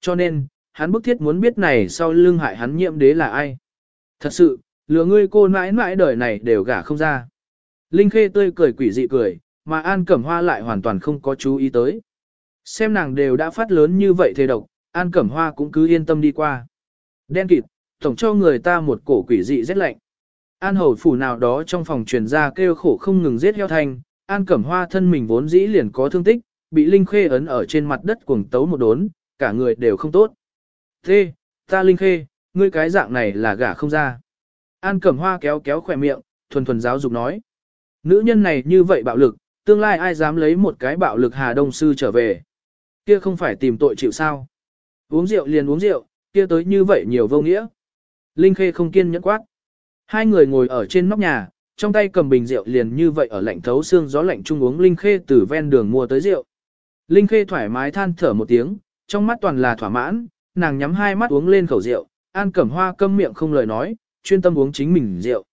Cho nên, hắn bức thiết muốn biết này sau lưng hại hắn nhiễm đế là ai. Thật sự, lừa ngươi cô mãi mãi đời này đều gả không ra. Linh Khê tươi cười quỷ dị cười, mà An Cẩm Hoa lại hoàn toàn không có chú ý tới. Xem nàng đều đã phát lớn như vậy thế độc, An Cẩm Hoa cũng cứ yên tâm đi qua. Đen kịt, tổng cho người ta một cổ quỷ dị rất lạnh. An hầu phủ nào đó trong phòng truyền ra kêu khổ không ngừng giết heo thanh, An Cẩm Hoa thân mình vốn dĩ liền có thương tích, bị Linh Khê ấn ở trên mặt đất cuồng tấu một đốn, cả người đều không tốt. Thế, ta Linh Khê, ngươi cái dạng này là gả không ra. An Cẩm Hoa kéo kéo khỏe miệng, thuần thuần giáo dục nói. Nữ nhân này như vậy bạo lực, tương lai ai dám lấy một cái bạo lực Hà Đông Sư trở về. Kia không phải tìm tội chịu sao. Uống rượu liền uống rượu, kia tới như vậy nhiều vô nghĩa. Linh Khê không kiên nhẫn quát. Hai người ngồi ở trên nóc nhà, trong tay cầm bình rượu liền như vậy ở lạnh thấu xương gió lạnh trung uống Linh Khê từ ven đường mua tới rượu. Linh Khê thoải mái than thở một tiếng, trong mắt toàn là thỏa mãn, nàng nhắm hai mắt uống lên khẩu rượu, An Cẩm Hoa câm miệng không lời nói, chuyên tâm uống chính mình rượu.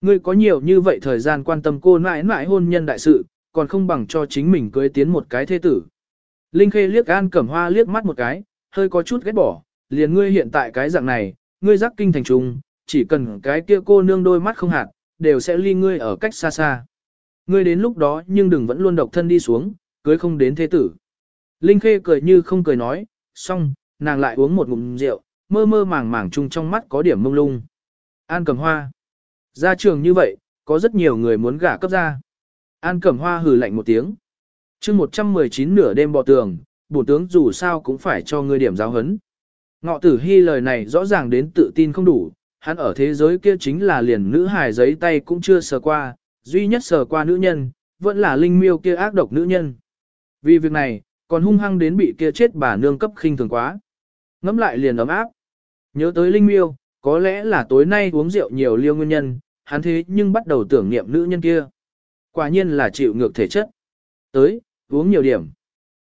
Ngươi có nhiều như vậy thời gian quan tâm cô mãi mãi hôn nhân đại sự, còn không bằng cho chính mình cưới tiến một cái thế tử. Linh Khê liếc An Cẩm Hoa liếc mắt một cái, hơi có chút ghét bỏ, liền ngươi hiện tại cái dạng này, ngươi giác kinh thành trùng, chỉ cần cái kia cô nương đôi mắt không hạt, đều sẽ ly ngươi ở cách xa xa. Ngươi đến lúc đó nhưng đừng vẫn luôn độc thân đi xuống, cưới không đến thế tử. Linh Khê cười như không cười nói, xong, nàng lại uống một ngụm rượu, mơ mơ màng màng chung trong mắt có điểm mông lung. An Cẩm Hoa. Ra trường như vậy, có rất nhiều người muốn gả cấp ra. An Cẩm Hoa hừ lạnh một tiếng. chương 119 nửa đêm bò tường, bổ tướng dù sao cũng phải cho ngươi điểm giáo hấn. Ngọ tử hy lời này rõ ràng đến tự tin không đủ, hắn ở thế giới kia chính là liền nữ hài giấy tay cũng chưa sờ qua, duy nhất sờ qua nữ nhân, vẫn là linh miêu kia ác độc nữ nhân. Vì việc này, còn hung hăng đến bị kia chết bà nương cấp khinh thường quá. Ngắm lại liền ấm áp. Nhớ tới linh miêu, có lẽ là tối nay uống rượu nhiều liêu nguyên nhân, hắn thế nhưng bắt đầu tưởng niệm nữ nhân kia. Quả nhiên là chịu ngược thể chất. Tới, uống nhiều điểm.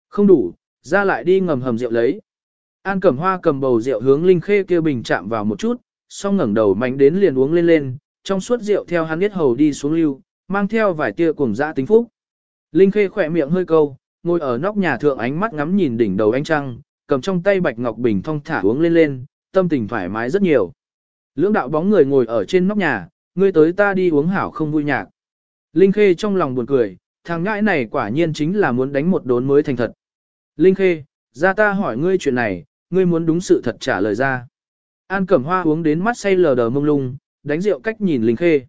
Không đủ, ra lại đi ngầm hầm rượu lấy. An Cẩm Hoa cầm bầu rượu hướng Linh Khê kia bình chạm vào một chút, xong ngẩng đầu mạnh đến liền uống lên lên, trong suốt rượu theo hắn biết hầu đi xuống lưu, mang theo vài tia cùng dã tính phúc. Linh Khê khỏe miệng hơi câu, ngồi ở nóc nhà thượng ánh mắt ngắm nhìn đỉnh đầu ánh trăng, cầm trong tay bạch ngọc bình thong thả uống lên lên, tâm tình thoải mái rất nhiều. Lưỡng đạo bóng người ngồi ở trên nóc nhà, ngươi tới ta đi uống hảo không vui nhạc. Linh Khê trong lòng buồn cười, thằng ngãi này quả nhiên chính là muốn đánh một đốn mới thành thật. Linh Khê, ra ta hỏi ngươi chuyện này, ngươi muốn đúng sự thật trả lời ra. An Cẩm Hoa uống đến mắt say lờ đờ mông lung, đánh rượu cách nhìn Linh Khê.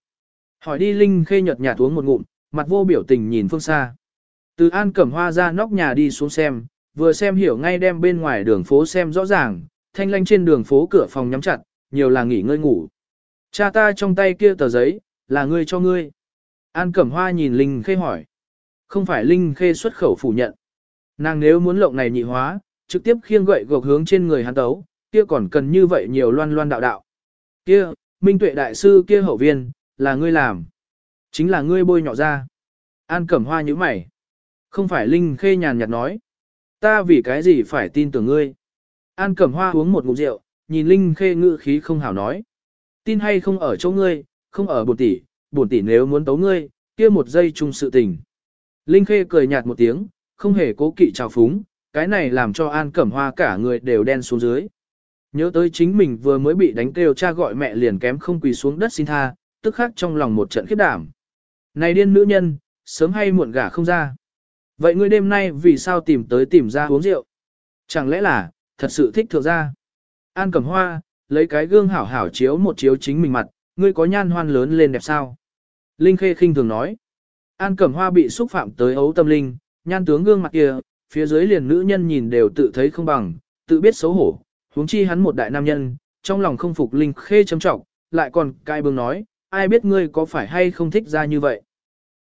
Hỏi đi Linh Khê nhợt nhạt uống một ngụm, mặt vô biểu tình nhìn phương xa. Từ An Cẩm Hoa ra nóc nhà đi xuống xem, vừa xem hiểu ngay đem bên ngoài đường phố xem rõ ràng, thanh lanh trên đường phố cửa phòng nhắm chặt, nhiều là nghỉ ngơi ngủ. Cha ta trong tay kia tờ giấy, là ngươi cho ngươi. An Cẩm Hoa nhìn Linh Khê hỏi. Không phải Linh Khê xuất khẩu phủ nhận. Nàng nếu muốn lộng này nhị hóa, trực tiếp khiêng gậy gộc hướng trên người hắn tấu, kia còn cần như vậy nhiều loan loan đạo đạo. Kia, Minh Tuệ Đại Sư kia hậu viên, là ngươi làm. Chính là ngươi bôi nhọ ra. An Cẩm Hoa như mày. Không phải Linh Khê nhàn nhạt nói. Ta vì cái gì phải tin tưởng ngươi. An Cẩm Hoa uống một ngụm rượu, nhìn Linh Khê ngự khí không hảo nói. Tin hay không ở chỗ ngươi, không ở bổn tỷ, bổn tỷ nếu muốn tấu ngươi, kia một giây chung sự tình. Linh Khê cười nhạt một tiếng, không hề cố kỵ trào phúng, cái này làm cho An Cẩm Hoa cả người đều đen xuống dưới. Nhớ tới chính mình vừa mới bị đánh kêu cha gọi mẹ liền kém không quỳ xuống đất xin tha, tức khắc trong lòng một trận khiếp đảm. Này điên nữ nhân, sớm hay muộn gả không ra. Vậy ngươi đêm nay vì sao tìm tới tìm ra uống rượu? Chẳng lẽ là, thật sự thích thượng ra? An Cẩm Hoa, lấy cái gương hảo hảo chiếu một chiếu chính mình mặt, ngươi có nhan hoan lớn lên đẹp sao? Linh Khê khinh thường nói. An Cẩm Hoa bị xúc phạm tới ấu tâm linh, nhan tướng gương mặt kia, phía dưới liền nữ nhân nhìn đều tự thấy không bằng, tự biết xấu hổ, huống chi hắn một đại nam nhân, trong lòng không phục Linh Khê châm trọng, lại còn cai bương nói, ai biết ngươi có phải hay không thích ra như vậy.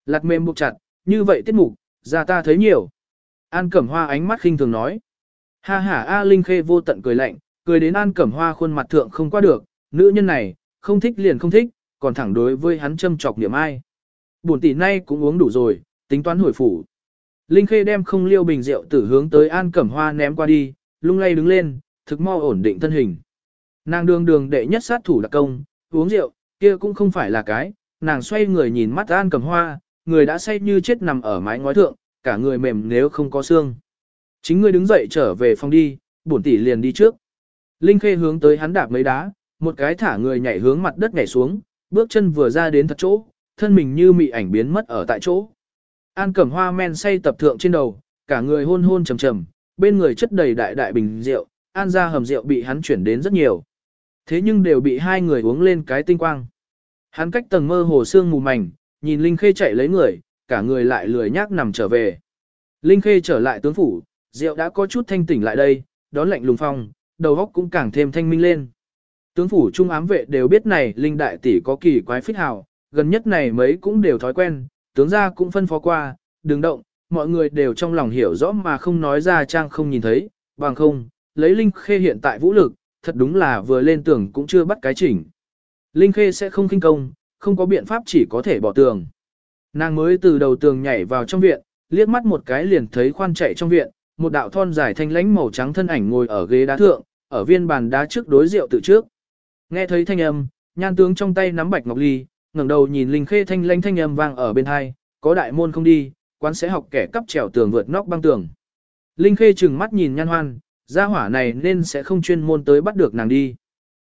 Lạt mềm buộc chặt, như vậy tiết mục, ra ta thấy nhiều. An Cẩm Hoa ánh mắt khinh thường nói. Ha ha A Linh Khê vô tận cười lạnh, cười đến An Cẩm Hoa khuôn mặt thượng không qua được, nữ nhân này, không thích liền không thích, còn thẳng đối với hắn châm chọc niệm ai. Buồn tỷ nay cũng uống đủ rồi, tính toán hồi phủ. Linh Khê đem không liêu bình rượu tử hướng tới An Cẩm Hoa ném qua đi, lung lay đứng lên, thực mau ổn định thân hình. Nàng đường đường đệ nhất sát thủ đặc công, uống rượu, kia cũng không phải là cái, nàng xoay người nhìn mắt An Cẩm Hoa, người đã say như chết nằm ở mái ngói thượng, cả người mềm nếu không có xương. Chính ngươi đứng dậy trở về phòng đi, bổn tỷ liền đi trước. Linh Khê hướng tới hắn đạp mấy đá, một cái thả người nhảy hướng mặt đất nhảy xuống, bước chân vừa ra đến thật chỗ, thân mình như mị ảnh biến mất ở tại chỗ. An Cẩm Hoa men say tập thượng trên đầu, cả người hôn hôn trầm trầm, bên người chất đầy đại đại bình rượu, An gia hầm rượu bị hắn chuyển đến rất nhiều. Thế nhưng đều bị hai người uống lên cái tinh quang. Hắn cách tầng mơ hồ xương mù mảnh, nhìn Linh Khê chạy lấy người, cả người lại lười nhác nằm trở về. Linh Khê trở lại tướng phủ, rượu đã có chút thanh tỉnh lại đây, đón lạnh lùng phong, đầu óc cũng càng thêm thanh minh lên. Tướng phủ trung ám vệ đều biết này Linh Đại Tỷ có kỳ quái phích hào, gần nhất này mấy cũng đều thói quen, tướng gia cũng phân phó qua, đừng động, mọi người đều trong lòng hiểu rõ mà không nói ra trang không nhìn thấy, bằng không, lấy Linh Khê hiện tại vũ lực, thật đúng là vừa lên tường cũng chưa bắt cái chỉnh. Linh Khê sẽ không kinh công, không có biện pháp chỉ có thể bỏ tường. Nàng mới từ đầu tường nhảy vào trong viện, liếc mắt một cái liền thấy khoan chạy trong viện, một đạo thon dài thanh lãnh màu trắng thân ảnh ngồi ở ghế đá thượng, ở viên bàn đá trước đối rượu tự trước. Nghe thấy thanh âm, nhan tướng trong tay nắm bạch ngọc ly, ngẩng đầu nhìn linh khê thanh lãnh thanh âm vang ở bên hai, có đại môn không đi, quán sẽ học kẻ cắp trèo tường vượt nóc băng tường. Linh khê trừng mắt nhìn nhan hoan, gia hỏa này nên sẽ không chuyên môn tới bắt được nàng đi.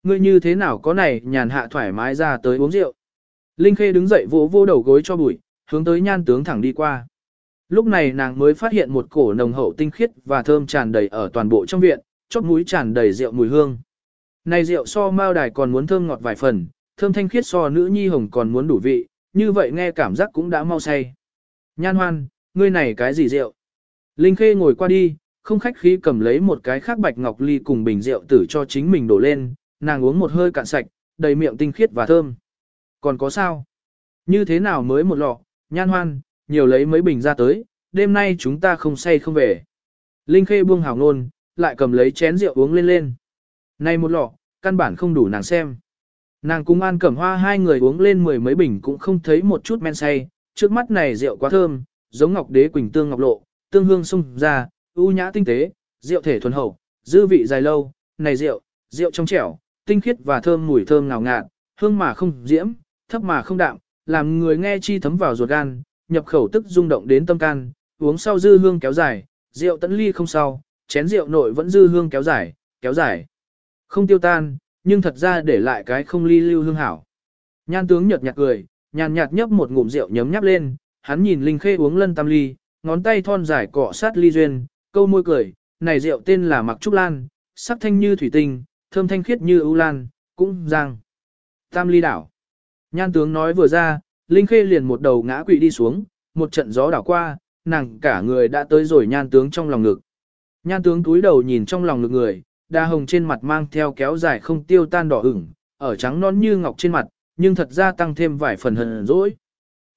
Ngươi như thế nào có này nhàn hạ thoải mái ra tới uống rượu. Linh khê đứng dậy vỗ vỗ đầu gối cho bụi, hướng tới nhan tướng thẳng đi qua. Lúc này nàng mới phát hiện một cổ nồng hậu tinh khiết và thơm tràn đầy ở toàn bộ trong viện, chót mũi tràn đầy rượu mùi hương. Này rượu so mao đài còn muốn thơm ngọt vài phần, thơm thanh khiết so nữ nhi hồng còn muốn đủ vị, như vậy nghe cảm giác cũng đã mau say. Nhan hoan, ngươi này cái gì rượu? Linh Khê ngồi qua đi, không khách khí cầm lấy một cái khác bạch ngọc ly cùng bình rượu tử cho chính mình đổ lên, nàng uống một hơi cạn sạch, đầy miệng tinh khiết và thơm. Còn có sao? Như thế nào mới một lọ, nhan hoan, nhiều lấy mấy bình ra tới, đêm nay chúng ta không say không về. Linh Khê buông hào nôn lại cầm lấy chén rượu uống lên lên. Này một lọ, căn bản không đủ nàng xem. Nàng cùng An Cẩm Hoa hai người uống lên mười mấy bình cũng không thấy một chút men say, trước mắt này rượu quá thơm, giống ngọc đế quỳnh tương ngọc lộ, tương hương sung ra, ưu nhã tinh tế, rượu thể thuần hậu, dư vị dài lâu, này rượu, rượu trong trẻo, tinh khiết và thơm mùi thơm ngào ngạt, hương mà không diễm, thấp mà không đạm, làm người nghe chi thấm vào ruột gan, nhập khẩu tức rung động đến tâm can, uống sau dư hương kéo dài, rượu tẫn ly không sau, chén rượu nội vẫn dư hương kéo dài, kéo dài. Không tiêu tan, nhưng thật ra để lại cái không ly lưu hương hảo. Nhan tướng nhợt nhạt cười, nhàn nhạt nhấp một ngụm rượu nhấm nháp lên, hắn nhìn Linh Khê uống lân tam ly, ngón tay thon dài cọ sát ly duyên, câu môi cười, này rượu tên là Mặc Trúc Lan, sắc thanh như thủy tinh, thơm thanh khiết như ưu lan, cũng giang. Tam ly đảo. Nhan tướng nói vừa ra, Linh Khê liền một đầu ngã quỵ đi xuống, một trận gió đảo qua, nàng cả người đã tới rồi nhan tướng trong lòng ngực. Nhan tướng túi đầu nhìn trong lòng ngực người, đa hồng trên mặt mang theo kéo dài không tiêu tan đỏ ửng, ở trắng non như ngọc trên mặt, nhưng thật ra tăng thêm vài phần hờn dỗi.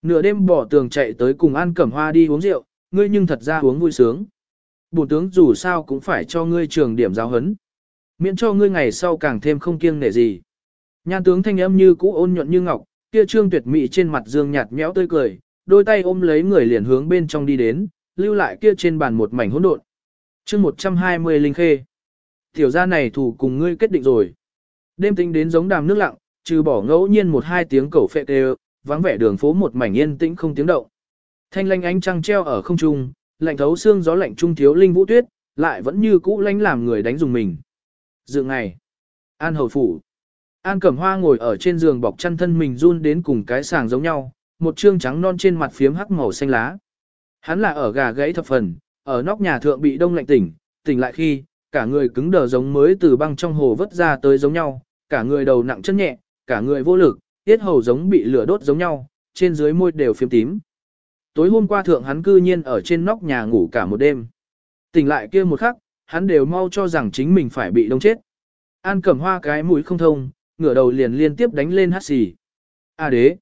Nửa đêm bỏ tường chạy tới cùng An Cẩm Hoa đi uống rượu, ngươi nhưng thật ra uống vui sướng. Bổn tướng dù sao cũng phải cho ngươi trường điểm giáo huấn, Miễn cho ngươi ngày sau càng thêm không kiêng nể gì. Nhan tướng thanh âm như cũ ôn nhuận như ngọc, kia trương tuyệt mỹ trên mặt dương nhạt méo tươi cười, đôi tay ôm lấy người liền hướng bên trong đi đến, lưu lại kia trên bàn một mảnh hỗn độn. Chương 120 linh khê. Tiểu gia này thủ cùng ngươi kết định rồi. Đêm tính đến giống đàm nước lặng, trừ bỏ ngẫu nhiên một hai tiếng cẩu phệ tê, vắng vẻ đường phố một mảnh yên tĩnh không tiếng động. Thanh lanh ánh trăng treo ở không trung, lạnh thấu xương gió lạnh trung thiếu linh vũ tuyết, lại vẫn như cũ lánh làm người đánh dùng mình. Dự ngày, An Hầu Phủ. An Cẩm Hoa ngồi ở trên giường bọc chăn thân mình run đến cùng cái sàng giống nhau, một trương trắng non trên mặt phiếm hắc màu xanh lá. Hắn là ở gà gãy thập phần, ở nóc nhà thượng bị đông lạnh tỉnh, tỉnh lại khi, cả người cứng đờ giống mới từ băng trong hồ vớt ra tới giống nhau, cả người đầu nặng chân nhẹ, cả người vô lực, tiết hầu giống bị lửa đốt giống nhau, trên dưới môi đều phiếm tím. Tối hôm qua thượng hắn cư nhiên ở trên nóc nhà ngủ cả một đêm. Tỉnh lại kia một khắc, hắn đều mau cho rằng chính mình phải bị đông chết. An cẩm hoa cái mũi không thông, ngửa đầu liền liên tiếp đánh lên hát xì. A đế!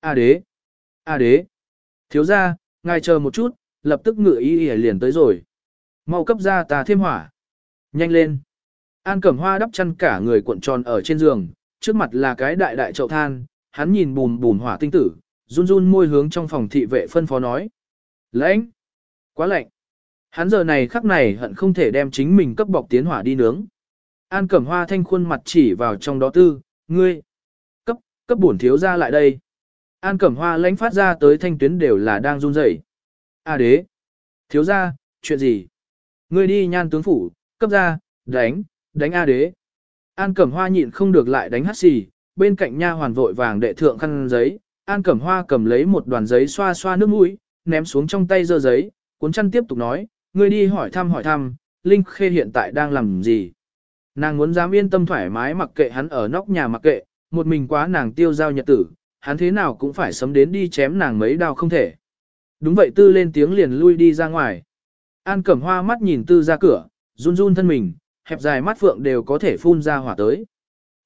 A đế! A đế! Thiếu ra, ngài chờ một chút, lập tức ngựa y y liền tới rồi. Mau cấp ra ta thêm hỏa. Nhanh lên! An cẩm hoa đắp chăn cả người cuộn tròn ở trên giường, trước mặt là cái đại đại chậu than, hắn nhìn bùn bùn hỏa tinh tử, run run môi hướng trong phòng thị vệ phân phó nói. Lạnh! Quá lạnh! Hắn giờ này khắc này hận không thể đem chính mình cấp bọc tiến hỏa đi nướng. An Cẩm Hoa thanh khuôn mặt chỉ vào trong đó tư, ngươi, cấp, cấp bổn thiếu ra lại đây. An Cẩm Hoa lãnh phát ra tới thanh tuyến đều là đang run rẩy. A đế, thiếu ra, chuyện gì? Ngươi đi nhan tướng phủ, cấp ra, Đánh, đánh A đế. An Cẩm Hoa nhịn không được lại đánh hắt xì, bên cạnh nha hoàn vội vàng đệ thượng khăn giấy, An Cẩm Hoa cầm lấy một đoàn giấy xoa xoa nước mũi, ném xuống trong tay dơ giấy, cuốn chăn tiếp tục nói, ngươi đi hỏi thăm hỏi thăm, Linh Khê hiện tại đang làm gì. Nàng muốn dám yên tâm thoải mái mặc kệ hắn ở nóc nhà mặc kệ, một mình quá nàng tiêu giao nhật tử, hắn thế nào cũng phải sấm đến đi chém nàng mấy đao không thể. Đúng vậy tư lên tiếng liền lui đi ra ngoài. An Cẩm Hoa mắt nhìn tư ra cửa, run run thân mình, hẹp dài mắt phượng đều có thể phun ra hỏa tới.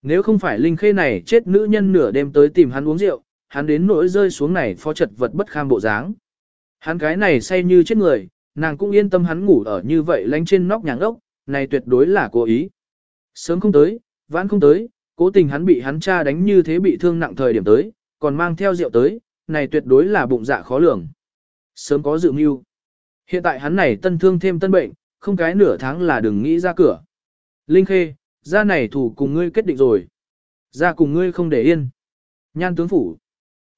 Nếu không phải Linh Khê này chết nữ nhân nửa đêm tới tìm hắn uống rượu, hắn đến nỗi rơi xuống này phó trật vật bất kham bộ dáng. Hắn cái này say như chết người, nàng cũng yên tâm hắn ngủ ở như vậy lánh trên nóc nhà ốc, này tuyệt đối là cố ý. Sớm không tới, vãn không tới, cố tình hắn bị hắn cha đánh như thế bị thương nặng thời điểm tới, còn mang theo rượu tới, này tuyệt đối là bụng dạ khó lường. Sớm có dự mưu. Hiện tại hắn này tân thương thêm tân bệnh, không cái nửa tháng là đừng nghĩ ra cửa. Linh Khê, ra này thủ cùng ngươi kết định rồi. Ra cùng ngươi không để yên. Nhan tướng phủ.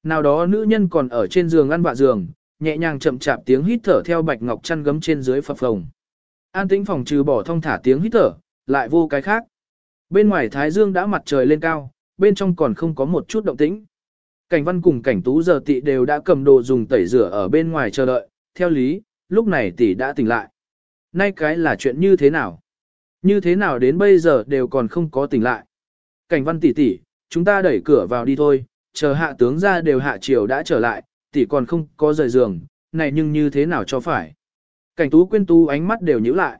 Nào đó nữ nhân còn ở trên giường ăn vạ giường, nhẹ nhàng chậm chạp tiếng hít thở theo bạch ngọc chăn gấm trên dưới phập phồng. An tĩnh phòng trừ bỏ thông thả tiếng hít thở, lại vô cái khác. Bên ngoài thái dương đã mặt trời lên cao, bên trong còn không có một chút động tĩnh. Cảnh văn cùng cảnh tú giờ tị đều đã cầm đồ dùng tẩy rửa ở bên ngoài chờ đợi, theo lý, lúc này tỷ đã tỉnh lại. Nay cái là chuyện như thế nào? Như thế nào đến bây giờ đều còn không có tỉnh lại? Cảnh văn tỷ tỷ, chúng ta đẩy cửa vào đi thôi, chờ hạ tướng ra đều hạ chiều đã trở lại, tỷ còn không có rời giường, này nhưng như thế nào cho phải? Cảnh tú quyên tú ánh mắt đều nhíu lại.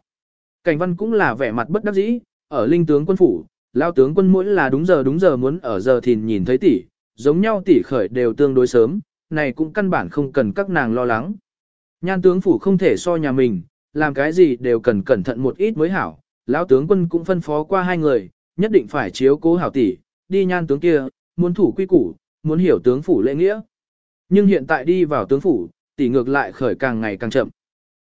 Cảnh văn cũng là vẻ mặt bất đắc dĩ, ở linh tướng quân phủ, lao tướng quân mỗi là đúng giờ đúng giờ muốn ở giờ thì nhìn thấy tỷ, giống nhau tỷ khởi đều tương đối sớm, này cũng căn bản không cần các nàng lo lắng. Nhan tướng phủ không thể so nhà mình, làm cái gì đều cần cẩn thận một ít mới hảo, lão tướng quân cũng phân phó qua hai người, nhất định phải chiếu cố hảo tỷ, đi nhan tướng kia, muốn thủ quy củ, muốn hiểu tướng phủ lễ nghĩa. Nhưng hiện tại đi vào tướng phủ, tỷ ngược lại khởi càng ngày càng chậm.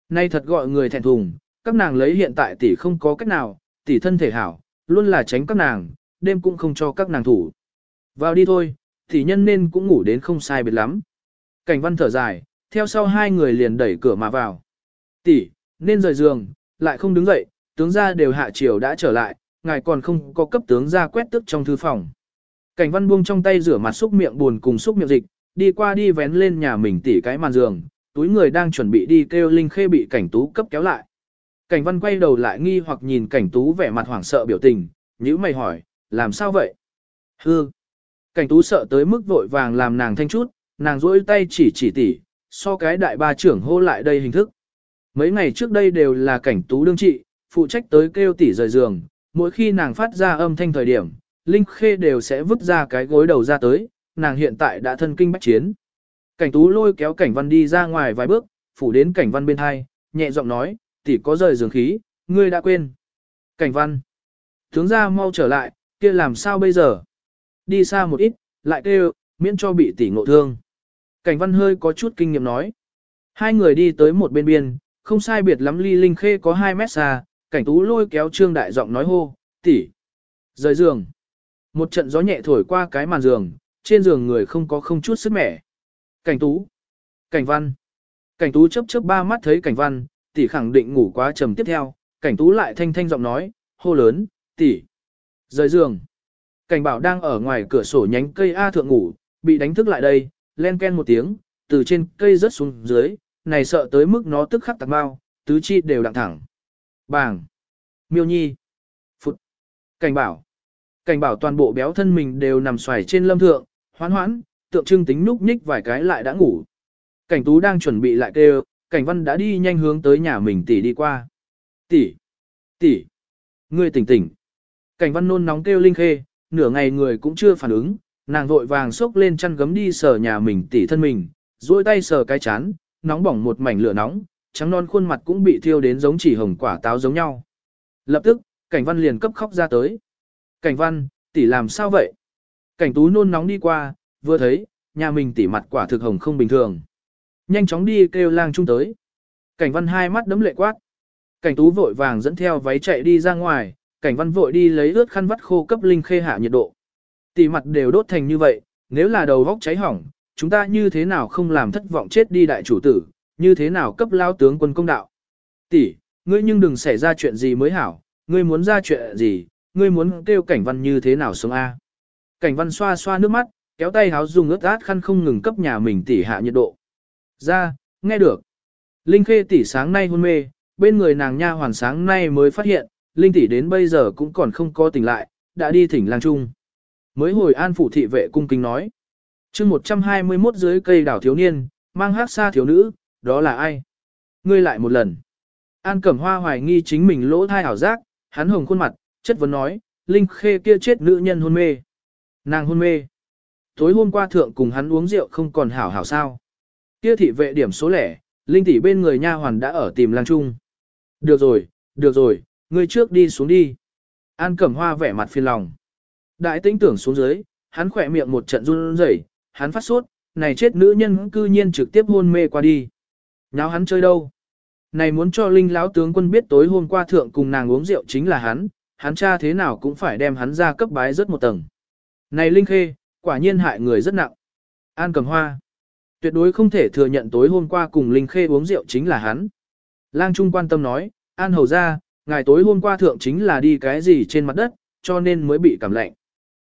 Nay thật gọi người thẹn thùng, các nàng lấy hiện tại tỷ không có cách nào, tỷ thân thể hảo, luôn là tránh các nàng, đêm cũng không cho các nàng thủ. Vào đi thôi, tỷ nhân nên cũng ngủ đến không sai biệt lắm. Cảnh văn thở dài, theo sau hai người liền đẩy cửa mà vào. Tỷ, nên rời giường, lại không đứng dậy, tướng gia đều hạ chiều đã trở lại, ngài còn không có cấp tướng gia quét tức trong thư phòng. Cảnh văn buông trong tay rửa mặt xúc miệng buồn cùng xúc miệng dịch, đi qua đi vén lên nhà mình tỉ cái màn giường, túi người đang chuẩn bị đi kêu Linh Khê bị cảnh tú cấp kéo lại. Cảnh văn quay đầu lại nghi hoặc nhìn cảnh tú vẻ mặt hoảng sợ biểu tình, nhữ mày hỏi, làm sao vậy? Hư! Cảnh tú sợ tới mức vội vàng làm nàng thanh chút, nàng rỗi tay chỉ chỉ tỉ, so cái đại ba trưởng hô lại đây hình thức. Mấy ngày trước đây đều là cảnh tú đương trị, phụ trách tới kêu tỉ rời giường, mỗi khi nàng phát ra âm thanh thời điểm, Linh Khê đều sẽ vứt ra cái gối đầu ra tới, nàng hiện tại đã thân kinh bách chiến. Cảnh tú lôi kéo cảnh văn đi ra ngoài vài bước, phủ đến cảnh văn bên hai, nhẹ giọng nói, tỷ có rời giường khí, ngươi đã quên. Cảnh văn. Tướng ra mau trở lại, kia làm sao bây giờ? Đi xa một ít, lại kêu, miễn cho bị tỷ ngộ thương. Cảnh văn hơi có chút kinh nghiệm nói. Hai người đi tới một bên biên, không sai biệt lắm ly linh khê có 2 mét xa, cảnh tú lôi kéo trương đại giọng nói hô, tỷ, rời giường. Một trận gió nhẹ thổi qua cái màn giường, trên giường người không có không chút sức mẻ. Cảnh tú, cảnh văn. Cảnh tú chấp chớp ba mắt thấy cảnh văn, tỷ khẳng định ngủ quá trầm tiếp theo, cảnh tú lại thanh thanh giọng nói, hô lớn, tỷ, rời giường. Cảnh bảo đang ở ngoài cửa sổ nhánh cây A thượng ngủ, bị đánh thức lại đây, len ken một tiếng, từ trên cây rớt xuống dưới, này sợ tới mức nó tức khắc tạc bao, tứ chi đều đặng thẳng. Bàng! Miêu nhi! Phụt! Cảnh bảo! Cảnh bảo toàn bộ béo thân mình đều nằm xoài trên lâm thượng, hoán hoãn, tượng trưng tính núp nhích vài cái lại đã ngủ. Cảnh tú đang chuẩn bị lại kêu, cảnh văn đã đi nhanh hướng tới nhà mình tỷ đi qua. Tỷ! Tỷ! Ngươi tỉnh tỉnh! Cảnh văn nôn nóng kêu linh khê, nửa ngày người cũng chưa phản ứng, nàng vội vàng xốc lên chăn gấm đi sờ nhà mình tỷ thân mình, duỗi tay sờ cái chán, nóng bỏng một mảnh lửa nóng, trắng non khuôn mặt cũng bị thiêu đến giống chỉ hồng quả táo giống nhau. Lập tức, cảnh văn liền cấp khóc ra tới. Cảnh văn, tỷ làm sao vậy? Cảnh tú nôn nóng đi qua, vừa thấy, nhà mình tỷ mặt quả thực hồng không bình thường. Nhanh chóng đi kêu lang trung tới. Cảnh văn hai mắt đấm lệ quát. Cảnh tú vội vàng dẫn theo váy chạy đi ra ngoài, cảnh văn vội đi lấy ướt khăn vắt khô cấp linh khê hạ nhiệt độ. Tỷ mặt đều đốt thành như vậy, nếu là đầu vóc cháy hỏng, chúng ta như thế nào không làm thất vọng chết đi đại chủ tử, như thế nào cấp lao tướng quân công đạo. Tỷ, ngươi nhưng đừng xảy ra chuyện gì mới hảo, ngươi muốn ra chuyện gì, ngươi muốn kêu cảnh văn như thế nào sống a? Cảnh văn xoa xoa nước mắt, kéo tay háo dùng ướt át khăn không ngừng cấp nhà mình tỉ hạ nhiệt độ. Ra, nghe được. Linh khê tỷ sáng nay hôn mê, bên người nàng nha hoàn sáng nay mới phát hiện, Linh tỷ đến bây giờ cũng còn không có tỉnh lại, đã đi thỉnh lang trung. Mới hồi an phủ thị vệ cung kính nói. chương 121 dưới cây đảo thiếu niên, mang hát xa thiếu nữ, đó là ai? Ngươi lại một lần. An cẩm hoa hoài nghi chính mình lỗ thai ảo giác, hắn hồng khuôn mặt, chất vấn nói, Linh khê kia chết nữ nhân hôn mê. Nàng hôn mê. Tối hôm qua thượng cùng hắn uống rượu không còn hảo hảo sao. Kia thị vệ điểm số lẻ, Linh tỷ bên người nha hoàn đã ở tìm lang trung. Được rồi, được rồi, ngươi trước đi xuống đi. An cẩm hoa vẻ mặt phiền lòng. Đại tinh tưởng xuống dưới, hắn khỏe miệng một trận run rẩy, hắn phát sốt, này chết nữ nhân cư nhiên trực tiếp hôn mê qua đi. Nháo hắn chơi đâu? Này muốn cho linh lão tướng quân biết tối hôm qua thượng cùng nàng uống rượu chính là hắn, hắn cha thế nào cũng phải đem hắn ra cấp bái rất một tầng. Này linh khê, quả nhiên hại người rất nặng. An Cẩm hoa. Tuyệt đối không thể thừa nhận tối hôm qua cùng linh khê uống rượu chính là hắn. Lang Trung quan tâm nói, An hầu ra, ngài tối hôm qua thượng chính là đi cái gì trên mặt đất, cho nên mới bị cảm lạnh.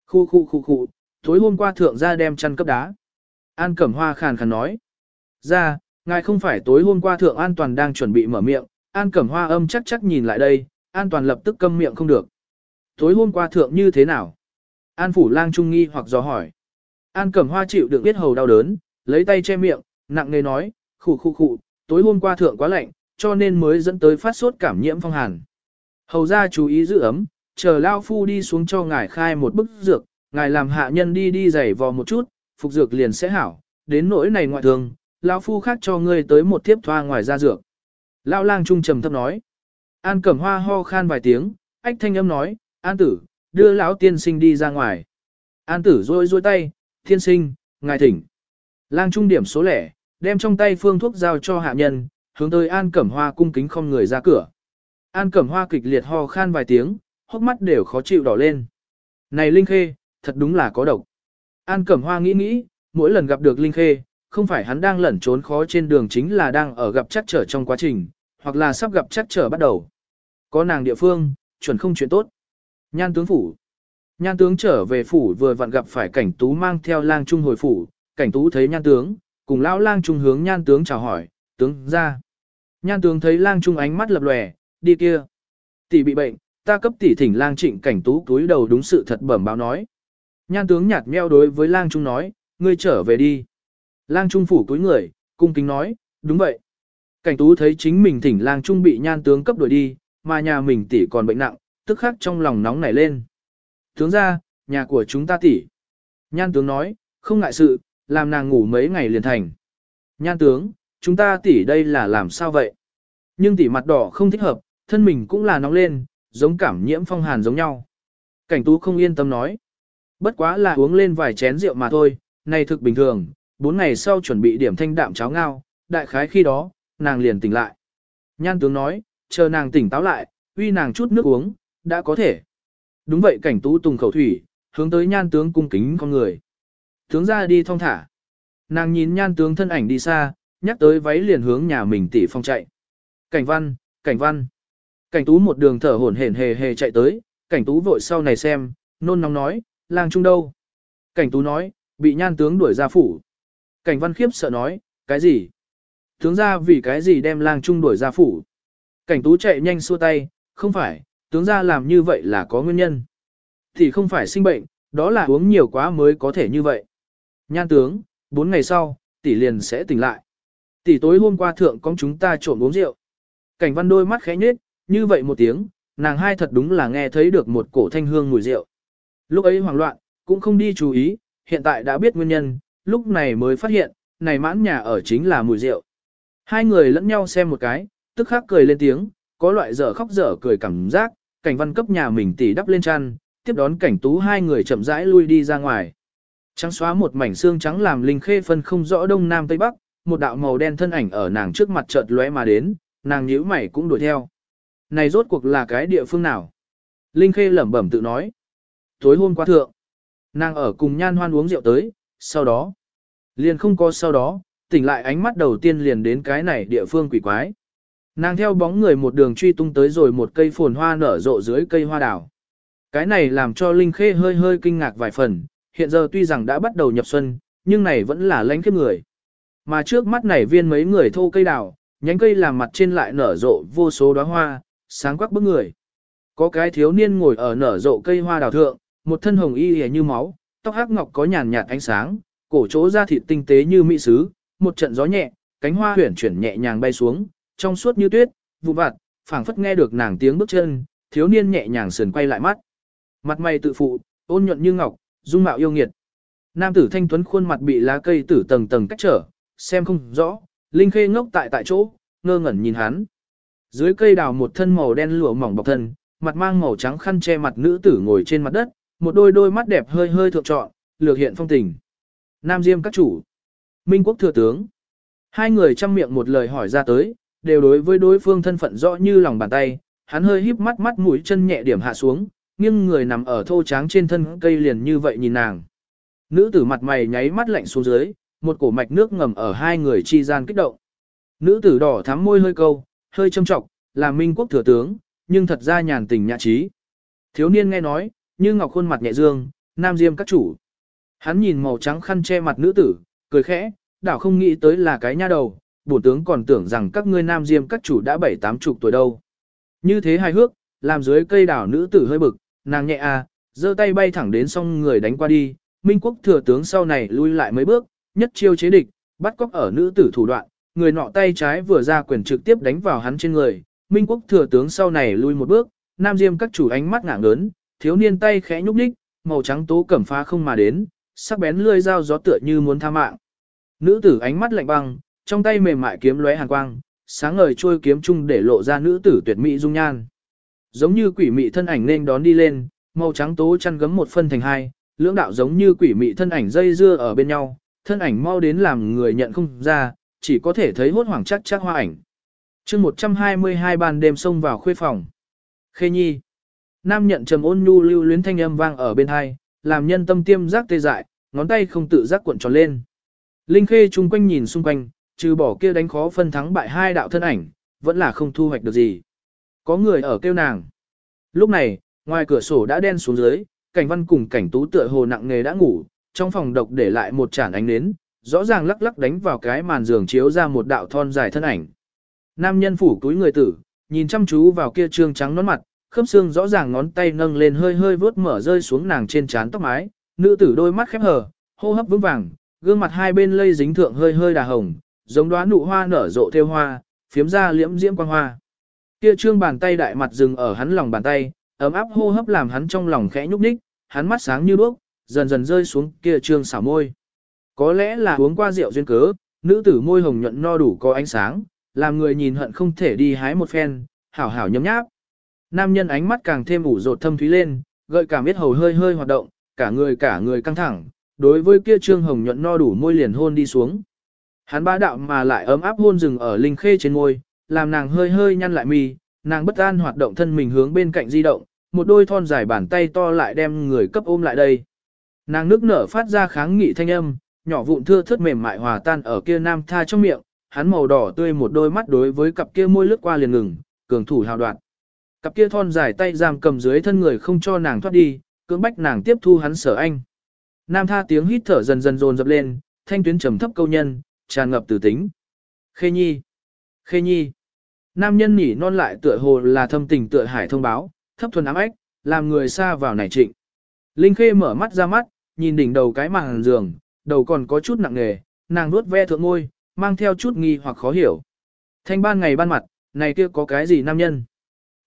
Khu khu khu khu, tối hôm qua thượng ra đem chăn cấp đá. An Cẩm Hoa khàn khàn nói. Ra, ngài không phải tối hôm qua thượng An Toàn đang chuẩn bị mở miệng, An Cẩm Hoa âm chắc chắc nhìn lại đây, An Toàn lập tức câm miệng không được. Tối hôm qua thượng như thế nào? An Phủ Lang Trung nghi hoặc dò hỏi. An Cẩm Hoa chịu đựng biết hầu đau đớn, lấy tay che miệng, nặng nề nói, khụ khụ khụ, tối hôm qua thượng quá lạnh, cho nên mới dẫn tới phát sốt cảm nhiễm phong hàn. Hầu ra chú ý giữ ấm, chờ Lao Phu đi xuống cho ngài khai một bức dược, ngài làm hạ nhân đi đi giày vò một chút, phục dược liền sẽ hảo, đến nỗi này ngoại thường, Lao Phu khác cho ngươi tới một thiếp thoa ngoài ra dược. Lao lang trung trầm thấp nói. An cẩm hoa ho khan vài tiếng, ách thanh âm nói, An tử, đưa lão tiên sinh đi ra ngoài. An tử rôi rôi tay, tiên sinh, ngài thỉnh. Lang trung điểm số lẻ, đem trong tay phương thuốc giao cho hạ nhân, hướng tới An Cẩm Hoa cung kính không người ra cửa. An Cẩm Hoa kịch liệt ho khan vài tiếng, hốc mắt đều khó chịu đỏ lên. Này Linh Khê, thật đúng là có độc. An Cẩm Hoa nghĩ nghĩ, mỗi lần gặp được Linh Khê, không phải hắn đang lẩn trốn khó trên đường chính là đang ở gặp chắc trở trong quá trình, hoặc là sắp gặp chắc trở bắt đầu. Có nàng địa phương, chuẩn không chuyện tốt. Nhan tướng phủ. Nhan tướng trở về phủ vừa vặn gặp phải cảnh tú mang theo lang trung hồi phủ, cảnh tú thấy nhan tướng, cùng lão lang trung hướng nhan tướng chào hỏi, tướng ra. Nhan tướng thấy lang trung ánh mắt lập lòe, đi kia. Tỷ bị bệnh, ta cấp tỷ thỉnh lang trịnh cảnh tú túi đầu đúng sự thật bẩm báo nói. Nhan tướng nhạt meo đối với lang trung nói, ngươi trở về đi. Lang trung phủ túi người, cung kính nói, đúng vậy. Cảnh tú thấy chính mình thỉnh lang trung bị nhan tướng cấp đuổi đi, mà nhà mình tỷ còn bệnh nặng, tức khắc trong lòng nóng nảy lên. Tướng ra, nhà của chúng ta tỷ. Nhan tướng nói, không ngại sự, làm nàng ngủ mấy ngày liền thành. Nhan tướng, chúng ta tỷ đây là làm sao vậy? Nhưng tỷ mặt đỏ không thích hợp, thân mình cũng là nóng lên, giống cảm nhiễm phong hàn giống nhau. Cảnh tú không yên tâm nói. Bất quá là uống lên vài chén rượu mà thôi, này thực bình thường, bốn ngày sau chuẩn bị điểm thanh đạm cháo ngao, đại khái khi đó, nàng liền tỉnh lại. Nhan tướng nói, chờ nàng tỉnh táo lại, uy nàng chút nước uống, đã có thể. Đúng vậy cảnh tú tùng khẩu thủy, hướng tới nhan tướng cung kính con người. Tướng ra đi thong thả. Nàng nhìn nhan tướng thân ảnh đi xa, nhắc tới váy liền hướng nhà mình tỷ phong chạy. Cảnh văn, cảnh văn. Cảnh tú một đường thở hổn hển hề hề chạy tới, cảnh tú vội sau này xem, nôn nóng nói, lang trung đâu. Cảnh tú nói, bị nhan tướng đuổi ra phủ. Cảnh văn khiếp sợ nói, cái gì? Tướng ra vì cái gì đem lang trung đuổi ra phủ? Cảnh tú chạy nhanh xua tay, không phải, tướng ra làm như vậy là có nguyên nhân. Thì không phải sinh bệnh, đó là uống nhiều quá mới có thể như vậy. Nhan tướng, bốn ngày sau, tỷ liền sẽ tỉnh lại. Tỷ tối hôm qua thượng con chúng ta trộm uống rượu. Cảnh văn đôi mắt khẽ nhếch, như vậy một tiếng, nàng hai thật đúng là nghe thấy được một cổ thanh hương mùi rượu. Lúc ấy hoảng loạn, cũng không đi chú ý, hiện tại đã biết nguyên nhân, lúc này mới phát hiện, này mãn nhà ở chính là mùi rượu. Hai người lẫn nhau xem một cái, tức khắc cười lên tiếng, có loại dở khóc dở cười cảm giác, cảnh văn cấp nhà mình tỷ đắp lên chăn, tiếp đón cảnh tú hai người chậm rãi lui đi ra ngoài. Trắng xóa một mảnh xương trắng làm linh khê phân không rõ đông nam tây bắc, một đạo màu đen thân ảnh ở nàng trước mặt chợt lóe mà đến, nàng nhíu mày cũng đuổi theo. Này rốt cuộc là cái địa phương nào? Linh khê lẩm bẩm tự nói. Tối hôm qua thượng, nàng ở cùng nhan hoan uống rượu tới, sau đó, liền không có sau đó, tỉnh lại ánh mắt đầu tiên liền đến cái này địa phương quỷ quái. Nàng theo bóng người một đường truy tung tới rồi một cây phồn hoa nở rộ dưới cây hoa đào. Cái này làm cho Linh Khê hơi hơi kinh ngạc vài phần, hiện giờ tuy rằng đã bắt đầu nhập xuân, nhưng này vẫn là lánh khiếp người. Mà trước mắt này viên mấy người thô cây đào, nhánh cây làm mặt trên lại nở rộ vô số đóa hoa, sáng quắc bức người. Có cái thiếu niên ngồi ở nở rộ cây hoa đào thượng, một thân hồng y hề như máu, tóc hắc ngọc có nhàn nhạt ánh sáng, cổ chỗ da thịt tinh tế như mỹ sứ, một trận gió nhẹ, cánh hoa huyển chuyển nhẹ nhàng bay xuống, trong suốt như tuyết, vụ vặt, phảng phất nghe được nàng tiếng bước chân, thiếu niên nhẹ nhàng sườn quay lại mắt. Mặt mày tự phụ, ôn nhuận như ngọc, dung mạo yêu nghiệt. Nam tử thanh tuấn khuôn mặt bị lá cây tử tầng tầng cách trở, xem không rõ, Linh Khê ngốc tại tại chỗ, ngơ ngẩn nhìn hắn. Dưới cây đào một thân màu đen lụa mỏng bọc thân, mặt mang màu trắng khăn che mặt nữ tử ngồi trên mặt đất, một đôi đôi mắt đẹp hơi hơi thượng trọn, lược hiện phong tình. Nam Diêm các chủ, Minh quốc thừa tướng. Hai người chăm miệng một lời hỏi ra tới, đều đối với đối phương thân phận rõ như lòng bàn tay, hắn hơi híp mắt mắt mũi chân nhẹ điểm hạ xuống, nghiêng người nằm ở thô tráng trên thân cây liền như vậy nhìn nàng. Nữ tử mặt mày nháy mắt lạnh xuống dưới, một cổ mạch nước ngầm ở hai người chi gian kích động. Nữ tử đỏ thắm môi hơi câu, hơi châm trọng, là minh quốc thừa tướng, nhưng thật ra nhàn tình nhã trí. Thiếu niên nghe nói, như ngọc khuôn mặt nhẹ dương, nam diêm các chủ. Hắn nhìn màu trắng khăn che mặt nữ tử, cười khẽ, đảo không nghĩ tới là cái nha đầu, bổ tướng còn tưởng rằng các ngươi nam diêm các chủ đã bảy tám chục tuổi đâu. Như thế hài hước, làm dưới cây đảo nữ tử hơi bực, nàng nhẹ à, giơ tay bay thẳng đến song người đánh qua đi, Minh quốc thừa tướng sau này lui lại mấy bước, nhất chiêu chế địch, bắt cóc ở nữ tử thủ đoạn, người nọ tay trái vừa ra quyền trực tiếp đánh vào hắn trên người, Minh quốc thừa tướng sau này lui một bước, Nam Diêm các chủ ánh mắt ngả ngớn, thiếu niên tay khẽ nhúc nhích, màu trắng tố cẩm phá không mà đến, sắc bén lưỡi dao gió tựa như muốn tha mạng. Nữ tử ánh mắt lạnh băng, trong tay mềm mại kiếm lóe hàn quang, sáng ngời trôi kiếm chung để lộ ra nữ tử tuyệt mỹ dung nhan. Giống như quỷ mị thân ảnh nên đón đi lên, màu trắng tố chăn gấm một phân thành hai, lưỡng đạo giống như quỷ mị thân ảnh dây dưa ở bên nhau, thân ảnh mau đến làm người nhận không ra, chỉ có thể thấy hốt hoảng chắc chắc hoa ảnh. chương 122 ban đêm xông vào khuê phòng. Khê Nhi. Nam nhận trầm ôn nhu lưu luyến thanh âm vang ở bên hai, làm nhân tâm tiêm giác tê dại, ngón tay không tự giác cuộn tròn lên. Linh Khê chung quanh nhìn xung quanh, trừ bỏ kia đánh khó phân thắng bại hai đạo thân ảnh, vẫn là không thu hoạch được gì. Có người ở kêu nàng. Lúc này, ngoài cửa sổ đã đen xuống dưới, cảnh văn cùng cảnh tú tựa hồ nặng nghề đã ngủ, trong phòng độc để lại một chản ánh nến, rõ ràng lắc lắc đánh vào cái màn giường chiếu ra một đạo thon dài thân ảnh. Nam nhân phủ túi người tử, nhìn chăm chú vào kia trương trắng nón mặt, khớp xương rõ ràng ngón tay nâng lên hơi hơi vớt mở rơi xuống nàng trên trán tóc mái, nữ tử đôi mắt khép hờ, hô hấp vững vàng, gương mặt hai bên lây dính thượng hơi hơi đà hồng, giống đóa nụ hoa nở rộ theo hoa, phiếm ra liễm diễm quang hoa. Kia trương bàn tay đại mặt dừng ở hắn lòng bàn tay, ấm áp hô hấp làm hắn trong lòng khẽ nhúc nhích, hắn mắt sáng như đuốc, dần dần rơi xuống kia trương xảo môi. Có lẽ là uống qua rượu duyên cớ, nữ tử môi hồng nhuận no đủ có ánh sáng, làm người nhìn hận không thể đi hái một phen, hảo hảo nhấm nháp. Nam nhân ánh mắt càng thêm ủ rột thâm thúy lên, gợi cảm biết hầu hơi hơi hoạt động, cả người cả người căng thẳng, đối với kia trương hồng nhuận no đủ môi liền hôn đi xuống. Hắn bá đạo mà lại ấm áp hôn rừng ở linh khê trên môi, làm nàng hơi hơi nhăn lại mi, nàng bất an hoạt động thân mình hướng bên cạnh di động, một đôi thon dài bàn tay to lại đem người cấp ôm lại đây. Nàng nước nở phát ra kháng nghị thanh âm, nhỏ vụn thưa thớt mềm mại hòa tan ở kia nam tha trong miệng, hắn màu đỏ tươi một đôi mắt đối với cặp kia môi lướt qua liền ngừng, cường thủ hào đoạn. Cặp kia thon dài tay giam cầm dưới thân người không cho nàng thoát đi, cưỡng bách nàng tiếp thu hắn sở anh. Nam tha tiếng hít thở dần dần dồn dập lên, thanh tuyến trầm thấp câu nhân, tràn ngập từ tính. Khê nhi, khê nhi. Nam nhân nhỉ non lại tựa hồ là thâm tình tựa hải thông báo, thấp thuần ám ếch, làm người xa vào nảy trịnh. Linh khê mở mắt ra mắt, nhìn đỉnh đầu cái màn giường, đầu còn có chút nặng nề, nàng nuốt ve thượng ngôi, mang theo chút nghi hoặc khó hiểu. Thanh ban ngày ban mặt, này kia có cái gì nam nhân?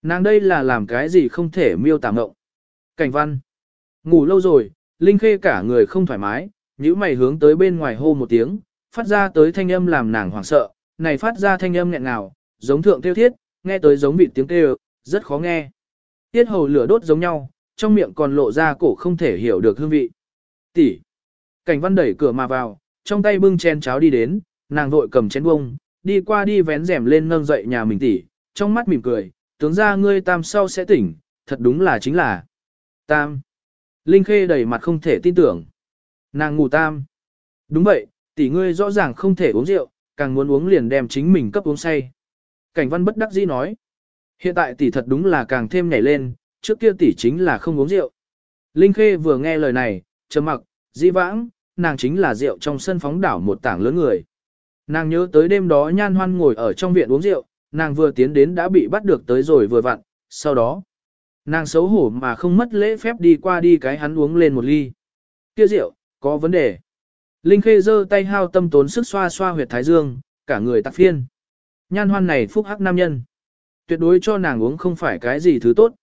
Nàng đây là làm cái gì không thể miêu tả ngộng. Cảnh văn. Ngủ lâu rồi, Linh Khê cả người không thoải mái, nhíu mày hướng tới bên ngoài hô một tiếng, phát ra tới thanh âm làm nàng hoảng sợ, này phát ra thanh âm nghẹn ngào, giống thượng tiêu thiết, nghe tới giống vị tiếng kêu, rất khó nghe. Tiết hầu lửa đốt giống nhau, trong miệng còn lộ ra cổ không thể hiểu được hương vị. Tỷ. Cảnh văn đẩy cửa mà vào, trong tay bưng chén cháo đi đến, nàng vội cầm chén bông, đi qua đi vén rèm lên nâng dậy nhà mình tỷ, trong mắt mỉm cười, tướng ra ngươi tam sau sẽ tỉnh, thật đúng là chính là. Tam. Linh Khê đầy mặt không thể tin tưởng. Nàng ngủ tam. Đúng vậy, tỷ ngươi rõ ràng không thể uống rượu, càng muốn uống liền đem chính mình cấp uống say. Cảnh văn bất đắc dĩ nói. Hiện tại tỷ thật đúng là càng thêm nhảy lên, trước kia tỷ chính là không uống rượu. Linh Khê vừa nghe lời này, trầm mặc, dĩ vãng, nàng chính là rượu trong sân phóng đảo một tảng lớn người. Nàng nhớ tới đêm đó nhan hoan ngồi ở trong viện uống rượu, nàng vừa tiến đến đã bị bắt được tới rồi vừa vặn, sau đó. Nàng xấu hổ mà không mất lễ phép đi qua đi cái hắn uống lên một ly. Kia rượu, có vấn đề. Linh Khê giơ tay hao tâm tốn sức xoa xoa huyệt thái dương, cả người tạc phiên. Nhan hoan này phúc hắc nam nhân. Tuyệt đối cho nàng uống không phải cái gì thứ tốt.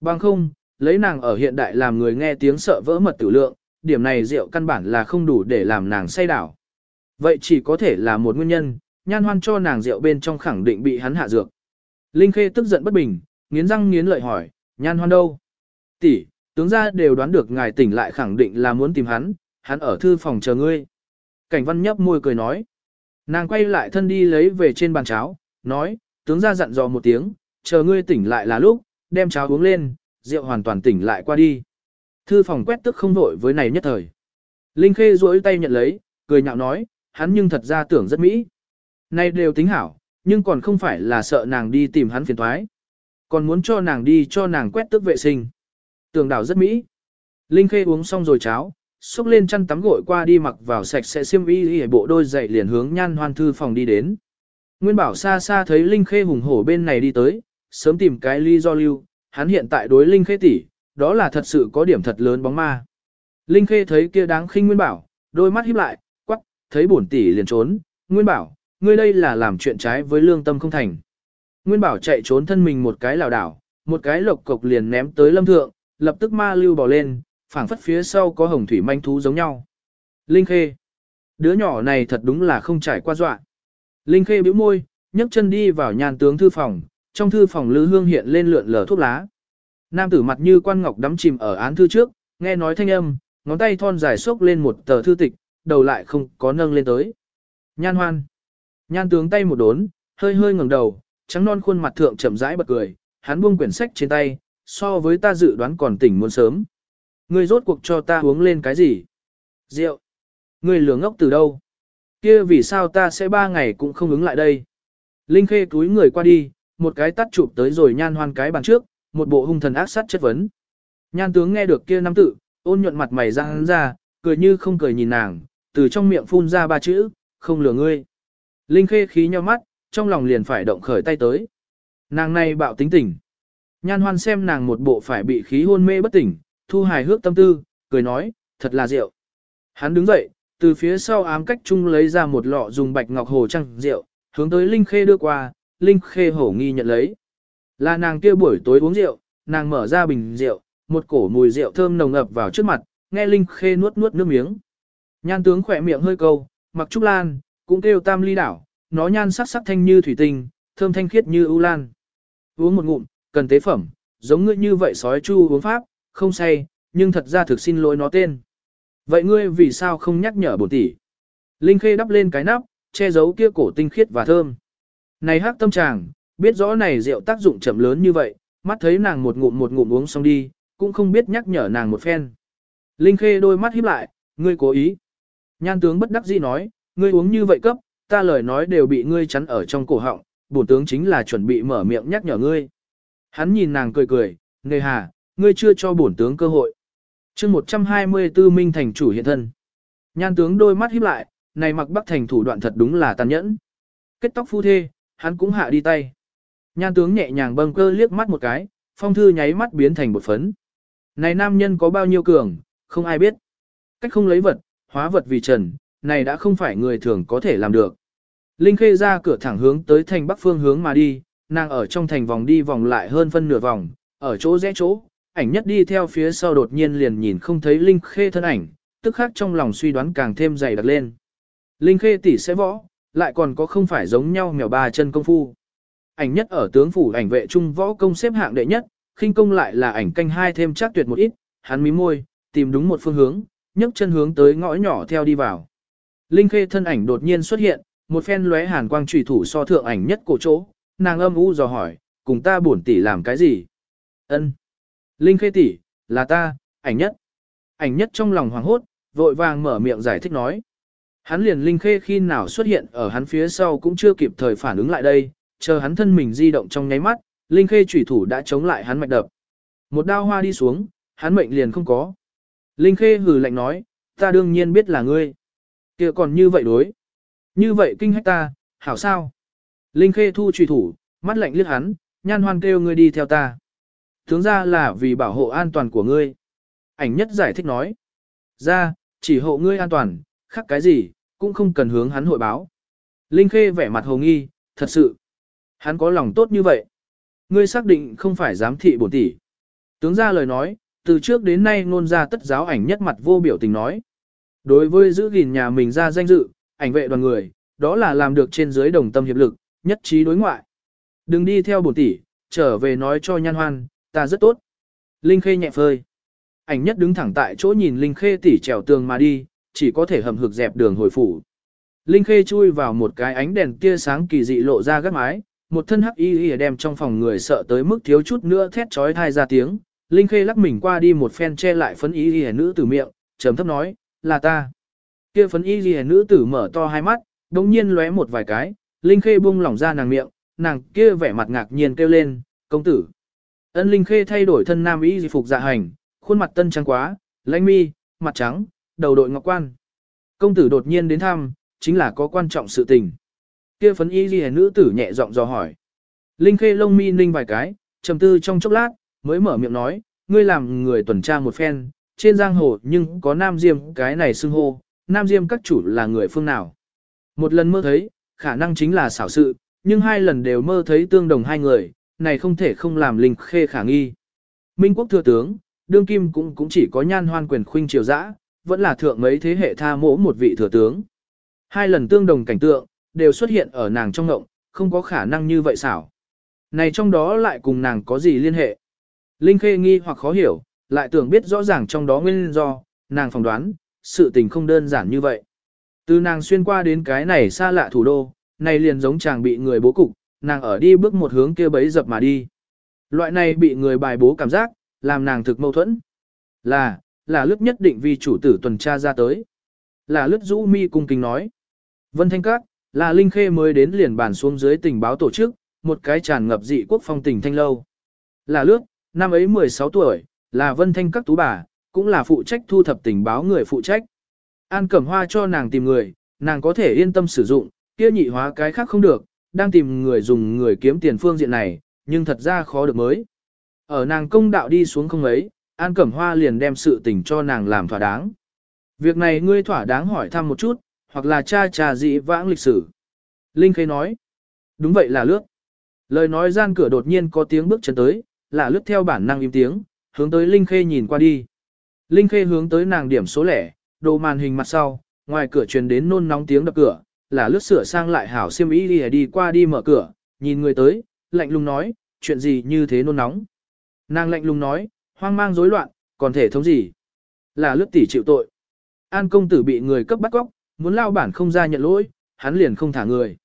Bằng không, lấy nàng ở hiện đại làm người nghe tiếng sợ vỡ mật tử lượng, điểm này rượu căn bản là không đủ để làm nàng say đảo. Vậy chỉ có thể là một nguyên nhân, nhan hoan cho nàng rượu bên trong khẳng định bị hắn hạ dược. Linh Khê tức giận bất bình, nghiến răng nghiến lợi hỏi, nhan hoan đâu? Tỷ, tướng gia đều đoán được ngài tỉnh lại khẳng định là muốn tìm hắn, hắn ở thư phòng chờ ngươi. Cảnh văn nhấp môi cười nói. Nàng quay lại thân đi lấy về trên bàn cháo, nói, tướng gia dặn dò một tiếng, chờ ngươi tỉnh lại là lúc, đem cháo uống lên, rượu hoàn toàn tỉnh lại qua đi. Thư phòng quét tức không vội với này nhất thời. Linh Khê duỗi tay nhận lấy, cười nhạo nói, hắn nhưng thật ra tưởng rất mỹ. Này đều tính hảo, nhưng còn không phải là sợ nàng đi tìm hắn phiền toái, Còn muốn cho nàng đi cho nàng quét tức vệ sinh. Tưởng đảo rất mỹ. Linh Khê uống xong rồi cháo, xúc lên chăn tắm gội qua đi mặc vào sạch sẽ xiêm y y bộ đôi dậy liền hướng nhan hoan thư phòng đi đến. Nguyên bảo xa xa thấy Linh Khê hùng hổ bên này đi tới, sớm tìm cái ly do lưu, hắn hiện tại đối Linh Khê tỷ, đó là thật sự có điểm thật lớn bóng ma. Linh Khê thấy kia đáng khinh Nguyên bảo, đôi mắt híp lại, quắc, thấy bổn tỷ liền trốn, Nguyên bảo, ngươi đây là làm chuyện trái với lương tâm không thành. Nguyên bảo chạy trốn thân mình một cái lảo đảo, một cái lộc cộc liền ném tới lâm thượng, lập tức ma lưu bò lên, phảng phất phía sau có hồng thủy manh thú giống nhau. Linh Khê. Đứa nhỏ này thật đúng là không trải qua dọa. Linh Khê bĩu môi, nhấc chân đi vào nhàn tướng thư phòng, trong thư phòng lư hương hiện lên lượn lờ thuốc lá. Nam tử mặt như quan ngọc đắm chìm ở án thư trước, nghe nói thanh âm, ngón tay thon dài xốc lên một tờ thư tịch, đầu lại không có nâng lên tới. Nhan hoan. Nhan tướng tay một đốn, hơi hơi ngẩng đầu, trắng non khuôn mặt thượng chậm rãi bật cười, hắn buông quyển sách trên tay, so với ta dự đoán còn tỉnh muốn sớm. Ngươi rốt cuộc cho ta uống lên cái gì? Rượu. Ngươi lừa ngốc từ đâu? Kia vì sao ta sẽ ba ngày cũng không ứng lại đây? Linh Khê túi người qua đi, một cái tắt chụp tới rồi nhan hoan cái bàn trước, một bộ hung thần ác sát chất vấn. Nhan tướng nghe được kia năm tự, ôn nhuận mặt mày răng ra, cười như không cười nhìn nàng, từ trong miệng phun ra ba chữ, không lừa ngươi. Linh Khê khí nhau mắt, trong lòng liền phải động khởi tay tới. Nàng này bạo tính tỉnh. Nhan hoan xem nàng một bộ phải bị khí hôn mê bất tỉnh, thu hài hước tâm tư, cười nói, thật là rượu. Hắn đứng dậy, từ phía sau ám cách chung lấy ra một lọ dùng bạch ngọc hồ trăng rượu, hướng tới Linh Khê đưa qua, Linh Khê hổ nghi nhận lấy. Là nàng kia buổi tối uống rượu, nàng mở ra bình rượu, một cổ mùi rượu thơm nồng ập vào trước mặt, nghe Linh Khê nuốt nuốt nước miếng. Nhan tướng khỏe miệng hơi câu, mặc trúc lan, cũng kêu tam ly đảo, nó nhan sắc sắc thanh như thủy tinh, thơm thanh khiết như ưu lan. Uống một ngụm, cần tế phẩm, giống ngươi như vậy sói chu uống pháp, không say, nhưng thật ra thực xin lỗi nó tên. Vậy ngươi vì sao không nhắc nhở bổn tỷ? Linh Khê đắp lên cái nắp, che giấu kia cổ tinh khiết và thơm. Này hắc tâm chàng, biết rõ này rượu tác dụng chậm lớn như vậy, mắt thấy nàng một ngụm một ngụm uống xong đi, cũng không biết nhắc nhở nàng một phen. Linh Khê đôi mắt híp lại, ngươi cố ý. Nhan tướng bất đắc dĩ nói, ngươi uống như vậy cấp, ta lời nói đều bị ngươi chắn ở trong cổ họng, bổn tướng chính là chuẩn bị mở miệng nhắc nhở ngươi. Hắn nhìn nàng cười cười, nề hà, ngươi chưa cho bổn tướng cơ hội. chương 124 Minh thành chủ hiện thân. Nhan tướng đôi mắt híp lại, này mặc bắc thành thủ đoạn thật đúng là tàn nhẫn. Kết tóc phu thê, hắn cũng hạ đi tay. Nhan tướng nhẹ nhàng bâng cơ liếc mắt một cái, phong thư nháy mắt biến thành một phấn. Này nam nhân có bao nhiêu cường, không ai biết. Cách không lấy vật, hóa vật vì trần, này đã không phải người thường có thể làm được. Linh Khê ra cửa thẳng hướng tới thành bắc phương hướng mà đi, nàng ở trong thành vòng đi vòng lại hơn phân nửa vòng, ở chỗ rẽ chỗ, ảnh nhất đi theo phía sau đột nhiên liền nhìn không thấy Linh Khê thân ảnh, tức khác trong lòng suy đoán càng thêm dày đặc lên. Linh Khê tỷ sẽ võ, lại còn có không phải giống nhau mèo ba chân công phu. Ảnh nhất ở tướng phủ ảnh vệ trung võ công xếp hạng đệ nhất, khinh công lại là ảnh canh hai thêm chắc tuyệt một ít, hắn mí môi, tìm đúng một phương hướng, nhấc chân hướng tới ngõ nhỏ theo đi vào. Linh Khê thân ảnh đột nhiên xuất hiện, một phen lóe hàn quang chủy thủ so thượng ảnh nhất cổ chỗ, nàng âm u dò hỏi, cùng ta bổn tỷ làm cái gì? Ân. Linh Khê tỷ, là ta, ảnh nhất. Ảnh nhất trong lòng hoảng hốt, vội vàng mở miệng giải thích nói. Hắn liền Linh Khê khi nào xuất hiện ở hắn phía sau cũng chưa kịp thời phản ứng lại đây, chờ hắn thân mình di động trong nháy mắt, linh khê chủy thủ đã chống lại hắn mạch đập. Một đao hoa đi xuống, hắn mệnh liền không có. Linh khê hừ lạnh nói, ta đương nhiên biết là ngươi. kia còn như vậy đối. Như vậy kinh hách ta, hảo sao? Linh khê thu chủy thủ, mắt lạnh liếc hắn, nhan hoan kêu ngươi đi theo ta. Tướng ra là vì bảo hộ an toàn của ngươi. Ảnh nhất giải thích nói. Ra, chỉ hộ ngươi an toàn, khác cái gì, cũng không cần hướng hắn hội báo. Linh khê vẻ mặt hồ nghi, thật sự. Hắn có lòng tốt như vậy. Ngươi xác định không phải giám thị bổn tỷ. Tướng ra lời nói, từ trước đến nay ngôn ra tất giáo ảnh nhất mặt vô biểu tình nói. Đối với giữ gìn nhà mình ra danh dự, ảnh vệ đoàn người, đó là làm được trên dưới đồng tâm hiệp lực, nhất trí đối ngoại. Đừng đi theo bổn tỷ, trở về nói cho nhan hoan, ta rất tốt. Linh Khê nhẹ phơi. Ảnh nhất đứng thẳng tại chỗ nhìn Linh Khê tỉ trèo tường mà đi, chỉ có thể hầm hực dẹp đường hồi phủ. Linh Khê chui vào một cái ánh đèn tia sáng kỳ dị lộ ra gác mái, một thân hắc y y đem trong phòng người sợ tới mức thiếu chút nữa thét chói tai ra tiếng. Linh Khê lắc mình qua đi một phen che lại phấn y y nữ tử miệng, trầm thấp nói, là ta. Kia phấn y y nữ tử mở to hai mắt, đống nhiên lóe một vài cái, Linh Khê buông lỏng ra nàng miệng, nàng kia vẻ mặt ngạc nhiên kêu lên, công tử. Ân Linh Khê thay đổi thân nam y phục dạ hành, khuôn mặt tân trắng quá, lãnh mi, mặt trắng, đầu đội ngọc quan. Công tử đột nhiên đến thăm, chính là có quan trọng sự tình. Kia phấn y ghi nữ tử nhẹ giọng dò hỏi. Linh Khê lông mi ninh vài cái, trầm tư trong chốc lát, mới mở miệng nói, ngươi làm người tuần tra một phen, trên giang hồ nhưng có nam diêm cái này xưng hô, nam diêm các chủ là người phương nào. Một lần mơ thấy, khả năng chính là xảo sự, nhưng hai lần đều mơ thấy tương đồng hai người, này không thể không làm linh khê khả nghi. Minh quốc thừa tướng, đương kim cũng cũng chỉ có nhan hoan quyền khuynh triều dã, vẫn là thượng mấy thế hệ tha mỗ một vị thừa tướng. Hai lần tương đồng cảnh tượng, đều xuất hiện ở nàng trong ngộng, không có khả năng như vậy xảo. Này trong đó lại cùng nàng có gì liên hệ? Linh khê nghi hoặc khó hiểu, lại tưởng biết rõ ràng trong đó nguyên do, nàng phỏng đoán, sự tình không đơn giản như vậy. Từ nàng xuyên qua đến cái này xa lạ thủ đô, này liền giống chàng bị người bố cục, nàng ở đi bước một hướng kia bấy dập mà đi. Loại này bị người bài bố cảm giác, làm nàng thực mâu thuẫn. Là, là lướt nhất định vì chủ tử tuần tra ra tới. Là lướt rũ mi cung kính nói. Vân Thanh Các, là Linh Khê mới đến liền bàn xuống dưới tình báo tổ chức, một cái tràn ngập dị quốc phong tình thanh lâu. Là lướt, năm ấy 16 tuổi, là Vân Thanh Các tú bà, cũng là phụ trách thu thập tình báo người phụ trách. An Cẩm Hoa cho nàng tìm người, nàng có thể yên tâm sử dụng, kia nhị hóa cái khác không được, đang tìm người dùng người kiếm tiền phương diện này, nhưng thật ra khó được mới. Ở nàng công đạo đi xuống không ấy, An Cẩm Hoa liền đem sự tình cho nàng làm thỏa đáng. Việc này ngươi thỏa đáng hỏi thăm một chút, hoặc là cha trà dị vãng lịch sử. Linh Khê nói, đúng vậy là lướt. Lời nói gian cửa đột nhiên có tiếng bước chân tới, là lướt theo bản năng im tiếng, hướng tới Linh Khê nhìn qua đi. Linh Khê hướng tới nàng điểm số lẻ, đồ màn hình mặt sau, ngoài cửa truyền đến nôn nóng tiếng đập cửa, là lướt sửa sang lại hảo xiêm y đi, đi qua đi mở cửa, nhìn người tới, lạnh lùng nói, chuyện gì như thế nôn nóng. Nàng lạnh lùng nói, hoang mang rối loạn, còn thể thống gì. Là lướt tỷ chịu tội. An công tử bị người cấp bắt góc, muốn lao bản không ra nhận lỗi, hắn liền không thả người.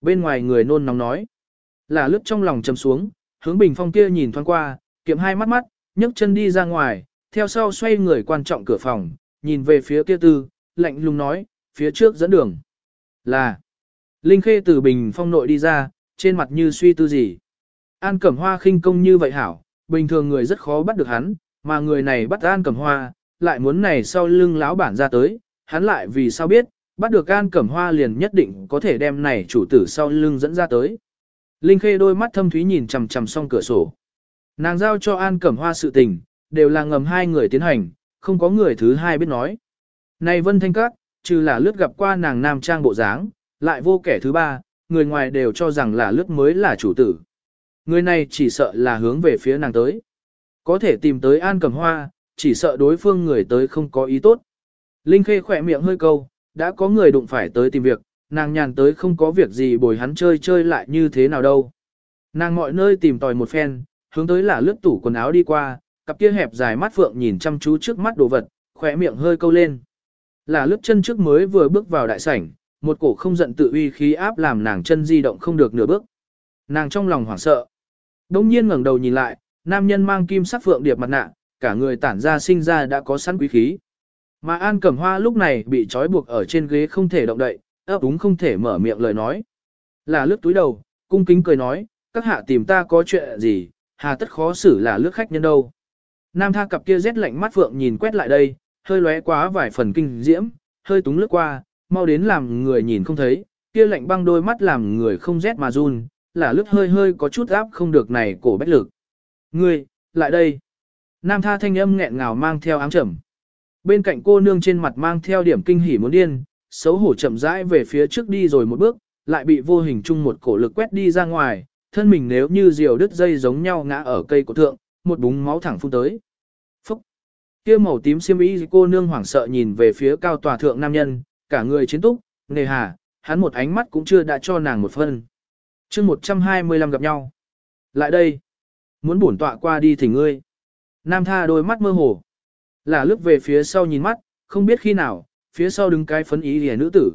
Bên ngoài người nôn nóng nói. Là lướt trong lòng chầm xuống, hướng bình phong kia nhìn thoáng qua, kiệm hai mắt mắt, nhấc chân đi ra ngoài, theo sau xoay người quan trọng cửa phòng, nhìn về phía kia tư, lạnh lùng nói, phía trước dẫn đường. Là, Linh Khê từ bình phong nội đi ra, trên mặt như suy tư gì. An Cẩm Hoa khinh công như vậy hảo, bình thường người rất khó bắt được hắn, mà người này bắt An Cẩm Hoa, lại muốn này sau lưng lão bản ra tới, hắn lại vì sao biết, bắt được An Cẩm Hoa liền nhất định có thể đem này chủ tử sau lưng dẫn ra tới. Linh Khê đôi mắt thâm thúy nhìn chằm chằm song cửa sổ. Nàng giao cho An Cẩm Hoa sự tình, đều là ngầm hai người tiến hành, không có người thứ hai biết nói. Này Vân Thanh Các, trừ là lướt gặp qua nàng nam trang bộ dáng, lại vô kẻ thứ ba, người ngoài đều cho rằng là lướt mới là chủ tử. Người này chỉ sợ là hướng về phía nàng tới. Có thể tìm tới An Cầm Hoa, chỉ sợ đối phương người tới không có ý tốt. Linh Khê khỏe miệng hơi câu, đã có người đụng phải tới tìm việc, nàng nhàn tới không có việc gì bồi hắn chơi chơi lại như thế nào đâu. Nàng mọi nơi tìm tòi một phen, hướng tới là lướt tủ quần áo đi qua, cặp kia hẹp dài mắt phượng nhìn chăm chú trước mắt đồ vật, khỏe miệng hơi câu lên. Là lướt chân trước mới vừa bước vào đại sảnh, một cổ không giận tự uy khí áp làm nàng chân di động không được nửa bước. Nàng trong lòng hoảng sợ. Đông nhiên ngẩng đầu nhìn lại, nam nhân mang kim sắc phượng điệp mặt nạ, cả người tản ra sinh ra đã có sẵn quý khí. Mà An Cẩm Hoa lúc này bị trói buộc ở trên ghế không thể động đậy, ấp úng không thể mở miệng lời nói. Là lướt túi đầu, cung kính cười nói, các hạ tìm ta có chuyện gì, hà tất khó xử là lướt khách nhân đâu. Nam tha cặp kia rét lạnh mắt phượng nhìn quét lại đây, hơi lóe quá vài phần kinh diễm, hơi túng lướt qua, mau đến làm người nhìn không thấy, kia lạnh băng đôi mắt làm người không rét mà run, là lướt hơi hơi có chút áp không được này cổ bách lực. Ngươi, lại đây. Nam tha thanh âm nghẹn ngào mang theo ám trầm. Bên cạnh cô nương trên mặt mang theo điểm kinh hỉ muốn điên, xấu hổ chậm rãi về phía trước đi rồi một bước, lại bị vô hình chung một cổ lực quét đi ra ngoài, thân mình nếu như diều đứt dây giống nhau ngã ở cây cổ thượng, một búng máu thẳng phun tới. Kia màu tím xiêm y cô nương hoảng sợ nhìn về phía cao tòa thượng nam nhân, cả người chiến túc, nề hà, hắn một ánh mắt cũng chưa đã cho nàng một phân. chương 125 gặp nhau. Lại đây! Muốn bổn tọa qua đi thỉnh ngươi. Nam tha đôi mắt mơ hồ. Là lướt về phía sau nhìn mắt, không biết khi nào, phía sau đứng cái phấn ý hề nữ tử.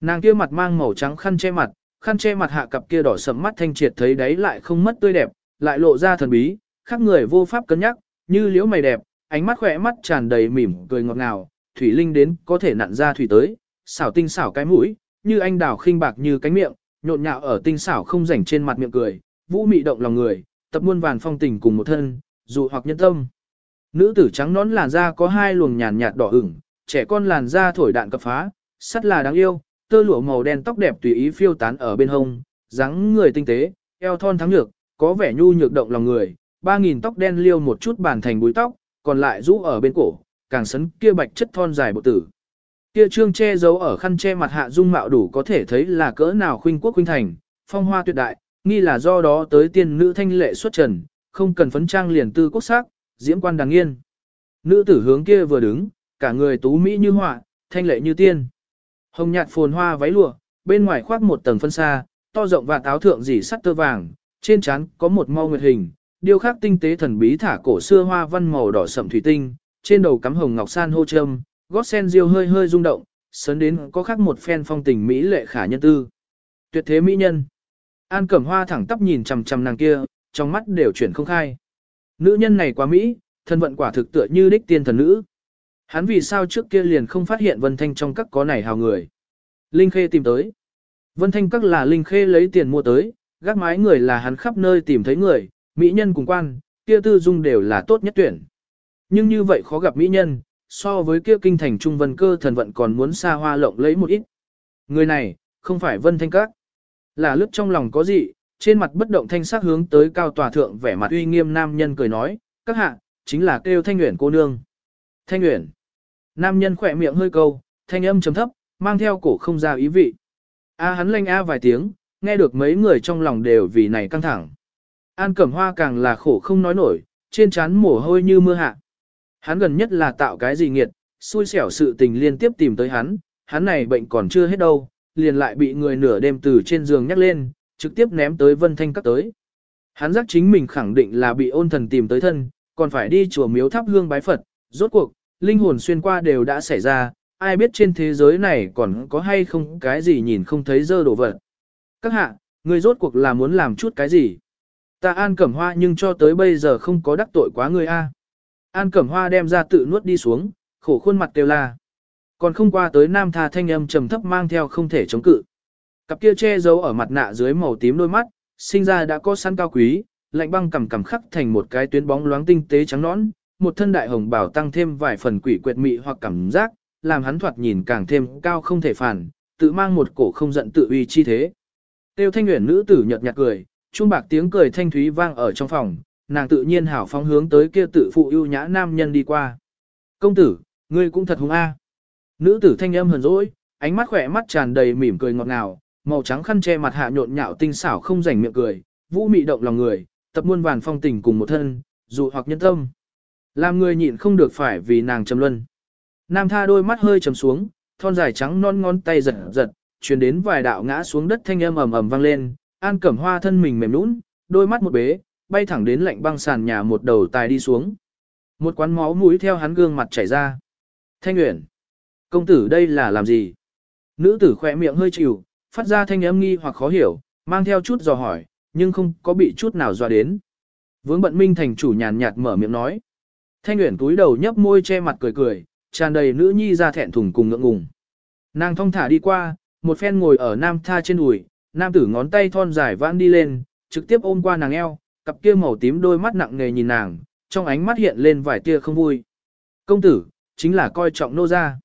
Nàng kia mặt mang màu trắng khăn che mặt, khăn che mặt hạ cặp kia đỏ sẫm mắt thanh triệt thấy đấy lại không mất tươi đẹp, lại lộ ra thần bí, khác người vô pháp cân nhắc, như liễu mày đẹp, ánh mắt khỏe mắt tràn đầy mỉm cười ngọt ngào, thủy linh đến có thể nặn ra thủy tới, xảo tinh xảo cái mũi, như anh đào khinh bạc như cánh miệng, nhộn nhạo ở tinh xảo không rảnh trên mặt miệng cười, vũ mị động lòng người, tập muôn vàn phong tình cùng một thân, dù hoặc nhân tâm. Nữ tử trắng nón làn da có hai luồng nhàn nhạt đỏ ửng, trẻ con làn da thổi đạn cập phá, sắt là đáng yêu, tơ lụa màu đen tóc đẹp tùy ý phiêu tán ở bên hông, dáng người tinh tế, eo thon thắng nhược, có vẻ nhu nhược động lòng người, ba nghìn tóc đen liêu một chút bàn thành búi tóc, còn lại rũ ở bên cổ, càng sấn kia bạch chất thon dài bộ tử. Kia trương che giấu ở khăn che mặt hạ dung mạo đủ có thể thấy là cỡ nào khuynh quốc khuynh thành, phong hoa tuyệt đại, nghi là do đó tới tiên nữ thanh lệ xuất trần, không cần phấn trang liền tư quốc sắc, diễm quan đàng yên. Nữ tử hướng kia vừa đứng, cả người tú mỹ như họa, thanh lệ như tiên. Hồng nhạt phồn hoa váy lụa, bên ngoài khoác một tầng phân xa, to rộng và táo thượng dỉ sắt tơ vàng, trên trán có một mau nguyệt hình, điêu khắc tinh tế thần bí thả cổ xưa hoa văn màu đỏ sậm thủy tinh, trên đầu cắm hồng ngọc san hô trâm, gót sen diêu hơi hơi rung động, sớn đến có khắc một phen phong tình mỹ lệ khả nhân tư. Tuyệt thế mỹ nhân. An Cẩm Hoa thẳng tắp nhìn chằm chằm nàng kia, trong mắt đều chuyển không khai. Nữ nhân này quá mỹ, thân vận quả thực tựa như đích tiên thần nữ. Hắn vì sao trước kia liền không phát hiện Vân Thanh trong các có này hào người. Linh Khê tìm tới. Vân Thanh các là Linh Khê lấy tiền mua tới, gác mái người là hắn khắp nơi tìm thấy người, mỹ nhân cùng quan, kia tư dung đều là tốt nhất tuyển. Nhưng như vậy khó gặp mỹ nhân, so với kia kinh thành trung vân cơ thần vận còn muốn xa hoa lộng lấy một ít. Người này, không phải Vân Thanh các. Là lướt trong lòng có gì, trên mặt bất động thanh sắc hướng tới cao tòa thượng vẻ mặt uy nghiêm nam nhân cười nói, các hạ, chính là kêu thanh nguyện cô nương. Thanh nguyện. Nam nhân khỏe miệng hơi câu, thanh âm chấm thấp, mang theo cổ không ra ý vị. A hắn lanh a vài tiếng, nghe được mấy người trong lòng đều vì này căng thẳng. An Cẩm Hoa càng là khổ không nói nổi, trên trán mồ hôi như mưa hạ. Hắn gần nhất là tạo cái gì nghiệt, xui xẻo sự tình liên tiếp tìm tới hắn, hắn này bệnh còn chưa hết đâu, liền lại bị người nửa đêm từ trên giường nhắc lên, trực tiếp ném tới vân thanh các tới. Hắn giác chính mình khẳng định là bị ôn thần tìm tới thân, còn phải đi chùa miếu thắp hương bái Phật, rốt cuộc, linh hồn xuyên qua đều đã xảy ra, ai biết trên thế giới này còn có hay không cái gì nhìn không thấy dơ đổ vật. Các hạ, người rốt cuộc là muốn làm chút cái gì? Ta An Cẩm Hoa nhưng cho tới bây giờ không có đắc tội quá người A. An Cẩm Hoa đem ra tự nuốt đi xuống, khổ khuôn mặt kêu la. Còn không qua tới nam tha thanh âm trầm thấp mang theo không thể chống cự. Cặp kia che giấu ở mặt nạ dưới màu tím đôi mắt, sinh ra đã có sẵn cao quý, lạnh băng cầm cầm khắc thành một cái tuyến bóng loáng tinh tế trắng nõn, một thân đại hồng bảo tăng thêm vài phần quỷ quyệt mị hoặc cảm giác, làm hắn thoạt nhìn càng thêm cao không thể phản, tự mang một cổ không giận tự uy chi thế. Tiêu thanh Uyển nữ tử nhợt nhạt cười, chuông bạc tiếng cười thanh thúy vang ở trong phòng, nàng tự nhiên hảo phóng hướng tới kia tự phụ ưu nhã nam nhân đi qua. Công tử, ngươi cũng thật hung a. Nữ tử thanh âm hờn dỗi, ánh mắt khỏe mắt tràn đầy mỉm cười ngọt ngào, màu trắng khăn che mặt hạ nhộn nhạo tinh xảo không rảnh miệng cười, vũ mị động lòng người, tập muôn vàn phong tình cùng một thân, dụ hoặc nhân tâm. Làm người nhịn không được phải vì nàng trầm luân. Nam tha đôi mắt hơi trầm xuống, thon dài trắng non ngón tay giật giật, truyền đến vài đạo ngã xuống đất thanh âm ầm ầm vang lên, An Cẩm Hoa thân mình mềm nhũn, đôi mắt một bế, bay thẳng đến lạnh băng sàn nhà một đầu tài đi xuống. Một quán máu mũi theo hắn gương mặt chảy ra. Thanh Uyển, công tử đây là làm gì? Nữ tử khỏe miệng hơi chịu, phát ra thanh âm nghi hoặc khó hiểu, mang theo chút dò hỏi, nhưng không có bị chút nào dọa đến. Vướng bận minh thành chủ nhàn nhạt mở miệng nói. Thanh Uyển túi đầu nhấp môi che mặt cười cười, tràn đầy nữ nhi ra thẹn thùng cùng ngượng ngùng. Nàng thong thả đi qua, một phen ngồi ở nam tha trên đùi, Nam tử ngón tay thon dài vãn đi lên, trực tiếp ôm qua nàng eo, cặp kia màu tím đôi mắt nặng nề nhìn nàng, trong ánh mắt hiện lên vài tia không vui. Công tử, chính là coi trọng nô gia.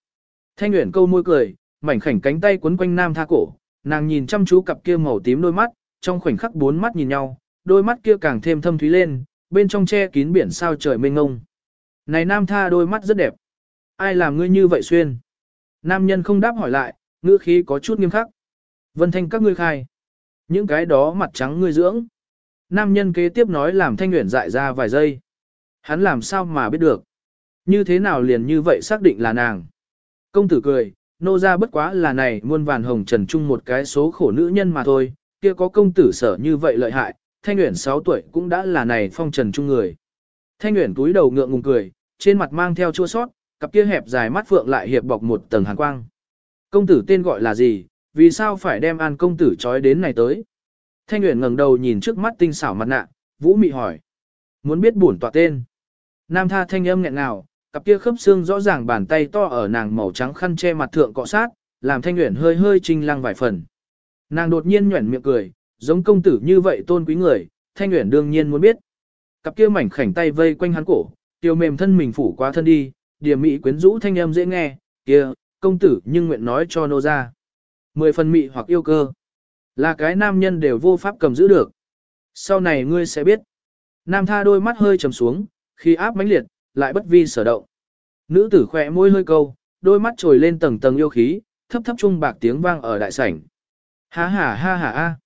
Thanh Uyển câu môi cười, mảnh khảnh cánh tay quấn quanh nam tha cổ, nàng nhìn chăm chú cặp kia màu tím đôi mắt, trong khoảnh khắc bốn mắt nhìn nhau, đôi mắt kia càng thêm thâm thúy lên, bên trong che kín biển sao trời mênh ngông. Này nam tha đôi mắt rất đẹp. Ai làm ngươi như vậy xuyên? Nam nhân không đáp hỏi lại, ngữ khí có chút nghiêm khắc. Vân thanh các ngươi khai. Những cái đó mặt trắng ngươi dưỡng. Nam nhân kế tiếp nói làm thanh Nguyễn dại ra vài giây. Hắn làm sao mà biết được. Như thế nào liền như vậy xác định là nàng. Công tử cười, nô ra bất quá là này muôn vàn hồng trần chung một cái số khổ nữ nhân mà thôi, kia có công tử sở như vậy lợi hại, thanh Nguyễn 6 tuổi cũng đã là này phong trần chung người. Thanh Nguyễn túi đầu ngượng ngùng cười, trên mặt mang theo chua sót, cặp kia hẹp dài mắt phượng lại hiệp bọc một tầng hàn quang. Công tử tên gọi là gì, vì sao phải đem an công tử trói đến này tới? Thanh uyển ngẩng đầu nhìn trước mắt tinh xảo mặt nạ, vũ mị hỏi. Muốn biết bổn tọa tên. Nam tha thanh âm nghẹn ngào, cặp kia khớp xương rõ ràng bàn tay to ở nàng màu trắng khăn che mặt thượng cọ sát, làm thanh uyển hơi hơi trinh lăng vài phần. Nàng đột nhiên nhuyễn miệng cười, giống công tử như vậy tôn quý người, thanh uyển đương nhiên muốn biết. Cặp kia mảnh khảnh tay vây quanh hắn cổ, tiêu mềm thân mình phủ qua thân đi, điểm mỹ quyến rũ thanh âm dễ nghe, kia, công tử nhưng nguyện nói cho nô ra. Mười phần mị hoặc yêu cơ, là cái nam nhân đều vô pháp cầm giữ được. Sau này ngươi sẽ biết. Nam tha đôi mắt hơi trầm xuống, khi áp mãnh liệt, lại bất vi sở động. Nữ tử khỏe môi hơi câu, đôi mắt trồi lên tầng tầng yêu khí, thấp thấp trung bạc tiếng vang ở đại sảnh. Há hà ha hà a.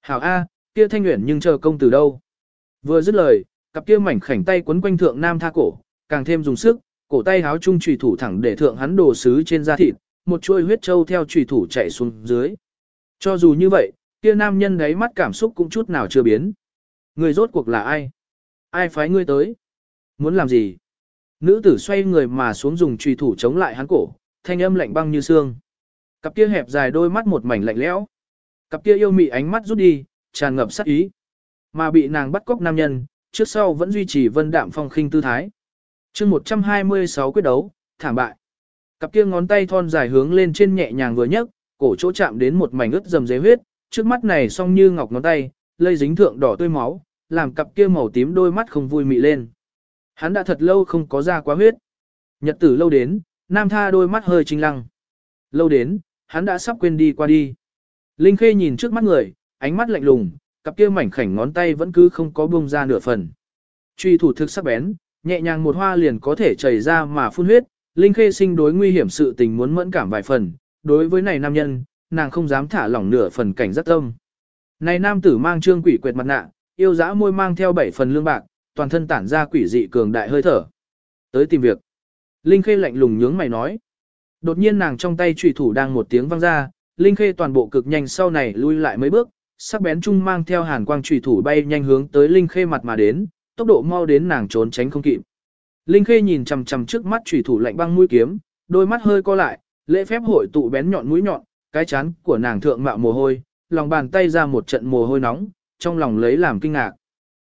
Hảo a, kia thanh nguyện nhưng chờ công tử đâu. Vừa dứt lời, cặp kia mảnh khảnh tay quấn quanh thượng nam tha cổ, càng thêm dùng sức, cổ tay háo trung trùy thủ thẳng để thượng hắn đồ sứ trên da thịt, một chuôi huyết châu theo trùy thủ chạy xuống dưới. Cho dù như vậy, kia nam nhân đấy mắt cảm xúc cũng chút nào chưa biến. Người rốt cuộc là ai? Ai phái ngươi tới? Muốn làm gì? Nữ tử xoay người mà xuống dùng trùy thủ chống lại hắn cổ, thanh âm lạnh băng như xương. Cặp kia hẹp dài đôi mắt một mảnh lạnh lẽo. Cặp kia yêu mị ánh mắt rút đi, tràn ngập sát ý. Mà bị nàng bắt cóc nam nhân, trước sau vẫn duy trì vân đạm phong khinh tư thái. chương 126 quyết đấu, thảm bại. Cặp kia ngón tay thon dài hướng lên trên nhẹ nhàng vừa nhấc, cổ chỗ chạm đến một mảnh ướt dầm dế huyết, trước mắt này song như ngọc ngón tay, lây dính thượng đỏ tươi máu, làm cặp kia màu tím đôi mắt không vui mị lên. Hắn đã thật lâu không có ra quá huyết. Nhật tử lâu đến, nam tha đôi mắt hơi trinh lăng. Lâu đến, hắn đã sắp quên đi qua đi. Linh Khê nhìn trước mắt người, ánh mắt lạnh lùng, cặp kia mảnh khảnh ngón tay vẫn cứ không có buông ra nửa phần. Truy thủ thực sắc bén, nhẹ nhàng một hoa liền có thể chảy ra mà phun huyết, Linh Khê sinh đối nguy hiểm sự tình muốn mẫn cảm vài phần, đối với này nam nhân, nàng không dám thả lỏng nửa phần cảnh giác tâm. Này nam tử mang trương quỷ quệt mặt nạ, yêu dã môi mang theo bảy phần lương bạc, toàn thân tản ra quỷ dị cường đại hơi thở. Tới tìm việc. Linh Khê lạnh lùng nhướng mày nói. Đột nhiên nàng trong tay chủy thủ đang một tiếng vang ra, Linh Khê toàn bộ cực nhanh sau này lui lại mấy bước, sắc bén trung mang theo hàn quang chủy thủ bay nhanh hướng tới Linh Khê mặt mà đến, tốc độ mau đến nàng trốn tránh không kịp. Linh Khê nhìn chằm chằm trước mắt trùy thủ lạnh băng mũi kiếm, đôi mắt hơi co lại, lễ phép hội tụ bén nhọn mũi nhọn, cái chán của nàng thượng mạo mồ hôi, lòng bàn tay ra một trận mồ hôi nóng, trong lòng lấy làm kinh ngạc.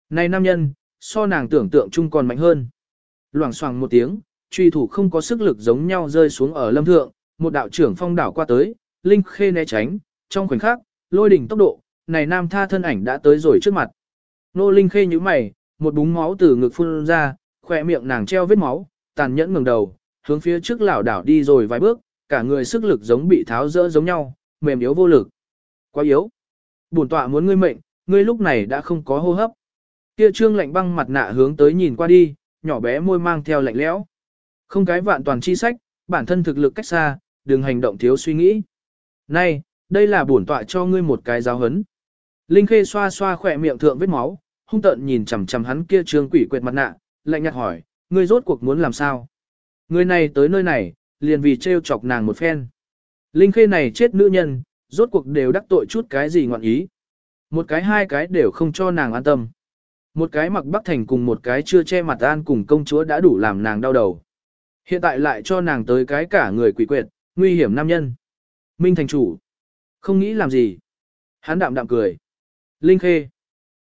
Này nam nhân, so nàng tưởng tượng chung còn mạnh hơn. Loảng xoảng một tiếng, truy thủ không có sức lực giống nhau rơi xuống ở lâm thượng, một đạo trưởng phong đảo qua tới, Linh Khê né tránh, trong khoảnh khắc, lôi đỉnh tốc độ, này nam tha thân ảnh đã tới rồi trước mặt. Nô Linh Khê như mày, một búng máu từ ngực phun ra, khỏe miệng nàng treo vết máu, tàn nhẫn ngẩng đầu, hướng phía trước lảo đảo đi rồi vài bước, cả người sức lực giống bị tháo rỡ giống nhau, mềm yếu vô lực. Quá yếu. Bổn tọa muốn ngươi mệnh, ngươi lúc này đã không có hô hấp. Kia trương lạnh băng mặt nạ hướng tới nhìn qua đi, nhỏ bé môi mang theo lạnh lẽo. Không cái vạn toàn chi sách, bản thân thực lực cách xa, đừng hành động thiếu suy nghĩ. Này, đây là bổn tọa cho ngươi một cái giáo hấn. Linh Khê xoa xoa khỏe miệng thượng vết máu, hung tợn nhìn chằm chằm hắn kia trương quỷ quệt mặt nạ, lạnh nhạt hỏi, ngươi rốt cuộc muốn làm sao? Người này tới nơi này, liền vì trêu chọc nàng một phen. Linh Khê này chết nữ nhân, rốt cuộc đều đắc tội chút cái gì ngọn ý. Một cái hai cái đều không cho nàng an tâm. Một cái mặc bắc thành cùng một cái chưa che mặt an cùng công chúa đã đủ làm nàng đau đầu. Hiện tại lại cho nàng tới cái cả người quỷ quyệt, nguy hiểm nam nhân. Minh thành chủ. Không nghĩ làm gì. Hắn đạm đạm cười. Linh khê.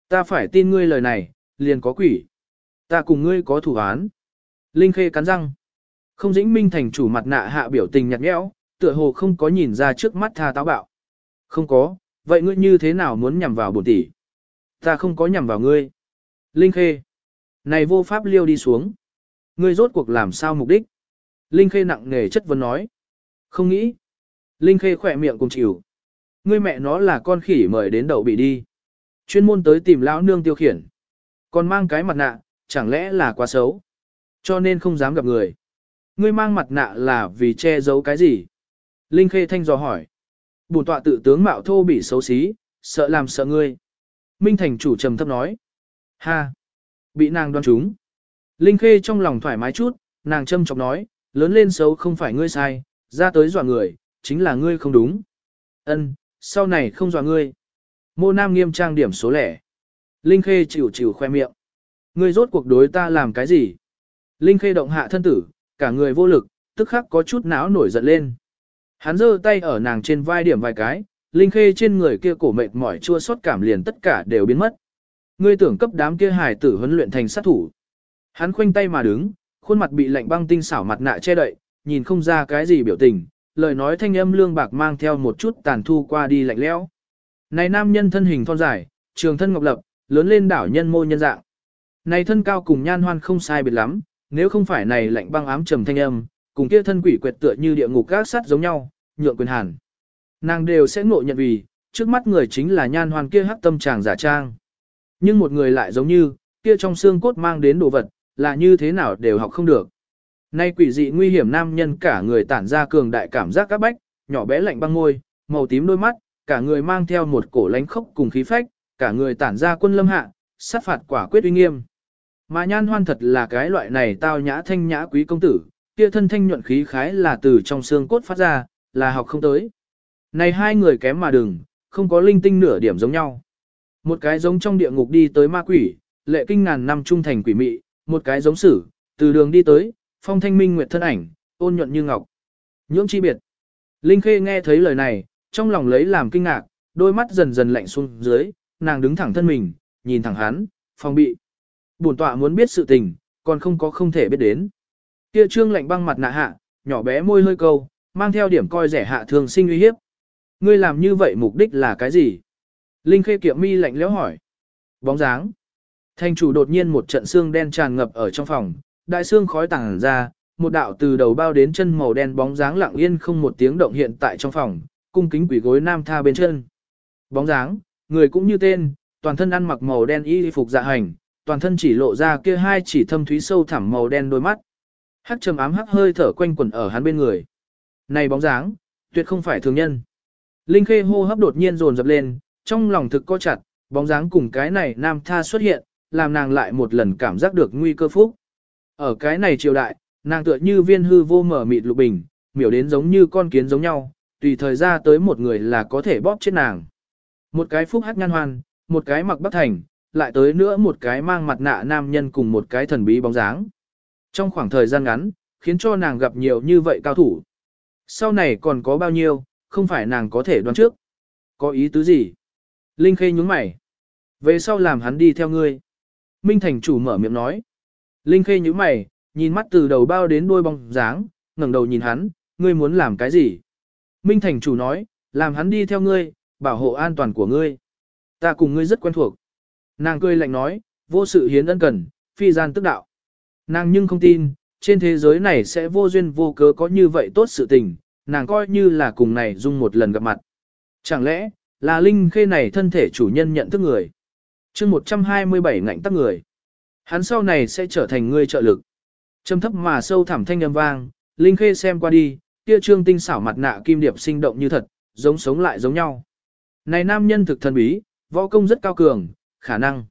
Ta phải tin ngươi lời này, liền có quỷ. Ta cùng ngươi có thủ án. Linh khê cắn răng. Không dĩnh minh thành chủ mặt nạ hạ biểu tình nhạt nhẽo, tựa hồ không có nhìn ra trước mắt tha táo bạo. Không có, vậy ngươi như thế nào muốn nhằm vào bổn tỷ? Ta không có nhằm vào ngươi. Linh Khê. Này vô pháp liêu đi xuống. Ngươi rốt cuộc làm sao mục đích? Linh Khê nặng nề chất vấn nói. Không nghĩ. Linh Khê khỏe miệng cùng chịu. Ngươi mẹ nó là con khỉ mời đến đầu bị đi. Chuyên môn tới tìm lão nương tiêu khiển. Còn mang cái mặt nạ, chẳng lẽ là quá xấu. Cho nên không dám gặp người. Ngươi mang mặt nạ là vì che giấu cái gì? Linh Khê thanh dò hỏi. Bùn tọa tự tướng mạo thô bị xấu xí, sợ làm sợ ngươi. Minh Thành chủ trầm thấp nói. Ha! Bị nàng đoan trúng. Linh Khê trong lòng thoải mái chút, nàng châm chọc nói, lớn lên xấu không phải ngươi sai, ra tới dọa người, chính là ngươi không đúng. Ân, sau này không dọa ngươi. Mô Nam nghiêm trang điểm số lẻ. Linh Khê chịu chịu khoe miệng. Ngươi rốt cuộc đối ta làm cái gì? Linh Khê động hạ thân tử, cả người vô lực, tức khắc có chút não nổi giận lên. Hắn giơ tay ở nàng trên vai điểm vài cái, Linh Khê trên người kia cổ mệt mỏi chua xót cảm liền tất cả đều biến mất. Ngươi tưởng cấp đám kia hài tử huấn luyện thành sát thủ. Hắn khoanh tay mà đứng, khuôn mặt bị lạnh băng tinh xảo mặt nạ che đậy, nhìn không ra cái gì biểu tình, lời nói thanh âm lương bạc mang theo một chút tàn thu qua đi lạnh lẽo. Này nam nhân thân hình thon dài, trường thân ngọc lập, lớn lên đảo nhân mô nhân dạng. Này thân cao cùng nhan hoan không sai biệt lắm, nếu không phải này lạnh băng ám trầm thanh âm, cùng kia thân quỷ quyệt tựa như địa ngục các sát giống nhau, nhượng quyền hàn. Nàng đều sẽ ngộ nhận vì, trước mắt người chính là nhan hoan kia hắc tâm tràng giả trang. Nhưng một người lại giống như, kia trong xương cốt mang đến đồ vật, là như thế nào đều học không được. Nay quỷ dị nguy hiểm nam nhân cả người tản ra cường đại cảm giác các bách, nhỏ bé lạnh băng môi, màu tím đôi mắt, cả người mang theo một cổ lánh khốc cùng khí phách, cả người tản ra quân lâm hạ, sát phạt quả quyết uy nghiêm. Mà nhan hoan thật là cái loại này tao nhã thanh nhã quý công tử, kia thân thanh nhuận khí khái là từ trong xương cốt phát ra, là học không tới. Này hai người kém mà đừng, không có linh tinh nửa điểm giống nhau. Một cái giống trong địa ngục đi tới ma quỷ, lệ kinh ngàn năm trung thành quỷ mị, một cái giống sử, từ đường đi tới, phong thanh minh nguyệt thân ảnh, ôn nhuận như ngọc. Nhưỡng chi biệt. Linh Khê nghe thấy lời này, trong lòng lấy làm kinh ngạc, đôi mắt dần dần lạnh xuống dưới, nàng đứng thẳng thân mình, nhìn thẳng hắn, phong bị. Bổn tọa muốn biết sự tình, còn không có không thể biết đến. Kia trương lạnh băng mặt nạ hạ, nhỏ bé môi hơi câu, mang theo điểm coi rẻ hạ thường sinh uy hiếp. Ngươi làm như vậy mục đích là cái gì? Linh Khê kiệm mi lạnh lẽo hỏi. Bóng dáng. Thành chủ đột nhiên một trận xương đen tràn ngập ở trong phòng, đại xương khói tàng ra, một đạo từ đầu bao đến chân màu đen bóng dáng lặng yên không một tiếng động hiện tại trong phòng, cung kính quỷ gối nam tha bên chân. Bóng dáng, người cũng như tên, toàn thân ăn mặc màu đen y phục dạ hành, toàn thân chỉ lộ ra kia hai chỉ thâm thúy sâu thẳm màu đen đôi mắt. Hắc trầm ám hắc hơi thở quanh quẩn ở hắn bên người. Này bóng dáng, tuyệt không phải thường nhân. Linh Khê hô hấp đột nhiên dồn dập lên, trong lòng thực co chặt, bóng dáng cùng cái này nam tha xuất hiện, làm nàng lại một lần cảm giác được nguy cơ phúc. Ở cái này triều đại, nàng tựa như viên hư vô mở mịt lục bình, miểu đến giống như con kiến giống nhau, tùy thời ra tới một người là có thể bóp chết nàng. Một cái phúc hắc nhan hoan, một cái mặc bắc thành, lại tới nữa một cái mang mặt nạ nam nhân cùng một cái thần bí bóng dáng. Trong khoảng thời gian ngắn, khiến cho nàng gặp nhiều như vậy cao thủ. Sau này còn có bao nhiêu, không phải nàng có thể đoán trước. Có ý tứ gì? Linh Khê nhúng mày. Về sau làm hắn đi theo ngươi. Minh Thành chủ mở miệng nói. Linh Khê nhíu mày, nhìn mắt từ đầu bao đến đuôi bóng dáng, ngẩng đầu nhìn hắn, ngươi muốn làm cái gì? Minh Thành chủ nói, làm hắn đi theo ngươi, bảo hộ an toàn của ngươi. Ta cùng ngươi rất quen thuộc. Nàng cười lạnh nói, vô sự hiến ân cần, phi gian tức đạo. Nàng nhưng không tin, trên thế giới này sẽ vô duyên vô cớ có như vậy tốt sự tình, nàng coi như là cùng này dung một lần gặp mặt. Chẳng lẽ, là Linh Khê này thân thể chủ nhân nhận thức người? chương 127 ngạnh tắc người. Hắn sau này sẽ trở thành người trợ lực. Trầm thấp mà sâu thẳm thanh âm vang, Linh Khê xem qua đi, kia trương tinh xảo mặt nạ kim điệp sinh động như thật, giống sống lại giống nhau. Này nam nhân thực thần bí, võ công rất cao cường, khả năng.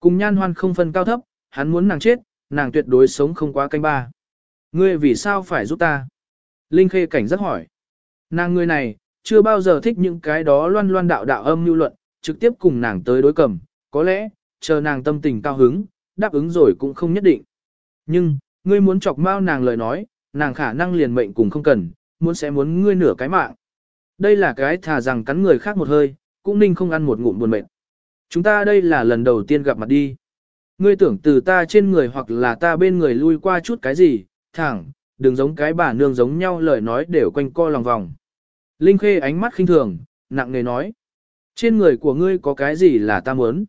Cùng nhan hoan không phân cao thấp, hắn muốn nàng chết, nàng tuyệt đối sống không quá canh ba. Ngươi vì sao phải giúp ta? Linh Khê cảnh giác hỏi. Nàng người này, chưa bao giờ thích những cái đó loan loan đạo đạo âm lưu luận, trực tiếp cùng nàng tới đối cầm, có lẽ, chờ nàng tâm tình cao hứng, đáp ứng rồi cũng không nhất định. Nhưng, ngươi muốn chọc mau nàng lời nói, nàng khả năng liền mệnh cùng không cần, muốn sẽ muốn ngươi nửa cái mạng. Đây là cái thà rằng cắn người khác một hơi, cũng ninh không ăn một ngụm buồn mệt. Chúng ta đây là lần đầu tiên gặp mặt đi. Ngươi tưởng từ ta trên người hoặc là ta bên người lui qua chút cái gì, thẳng, đừng giống cái bà nương giống nhau lời nói đều quanh co lòng vòng. Linh Khê ánh mắt khinh thường, nặng nề nói. Trên người của ngươi có cái gì là ta muốn?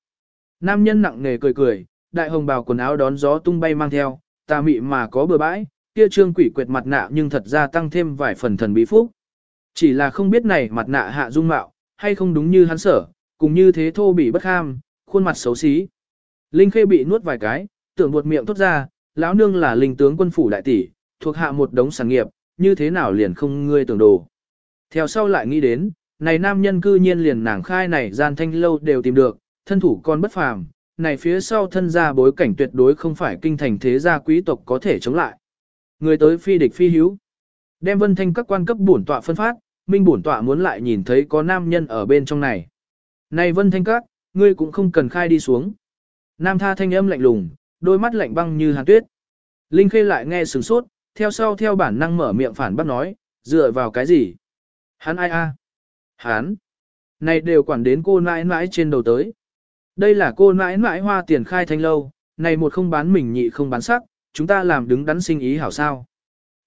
Nam nhân nặng nề cười cười, đại hồng bào quần áo đón gió tung bay mang theo, ta mị mà có bừa bãi, kia trương quỷ quyệt mặt nạ nhưng thật ra tăng thêm vài phần thần bí phúc. Chỉ là không biết này mặt nạ hạ dung mạo, hay không đúng như hắn sở, cùng như thế thô bị bất ham, khuôn mặt xấu xí. Linh Khê bị nuốt vài cái, tưởng buột miệng tốt ra, lão nương là linh tướng quân phủ đại tỷ, thuộc hạ một đống sản nghiệp, như thế nào liền không ngươi tưởng đồ. Theo sau lại nghĩ đến, này nam nhân cư nhiên liền nàng khai này gian thanh lâu đều tìm được, thân thủ con bất phàm, này phía sau thân gia bối cảnh tuyệt đối không phải kinh thành thế gia quý tộc có thể chống lại. Người tới phi địch phi hiếu. Đem vân thanh các quan cấp bổn tọa phân phát, minh bổn tọa muốn lại nhìn thấy có nam nhân ở bên trong này. Này vân thanh các, ngươi cũng không cần khai đi xuống. Nam tha thanh âm lạnh lùng, đôi mắt lạnh băng như hàn tuyết. Linh khê lại nghe sừng sốt, theo sau theo bản năng mở miệng phản bác nói, dựa vào cái gì? Hắn ai a? Hắn? Này đều quản đến cô nãi nãi trên đầu tới. Đây là cô nãi nãi hoa tiền khai thanh lâu, này một không bán mình nhị không bán sắc, chúng ta làm đứng đắn sinh ý hảo sao.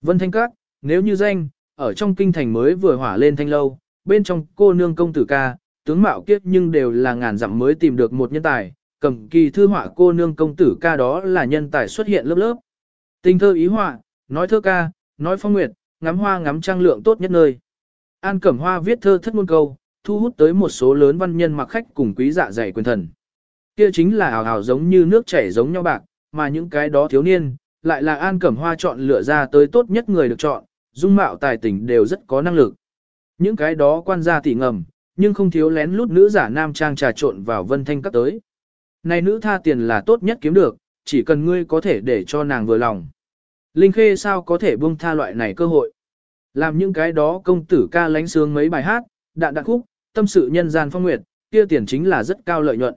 Vân Thanh Các, nếu như danh, ở trong kinh thành mới vừa hỏa lên thanh lâu, bên trong cô nương công tử ca, tướng mạo kiếp nhưng đều là ngàn dặm mới tìm được một nhân tài, cầm kỳ thư họa cô nương công tử ca đó là nhân tài xuất hiện lớp lớp. Tình thơ ý họa, nói thơ ca, nói phong nguyệt, ngắm hoa ngắm trang lượng tốt nhất nơi. An Cẩm Hoa viết thơ thất ngôn câu, thu hút tới một số lớn văn nhân mặc khách cùng quý dạ dày quyền thần. Kia chính là hào hào giống như nước chảy giống nhau bạc, mà những cái đó thiếu niên, lại là An Cẩm Hoa chọn lựa ra tới tốt nhất người được chọn, dung mạo tài tình đều rất có năng lực. Những cái đó quan gia tỉ ngầm, nhưng không thiếu lén lút nữ giả nam trang trà trộn vào vân thanh các tới. Này nữ tha tiền là tốt nhất kiếm được, chỉ cần ngươi có thể để cho nàng vừa lòng. Linh Khê sao có thể buông tha loại này cơ hội. Làm những cái đó công tử ca lánh sướng mấy bài hát, đạn đạn khúc, tâm sự nhân gian phong nguyệt, kia tiền chính là rất cao lợi nhuận.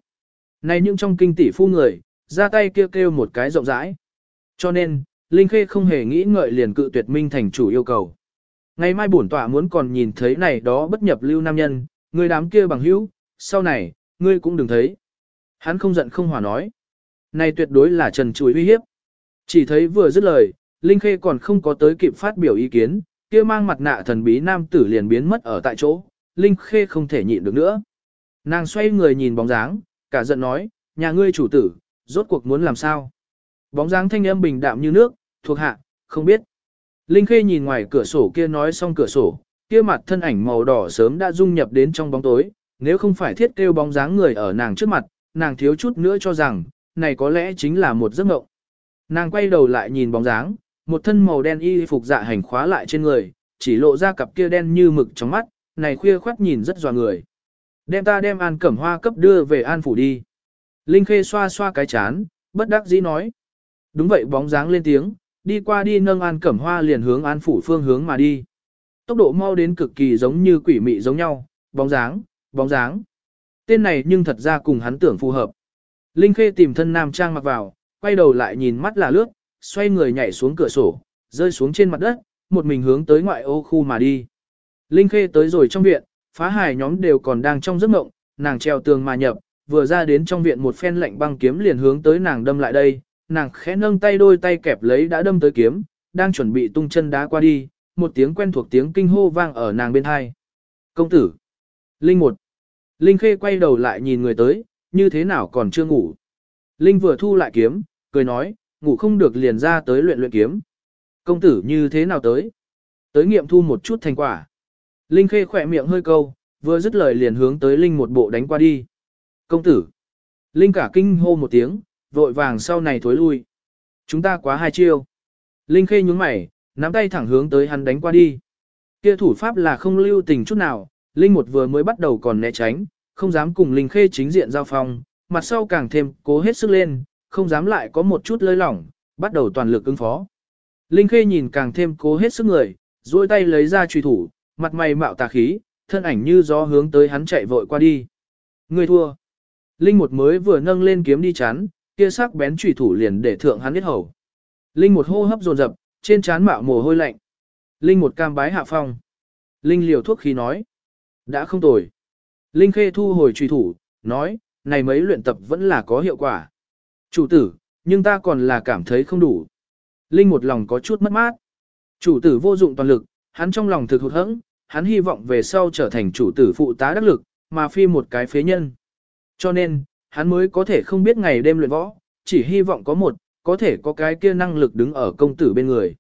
Này nhưng trong kinh tỷ phu người, ra tay kêu kêu một cái rộng rãi. Cho nên, Linh Khê không hề nghĩ ngợi liền cự tuyệt minh thành chủ yêu cầu. Ngày mai bổn tọa muốn còn nhìn thấy này đó bất nhập lưu nam nhân, người đám kia bằng hữu, sau này, ngươi cũng đừng thấy. Hắn không giận không hòa nói. Này tuyệt đối là trần chuối uy hiếp. Chỉ thấy vừa dứt lời, Linh Khê còn không có tới kịp phát biểu ý kiến, kia mang mặt nạ thần bí nam tử liền biến mất ở tại chỗ, Linh Khê không thể nhịn được nữa. Nàng xoay người nhìn bóng dáng, cả giận nói, nhà ngươi chủ tử, rốt cuộc muốn làm sao? Bóng dáng thanh âm bình đạm như nước, thuộc hạ, không biết. Linh Khê nhìn ngoài cửa sổ kia nói xong cửa sổ, kia mặt thân ảnh màu đỏ sớm đã dung nhập đến trong bóng tối, nếu không phải thiết kêu bóng dáng người ở nàng trước mặt, nàng thiếu chút nữa cho rằng, này có lẽ chính là một giấc mộng. Nàng quay đầu lại nhìn bóng dáng, một thân màu đen y phục dạ hành khóa lại trên người, chỉ lộ ra cặp kia đen như mực trong mắt, này khuya khoát nhìn rất dò người. Đem ta đem An Cẩm Hoa cấp đưa về An Phủ đi. Linh Khê xoa xoa cái chán, bất đắc dĩ nói. Đúng vậy bóng dáng lên tiếng, đi qua đi nâng An Cẩm Hoa liền hướng An Phủ phương hướng mà đi. Tốc độ mau đến cực kỳ giống như quỷ mị giống nhau, bóng dáng, bóng dáng. Tên này nhưng thật ra cùng hắn tưởng phù hợp. Linh Khê tìm thân nam trang mặc vào, quay đầu lại nhìn mắt là lướt, xoay người nhảy xuống cửa sổ, rơi xuống trên mặt đất, một mình hướng tới ngoại ô khu mà đi. Linh Khê tới rồi trong viện, phá hài nhóm đều còn đang trong giấc mộng, nàng treo tường mà nhập, vừa ra đến trong viện một phen lạnh băng kiếm liền hướng tới nàng đâm lại đây, nàng khẽ nâng tay đôi tay kẹp lấy đã đâm tới kiếm, đang chuẩn bị tung chân đá qua đi, một tiếng quen thuộc tiếng kinh hô vang ở nàng bên hai. Công tử! Linh một! Linh Khê quay đầu lại nhìn người tới, như thế nào còn chưa ngủ. Linh vừa thu lại kiếm, cười nói, ngủ không được liền ra tới luyện luyện kiếm. Công tử như thế nào tới? Tới nghiệm thu một chút thành quả. Linh khê khỏe miệng hơi câu, vừa dứt lời liền hướng tới Linh một bộ đánh qua đi. Công tử. Linh cả kinh hô một tiếng, vội vàng sau này thối lui. Chúng ta quá hai chiêu. Linh khê nhướng mày, nắm tay thẳng hướng tới hắn đánh qua đi. Kia thủ pháp là không lưu tình chút nào, Linh một vừa mới bắt đầu còn né tránh, không dám cùng Linh khê chính diện giao phong, mặt sau càng thêm cố hết sức lên, không dám lại có một chút lơi lỏng, bắt đầu toàn lực ứng phó. Linh Khê nhìn càng thêm cố hết sức người, duỗi tay lấy ra truy thủ, mặt mày mạo tà khí, thân ảnh như gió hướng tới hắn chạy vội qua đi. Người thua. Linh một mới vừa nâng lên kiếm đi chắn, kia sắc bén truy thủ liền để thượng hắn biết hầu. Linh một hô hấp dồn dập, trên trán mạo mồ hôi lạnh. Linh một cam bái hạ phong. Linh liều thuốc khí nói. Đã không tồi. Linh khê thu hồi truy thủ, nói, này mấy luyện tập vẫn là có hiệu quả. Chủ tử, nhưng ta còn là cảm thấy không đủ. Linh một lòng có chút mất mát. Chủ tử vô dụng toàn lực, hắn trong lòng thực hụt hẫng, hắn hy vọng về sau trở thành chủ tử phụ tá đắc lực, mà phi một cái phế nhân. Cho nên, hắn mới có thể không biết ngày đêm luyện võ, chỉ hy vọng có một, có thể có cái kia năng lực đứng ở công tử bên người.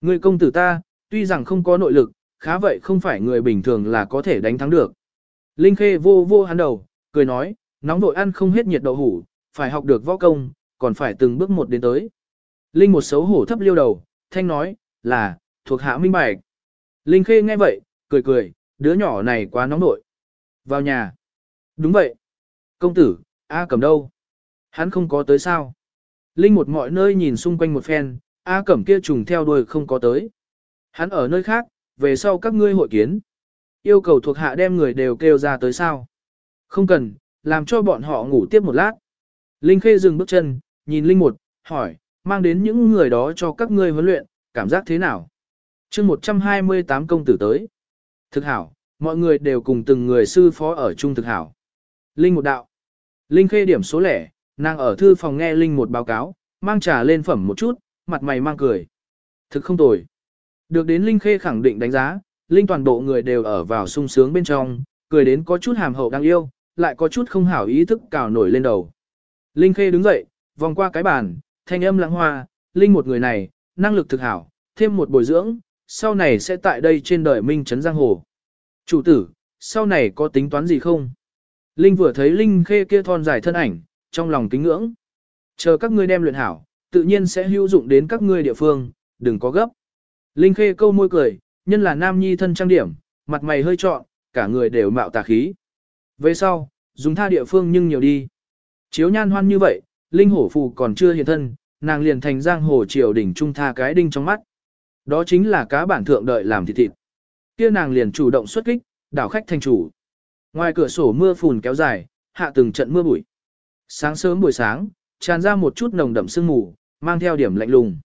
Người công tử ta, tuy rằng không có nội lực, khá vậy không phải người bình thường là có thể đánh thắng được. Linh Khê vô vô hắn đầu, cười nói, nóng vội ăn không hết nhiệt đậu hủ, phải học được võ công, còn phải từng bước một đến tới. Linh một xấu hổ thấp liêu đầu, thanh nói, là, thuộc hạ minh bạch. Linh Khê nghe vậy, cười cười, đứa nhỏ này quá nóng nội. Vào nhà. Đúng vậy. Công tử, A cầm đâu? Hắn không có tới sao? Linh một mọi nơi nhìn xung quanh một phen, A Cẩm kia trùng theo đuôi không có tới. Hắn ở nơi khác, về sau các ngươi hội kiến. Yêu cầu thuộc hạ đem người đều kêu ra tới sao? Không cần, làm cho bọn họ ngủ tiếp một lát. Linh Khê dừng bước chân, nhìn Linh một, hỏi, mang đến những người đó cho các ngươi huấn luyện, cảm giác thế nào? chương 128 công tử tới. Thực hảo, mọi người đều cùng từng người sư phó ở chung thực hảo. Linh một đạo. Linh khê điểm số lẻ, nàng ở thư phòng nghe Linh một báo cáo, mang trà lên phẩm một chút, mặt mày mang cười. Thực không tồi. Được đến Linh khê khẳng định đánh giá, Linh toàn bộ người đều ở vào sung sướng bên trong, cười đến có chút hàm hậu đang yêu, lại có chút không hảo ý thức cào nổi lên đầu. Linh khê đứng dậy, vòng qua cái bàn, thanh âm lãng hoa, Linh một người này, năng lực thực hảo, thêm một bồi dưỡng, sau này sẽ tại đây trên đời minh trấn giang hồ. Chủ tử, sau này có tính toán gì không? Linh vừa thấy Linh khê kia thon dài thân ảnh, trong lòng kính ngưỡng. Chờ các ngươi đem luyện hảo, tự nhiên sẽ hữu dụng đến các ngươi địa phương, đừng có gấp. Linh khê câu môi cười, nhân là nam nhi thân trang điểm, mặt mày hơi trọn, cả người đều mạo tà khí. Về sau, dùng tha địa phương nhưng nhiều đi. Chiếu nhan hoan như vậy, Linh hổ phù còn chưa hiện thân, nàng liền thành giang hồ triều đỉnh trung tha cái đinh trong mắt. Đó chính là cá bản thượng đợi làm thịt thịt. Kia nàng liền chủ động xuất kích, đảo khách thành chủ. Ngoài cửa sổ mưa phùn kéo dài, hạ từng trận mưa bụi. Sáng sớm buổi sáng, tràn ra một chút nồng đậm sương mù, mang theo điểm lạnh lùng.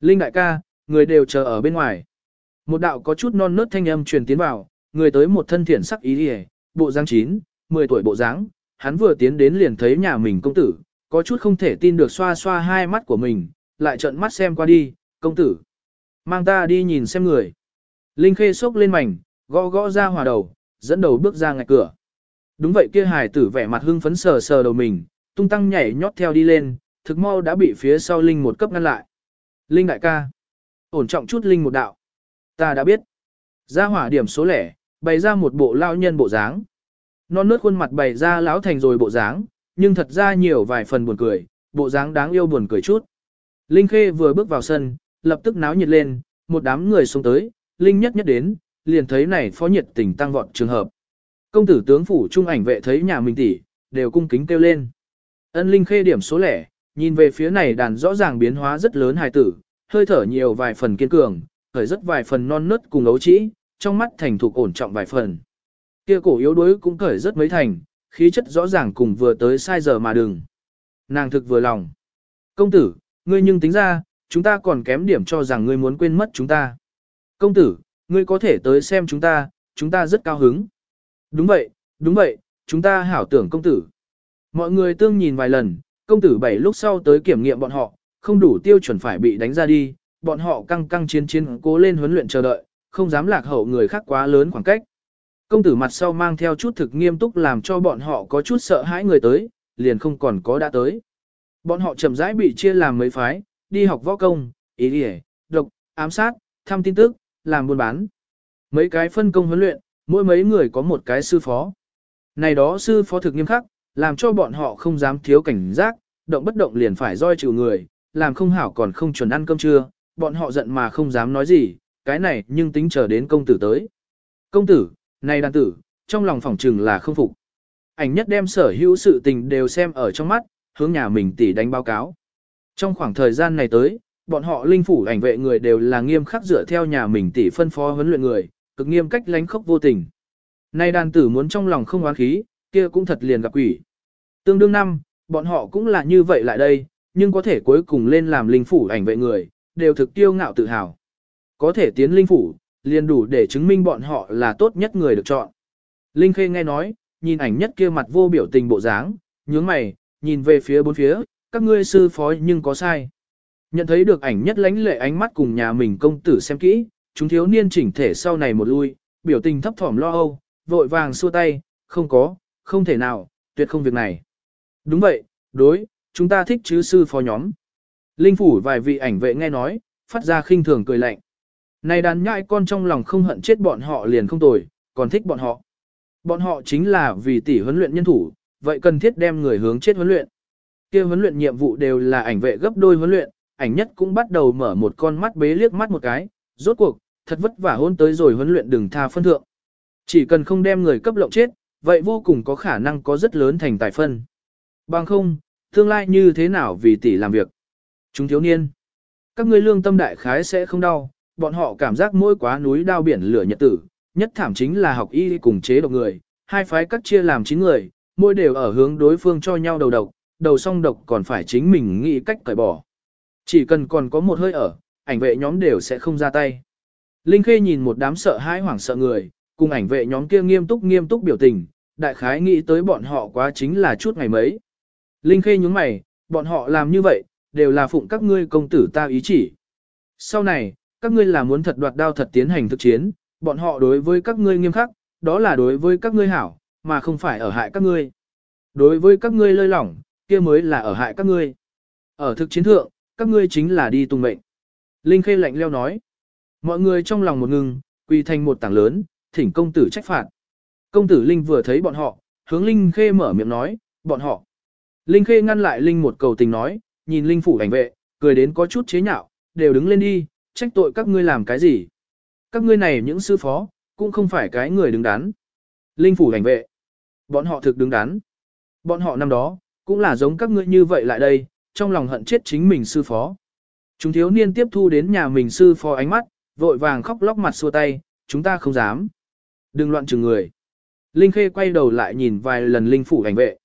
Linh đại ca, người đều chờ ở bên ngoài. Một đạo có chút non nớt thanh âm truyền tiến vào, người tới một thân thiện sắc ý đi bộ dáng chín, 10 tuổi bộ dáng, hắn vừa tiến đến liền thấy nhà mình công tử, có chút không thể tin được xoa xoa hai mắt của mình, lại trợn mắt xem qua đi, công tử. Mang ta đi nhìn xem người. Linh khê sốc lên mảnh, gõ gõ ra hòa đầu, dẫn đầu bước ra ngạch cửa. Đúng vậy kia hài tử vẻ mặt hưng phấn sờ sờ đầu mình, tung tăng nhảy nhót theo đi lên, thực mau đã bị phía sau Linh một cấp ngăn lại. Linh đại ca. Ổn trọng chút Linh một đạo. Ta đã biết. Ra hỏa điểm số lẻ, bày ra một bộ lao nhân bộ dáng. Non nớt khuôn mặt bày ra lão thành rồi bộ dáng, nhưng thật ra nhiều vài phần buồn cười, bộ dáng đáng yêu buồn cười chút. Linh Khê vừa bước vào sân, lập tức náo nhiệt lên, một đám người xuống tới, Linh nhất nhất đến, liền thấy này phó nhiệt tình tăng vọt trường hợp. Công tử tướng phủ trung ảnh vệ thấy nhà mình tỷ, đều cung kính kêu lên. Ân Linh Khê điểm số lẻ, nhìn về phía này đàn rõ ràng biến hóa rất lớn hài tử, hơi thở nhiều vài phần kiên cường, khởi rất vài phần non nớt cùng ấu trĩ, trong mắt thành thục ổn trọng vài phần. Kia cổ yếu đuối cũng khởi rất mấy thành, khí chất rõ ràng cùng vừa tới sai giờ mà đừng. Nàng thực vừa lòng. Công tử, ngươi nhưng tính ra, chúng ta còn kém điểm cho rằng ngươi muốn quên mất chúng ta. Công tử, ngươi có thể tới xem chúng ta, chúng ta rất cao hứng. Đúng vậy, đúng vậy, chúng ta hảo tưởng công tử. Mọi người tương nhìn vài lần, công tử bảy lúc sau tới kiểm nghiệm bọn họ, không đủ tiêu chuẩn phải bị đánh ra đi, bọn họ căng căng chiến chiến cố lên huấn luyện chờ đợi, không dám lạc hậu người khác quá lớn khoảng cách. Công tử mặt sau mang theo chút thực nghiêm túc làm cho bọn họ có chút sợ hãi người tới, liền không còn có đã tới. Bọn họ chậm rãi bị chia làm mấy phái, đi học võ công, ý đi độc, ám sát, thăm tin tức, làm buôn bán. Mấy cái phân công huấn luyện, mỗi mấy người có một cái sư phó. Này đó sư phó thực nghiêm khắc, làm cho bọn họ không dám thiếu cảnh giác, động bất động liền phải roi chịu người, làm không hảo còn không chuẩn ăn cơm trưa, bọn họ giận mà không dám nói gì, cái này nhưng tính chờ đến công tử tới. Công tử, này đàn tử, trong lòng phỏng trừng là không phục. Ảnh nhất đem sở hữu sự tình đều xem ở trong mắt, hướng nhà mình tỷ đánh báo cáo. Trong khoảng thời gian này tới, bọn họ linh phủ ảnh vệ người đều là nghiêm khắc dựa theo nhà mình tỷ phân phó huấn luyện người, cực nghiêm cách lánh khốc vô tình. Nay đàn tử muốn trong lòng không oán khí, kia cũng thật liền gặp quỷ. Tương đương năm, bọn họ cũng là như vậy lại đây, nhưng có thể cuối cùng lên làm linh phủ ảnh vệ người, đều thực tiêu ngạo tự hào. Có thể tiến linh phủ, liền đủ để chứng minh bọn họ là tốt nhất người được chọn. Linh Khê nghe nói, nhìn ảnh nhất kia mặt vô biểu tình bộ dáng, nhướng mày, nhìn về phía bốn phía, các ngươi sư phó nhưng có sai. Nhận thấy được ảnh nhất lánh lệ ánh mắt cùng nhà mình công tử xem kỹ, chúng thiếu niên chỉnh thể sau này một lui, biểu tình thấp thỏm lo âu, vội vàng xua tay, không có, không thể nào, tuyệt không việc này. Đúng vậy, đối, chúng ta thích chứ sư phó nhóm. Linh phủ vài vị ảnh vệ nghe nói, phát ra khinh thường cười lạnh. Này đàn nhãi con trong lòng không hận chết bọn họ liền không tồi, còn thích bọn họ. Bọn họ chính là vì tỷ huấn luyện nhân thủ, vậy cần thiết đem người hướng chết huấn luyện. kia huấn luyện nhiệm vụ đều là ảnh vệ gấp đôi huấn luyện, ảnh nhất cũng bắt đầu mở một con mắt bế liếc mắt một cái, rốt cuộc, thật vất vả hôn tới rồi huấn luyện đừng tha phân thượng. Chỉ cần không đem người cấp lộng chết, vậy vô cùng có khả năng có rất lớn thành tài phân. Bằng không, tương lai như thế nào vì tỷ làm việc. Chúng thiếu niên, các ngươi lương tâm đại khái sẽ không đau, bọn họ cảm giác mỗi quá núi đao biển lửa nhật tử, nhất thảm chính là học y cùng chế độc người, hai phái cắt chia làm chín người, mỗi đều ở hướng đối phương cho nhau đầu độc, đầu song độc còn phải chính mình nghĩ cách cởi bỏ. Chỉ cần còn có một hơi ở, ảnh vệ nhóm đều sẽ không ra tay. Linh Khê nhìn một đám sợ hãi hoảng sợ người, cùng ảnh vệ nhóm kia nghiêm túc nghiêm túc biểu tình, đại khái nghĩ tới bọn họ quá chính là chút ngày mấy. Linh Khê nhúng mày, bọn họ làm như vậy, đều là phụng các ngươi công tử ta ý chỉ. Sau này, các ngươi là muốn thật đoạt đao thật tiến hành thực chiến, bọn họ đối với các ngươi nghiêm khắc, đó là đối với các ngươi hảo, mà không phải ở hại các ngươi. Đối với các ngươi lơi lỏng, kia mới là ở hại các ngươi. Ở thực chiến thượng, các ngươi chính là đi tung mệnh. Linh Khê lạnh leo nói. Mọi người trong lòng một ngừng, quỳ thành một tảng lớn, thỉnh công tử trách phạt. Công tử Linh vừa thấy bọn họ, hướng Linh Khê mở miệng nói, bọn họ. Linh Khê ngăn lại Linh một cầu tình nói, nhìn Linh phủ ảnh vệ, cười đến có chút chế nhạo, đều đứng lên đi, trách tội các ngươi làm cái gì. Các ngươi này những sư phó, cũng không phải cái người đứng đắn. Linh phủ ảnh vệ, bọn họ thực đứng đắn. Bọn họ năm đó, cũng là giống các ngươi như vậy lại đây, trong lòng hận chết chính mình sư phó. Chúng thiếu niên tiếp thu đến nhà mình sư phó ánh mắt, vội vàng khóc lóc mặt xua tay, chúng ta không dám. Đừng loạn chừng người. Linh Khê quay đầu lại nhìn vài lần Linh phủ ảnh vệ.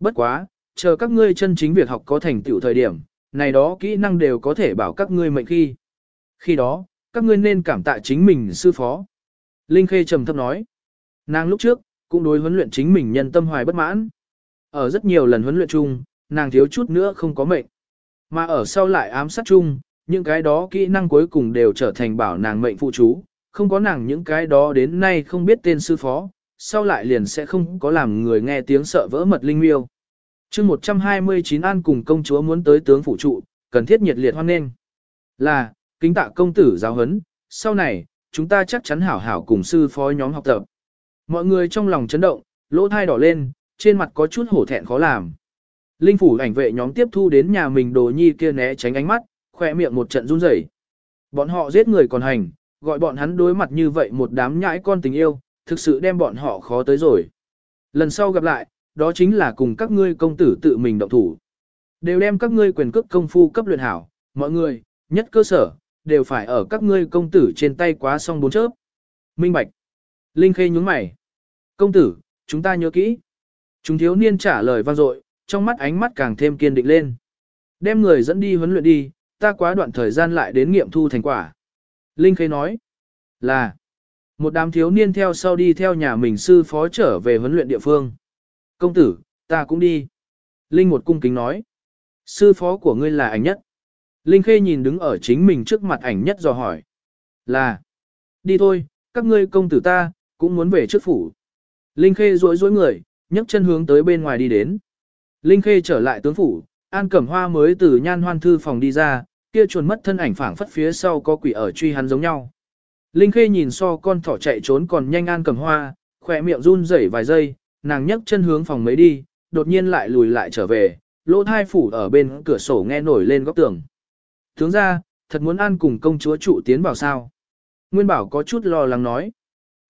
Bất quá, chờ các ngươi chân chính việc học có thành tựu thời điểm, này đó kỹ năng đều có thể bảo các ngươi mệnh khi. Khi đó, các ngươi nên cảm tạ chính mình sư phó. Linh Khê trầm thấp nói. Nàng lúc trước, cũng đối huấn luyện chính mình nhân tâm hoài bất mãn. Ở rất nhiều lần huấn luyện chung, nàng thiếu chút nữa không có mệnh. Mà ở sau lại ám sát chung, những cái đó kỹ năng cuối cùng đều trở thành bảo nàng mệnh phụ chú, không có nàng những cái đó đến nay không biết tên sư phó, sau lại liền sẽ không có làm người nghe tiếng sợ vỡ mật linh miêu chương 129 an cùng công chúa muốn tới tướng phủ trụ, cần thiết nhiệt liệt hoan nghênh. Là, kính tạ công tử giáo huấn, sau này, chúng ta chắc chắn hảo hảo cùng sư phó nhóm học tập. Mọi người trong lòng chấn động, lỗ thai đỏ lên, trên mặt có chút hổ thẹn khó làm. Linh phủ ảnh vệ nhóm tiếp thu đến nhà mình đồ nhi kia né tránh ánh mắt, khỏe miệng một trận run rẩy. Bọn họ giết người còn hành, gọi bọn hắn đối mặt như vậy một đám nhãi con tình yêu, thực sự đem bọn họ khó tới rồi. Lần sau gặp lại, đó chính là cùng các ngươi công tử tự mình động thủ. Đều đem các ngươi quyền cước công phu cấp luyện hảo, mọi người, nhất cơ sở, đều phải ở các ngươi công tử trên tay quá xong bốn chớp. Minh Bạch. Linh Khê nhúng mày. Công tử, chúng ta nhớ kỹ. Chúng thiếu niên trả lời vang dội, trong mắt ánh mắt càng thêm kiên định lên. Đem người dẫn đi huấn luyện đi, ta quá đoạn thời gian lại đến nghiệm thu thành quả. Linh Khê nói là một đám thiếu niên theo sau đi theo nhà mình sư phó trở về huấn luyện địa phương. Công tử, ta cũng đi. Linh một cung kính nói. Sư phó của ngươi là ảnh nhất. Linh Khê nhìn đứng ở chính mình trước mặt ảnh nhất dò hỏi. Là. Đi thôi, các ngươi công tử ta, cũng muốn về trước phủ. Linh Khê rối rối người, nhấc chân hướng tới bên ngoài đi đến. Linh Khê trở lại tướng phủ, An Cẩm Hoa mới từ nhan hoan thư phòng đi ra, kia chuồn mất thân ảnh phảng phất phía sau có quỷ ở truy hắn giống nhau. Linh Khê nhìn so con thỏ chạy trốn còn nhanh An Cẩm Hoa, khỏe miệng run rẩy vài giây, nàng nhấc chân hướng phòng mấy đi, đột nhiên lại lùi lại trở về, lỗ thai phủ ở bên cửa sổ nghe nổi lên góc tường. Tướng ra, thật muốn An cùng công chúa trụ tiến vào sao. Nguyên Bảo có chút lo lắng nói.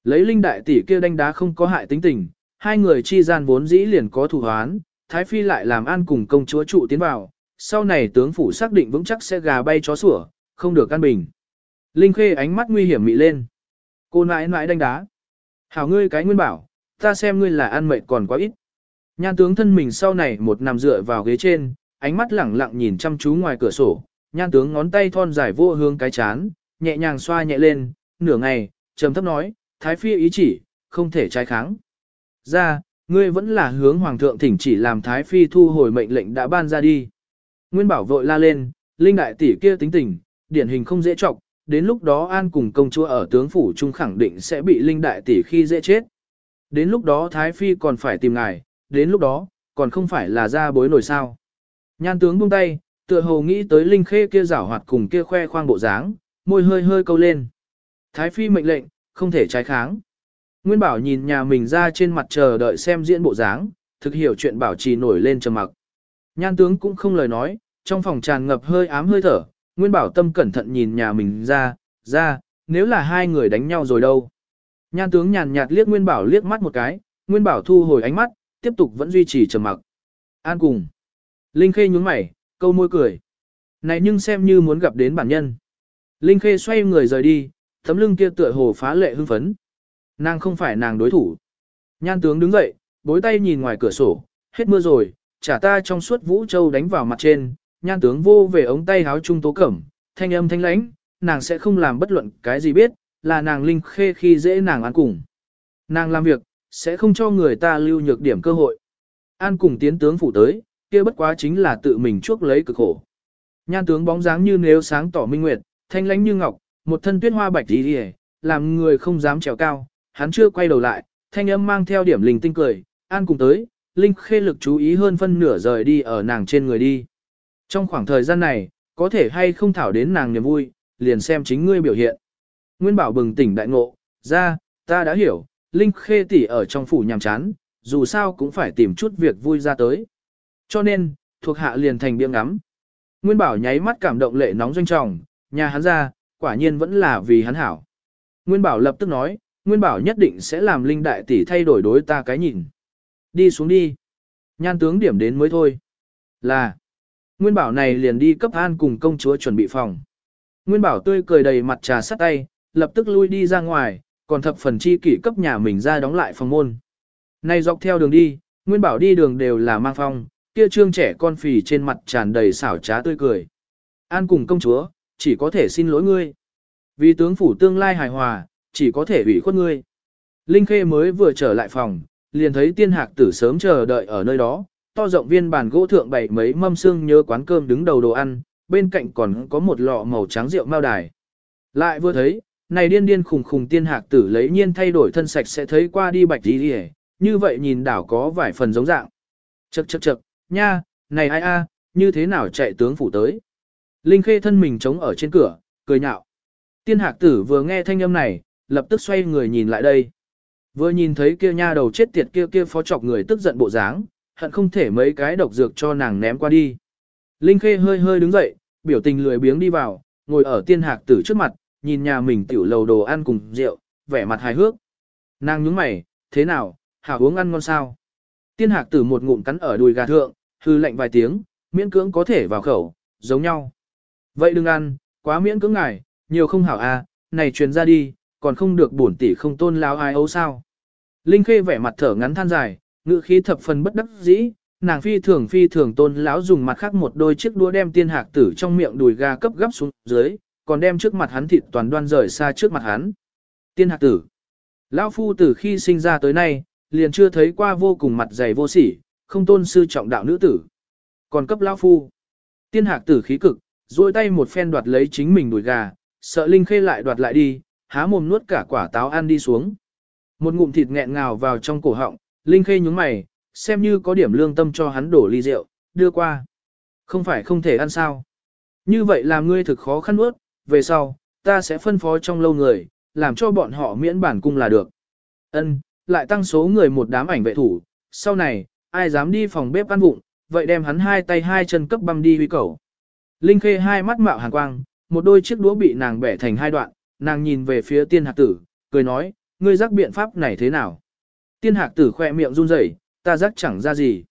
Lấy Linh Đại tỷ kia đánh đá không có hại tính tình, hai người chi gian vốn dĩ liền có thủ hoán, Thái Phi lại làm an cùng công chúa trụ tiến vào, sau này tướng phủ xác định vững chắc sẽ gà bay chó sủa, không được căn bình. Linh Khê ánh mắt nguy hiểm mị lên. Cô nãi nãi đánh đá. Hảo ngươi cái nguyên bảo, ta xem ngươi là ăn mệt còn quá ít. Nhan tướng thân mình sau này một nằm dựa vào ghế trên, ánh mắt lẳng lặng nhìn chăm chú ngoài cửa sổ, nhan tướng ngón tay thon dài vô hương cái chán, nhẹ nhàng xoa nhẹ lên, nửa ngày, trầm thấp nói, thái phi ý chỉ, không thể trái kháng. Ra, ngươi vẫn là hướng hoàng thượng thỉnh chỉ làm thái phi thu hồi mệnh lệnh đã ban ra đi. Nguyên bảo vội la lên, linh đại tỷ kia tính tình, điển hình không dễ trọng, đến lúc đó an cùng công chúa ở tướng phủ trung khẳng định sẽ bị linh đại tỷ khi dễ chết. Đến lúc đó Thái Phi còn phải tìm ngài, đến lúc đó, còn không phải là ra bối nổi sao. Nhan tướng buông tay, tựa hồ nghĩ tới Linh Khê kia rảo hoạt cùng kia khoe khoang bộ dáng, môi hơi hơi câu lên. Thái Phi mệnh lệnh, không thể trái kháng. Nguyên Bảo nhìn nhà mình ra trên mặt chờ đợi xem diễn bộ dáng, thực hiểu chuyện bảo trì nổi lên trầm mặc. Nhan tướng cũng không lời nói, trong phòng tràn ngập hơi ám hơi thở, Nguyên Bảo tâm cẩn thận nhìn nhà mình ra, ra, nếu là hai người đánh nhau rồi đâu. Nhan tướng nhàn nhạt liếc Nguyên Bảo liếc mắt một cái, Nguyên Bảo thu hồi ánh mắt, tiếp tục vẫn duy trì trầm mặc. An cùng. Linh Khê nhướng mày, câu môi cười. Này nhưng xem như muốn gặp đến bản nhân. Linh Khê xoay người rời đi, tấm lưng kia tựa hồ phá lệ hưng phấn. Nàng không phải nàng đối thủ. Nhan tướng đứng dậy, bối tay nhìn ngoài cửa sổ, hết mưa rồi, trả ta trong suốt vũ châu đánh vào mặt trên, nhan tướng vô về ống tay háo trung tố cẩm, thanh âm thanh lãnh, nàng sẽ không làm bất luận cái gì biết, là nàng linh khê khi dễ nàng ăn cùng. Nàng làm việc, sẽ không cho người ta lưu nhược điểm cơ hội. An cùng tiến tướng phủ tới, kia bất quá chính là tự mình chuốc lấy cực khổ. Nhan tướng bóng dáng như nếu sáng tỏ minh nguyệt, thanh lãnh như ngọc, một thân tuyết hoa bạch đi hề, làm người không dám trèo cao, hắn chưa quay đầu lại, thanh âm mang theo điểm linh tinh cười, an cùng tới, linh khê lực chú ý hơn phân nửa rời đi ở nàng trên người đi. Trong khoảng thời gian này, có thể hay không thảo đến nàng niềm vui, liền xem chính ngươi biểu hiện. Nguyên bảo bừng tỉnh đại ngộ, ra, ta đã hiểu, linh khê tỷ ở trong phủ nhàm chán, dù sao cũng phải tìm chút việc vui ra tới. Cho nên, thuộc hạ liền thành biếng ngắm. Nguyên bảo nháy mắt cảm động lệ nóng doanh trọng, nhà hắn ra, quả nhiên vẫn là vì hắn hảo. Nguyên bảo lập tức nói, Nguyên bảo nhất định sẽ làm linh đại tỷ thay đổi đối ta cái nhìn. Đi xuống đi. Nhan tướng điểm đến mới thôi. Là. Nguyên bảo này liền đi cấp an cùng công chúa chuẩn bị phòng. Nguyên bảo tươi cười đầy mặt trà sắt tay, lập tức lui đi ra ngoài, còn thập phần chi kỷ cấp nhà mình ra đóng lại phòng môn. Này dọc theo đường đi, Nguyên bảo đi đường đều là mang phong, kia trương trẻ con phì trên mặt tràn đầy xảo trá tươi cười. An cùng công chúa, chỉ có thể xin lỗi ngươi. Vì tướng phủ tương lai hài hòa, chỉ có thể ủy khuất ngươi. Linh Khê mới vừa trở lại phòng, liền thấy tiên hạc tử sớm chờ đợi ở nơi đó, to rộng viên bàn gỗ thượng bày mấy mâm xương nhớ quán cơm đứng đầu đồ ăn, bên cạnh còn có một lọ màu trắng rượu mao đài. Lại vừa thấy, này điên điên khùng khùng tiên hạc tử lấy nhiên thay đổi thân sạch sẽ thấy qua đi bạch đi đi như vậy nhìn đảo có vài phần giống dạng. Chậc chậc chậc, nha, này ai a, như thế nào chạy tướng phủ tới. Linh Khê thân mình chống ở trên cửa, cười nhạo. Tiên hạc tử vừa nghe thanh âm này, lập tức xoay người nhìn lại đây. Vừa nhìn thấy kia nha đầu chết tiệt kia kia phó chọc người tức giận bộ dáng, hận không thể mấy cái độc dược cho nàng ném qua đi. Linh Khê hơi hơi đứng dậy, biểu tình lười biếng đi vào, ngồi ở tiên hạc tử trước mặt, nhìn nhà mình tiểu lầu đồ ăn cùng rượu, vẻ mặt hài hước. Nàng nhướng mày, thế nào, hảo uống ăn ngon sao? Tiên hạc tử một ngụm cắn ở đùi gà thượng, hư lạnh vài tiếng, miễn cưỡng có thể vào khẩu, giống nhau. Vậy đừng ăn, quá miễn cưỡng ngài, nhiều không hảo à, này truyền ra đi, còn không được bổn tỷ không tôn láo ai ấu sao. Linh Khê vẻ mặt thở ngắn than dài, ngữ khí thập phần bất đắc dĩ, nàng phi thường phi thường tôn lão dùng mặt khác một đôi chiếc đũa đem tiên hạc tử trong miệng đùi gà cấp gấp xuống dưới, còn đem trước mặt hắn thịt toàn đoan rời xa trước mặt hắn. Tiên hạc tử. Lão phu từ khi sinh ra tới nay, liền chưa thấy qua vô cùng mặt dày vô sỉ, không tôn sư trọng đạo nữ tử. Còn cấp lão phu. Tiên hạc tử khí cực, duỗi tay một phen đoạt lấy chính mình đùi gà, sợ Linh Khê lại đoạt lại đi, há mồm nuốt cả quả táo ăn đi xuống. Một ngụm thịt nghẹn ngào vào trong cổ họng, Linh Khê nhúng mày, xem như có điểm lương tâm cho hắn đổ ly rượu, đưa qua. Không phải không thể ăn sao. Như vậy làm ngươi thực khó khăn nuốt, về sau, ta sẽ phân phó trong lâu người, làm cho bọn họ miễn bản cung là được. Ân, lại tăng số người một đám ảnh vệ thủ, sau này, ai dám đi phòng bếp ăn vụng, vậy đem hắn hai tay hai chân cấp băm đi huy cầu. Linh Khê hai mắt mạo hàn quang, một đôi chiếc đũa bị nàng bẻ thành hai đoạn, nàng nhìn về phía tiên hạc tử, cười nói, ngươi giác biện pháp này thế nào? Tiên hạc tử khoe miệng run rẩy, ta giác chẳng ra gì.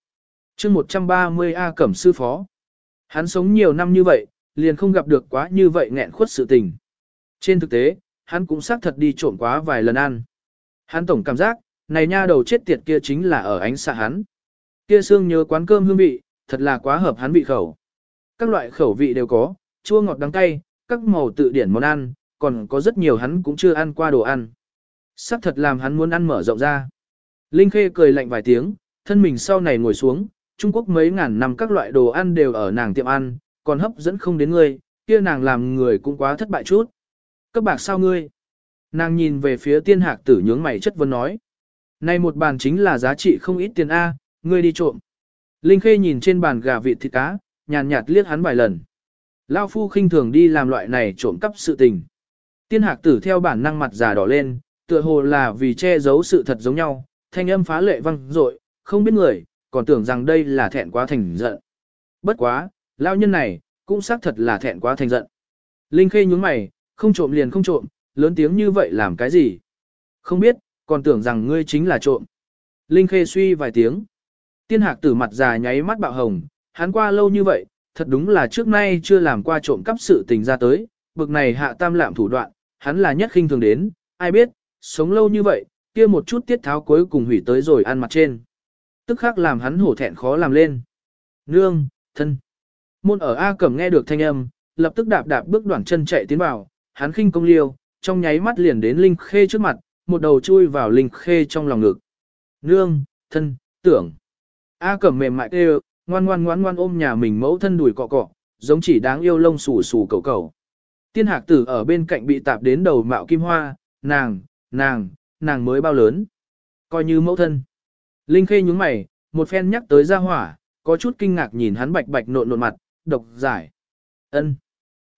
chương 130A cẩm sư phó. Hắn sống nhiều năm như vậy, liền không gặp được quá như vậy nghẹn khuất sự tình. Trên thực tế, hắn cũng xác thật đi trộm quá vài lần ăn. Hắn tổng cảm giác, này nha đầu chết tiệt kia chính là ở ánh xạ hắn. Kia xương nhớ quán cơm hương vị, thật là quá hợp hắn vị khẩu. Các loại khẩu vị đều có, chua ngọt đắng cay, các màu tự điển món ăn, còn có rất nhiều hắn cũng chưa ăn qua đồ ăn. Sắc thật làm hắn muốn ăn mở rộng ra. Linh Khê cười lạnh vài tiếng, thân mình sau này ngồi xuống, Trung Quốc mấy ngàn năm các loại đồ ăn đều ở nàng tiệm ăn, còn hấp dẫn không đến ngươi, kia nàng làm người cũng quá thất bại chút. Các bạc sao ngươi? Nàng nhìn về phía tiên hạc tử nhướng mày chất vấn nói. Này một bàn chính là giá trị không ít tiền A, ngươi đi trộm. Linh Khê nhìn trên bàn gà vịt thịt cá, nhàn nhạt liếc hắn vài lần. Lao phu khinh thường đi làm loại này trộm cắp sự tình. Tiên hạc tử theo bản năng mặt già đỏ lên, tựa hồ là vì che giấu sự thật giống nhau, thanh âm phá lệ văng rội, không biết người, còn tưởng rằng đây là thẹn quá thành giận. Bất quá, lao nhân này, cũng xác thật là thẹn quá thành giận. Linh Khê nhướng mày, không trộm liền không trộm, lớn tiếng như vậy làm cái gì? Không biết, còn tưởng rằng ngươi chính là trộm. Linh Khê suy vài tiếng. Tiên hạc tử mặt già nháy mắt bạo hồng, hắn qua lâu như vậy, thật đúng là trước nay chưa làm qua trộm cắp sự tình ra tới, bực này hạ tam lạm thủ đoạn, hắn là nhất khinh thường đến, ai biết, sống lâu như vậy, kia một chút tiết tháo cuối cùng hủy tới rồi ăn mặt trên. Tức khắc làm hắn hổ thẹn khó làm lên. Nương, thân. Môn ở A Cẩm nghe được thanh âm, lập tức đạp đạp bước đoạn chân chạy tiến vào, hắn khinh công liêu, trong nháy mắt liền đến Linh Khê trước mặt, một đầu chui vào Linh Khê trong lòng ngực. Nương, thân, tưởng. A Cẩm mềm mại kêu, ngoan ngoan ngoan ngoan ôm nhà mình mẫu thân đùi cọ cọ, giống chỉ đáng yêu lông xù xù cầu cầu. Tiên hạc tử ở bên cạnh bị tạp đến đầu mạo kim hoa, nàng, nàng, nàng mới bao lớn. Coi như mẫu thân. Linh Khê nhướng mày, một phen nhắc tới ra hỏa, có chút kinh ngạc nhìn hắn bạch bạch nộn nộn mặt, độc giải. ân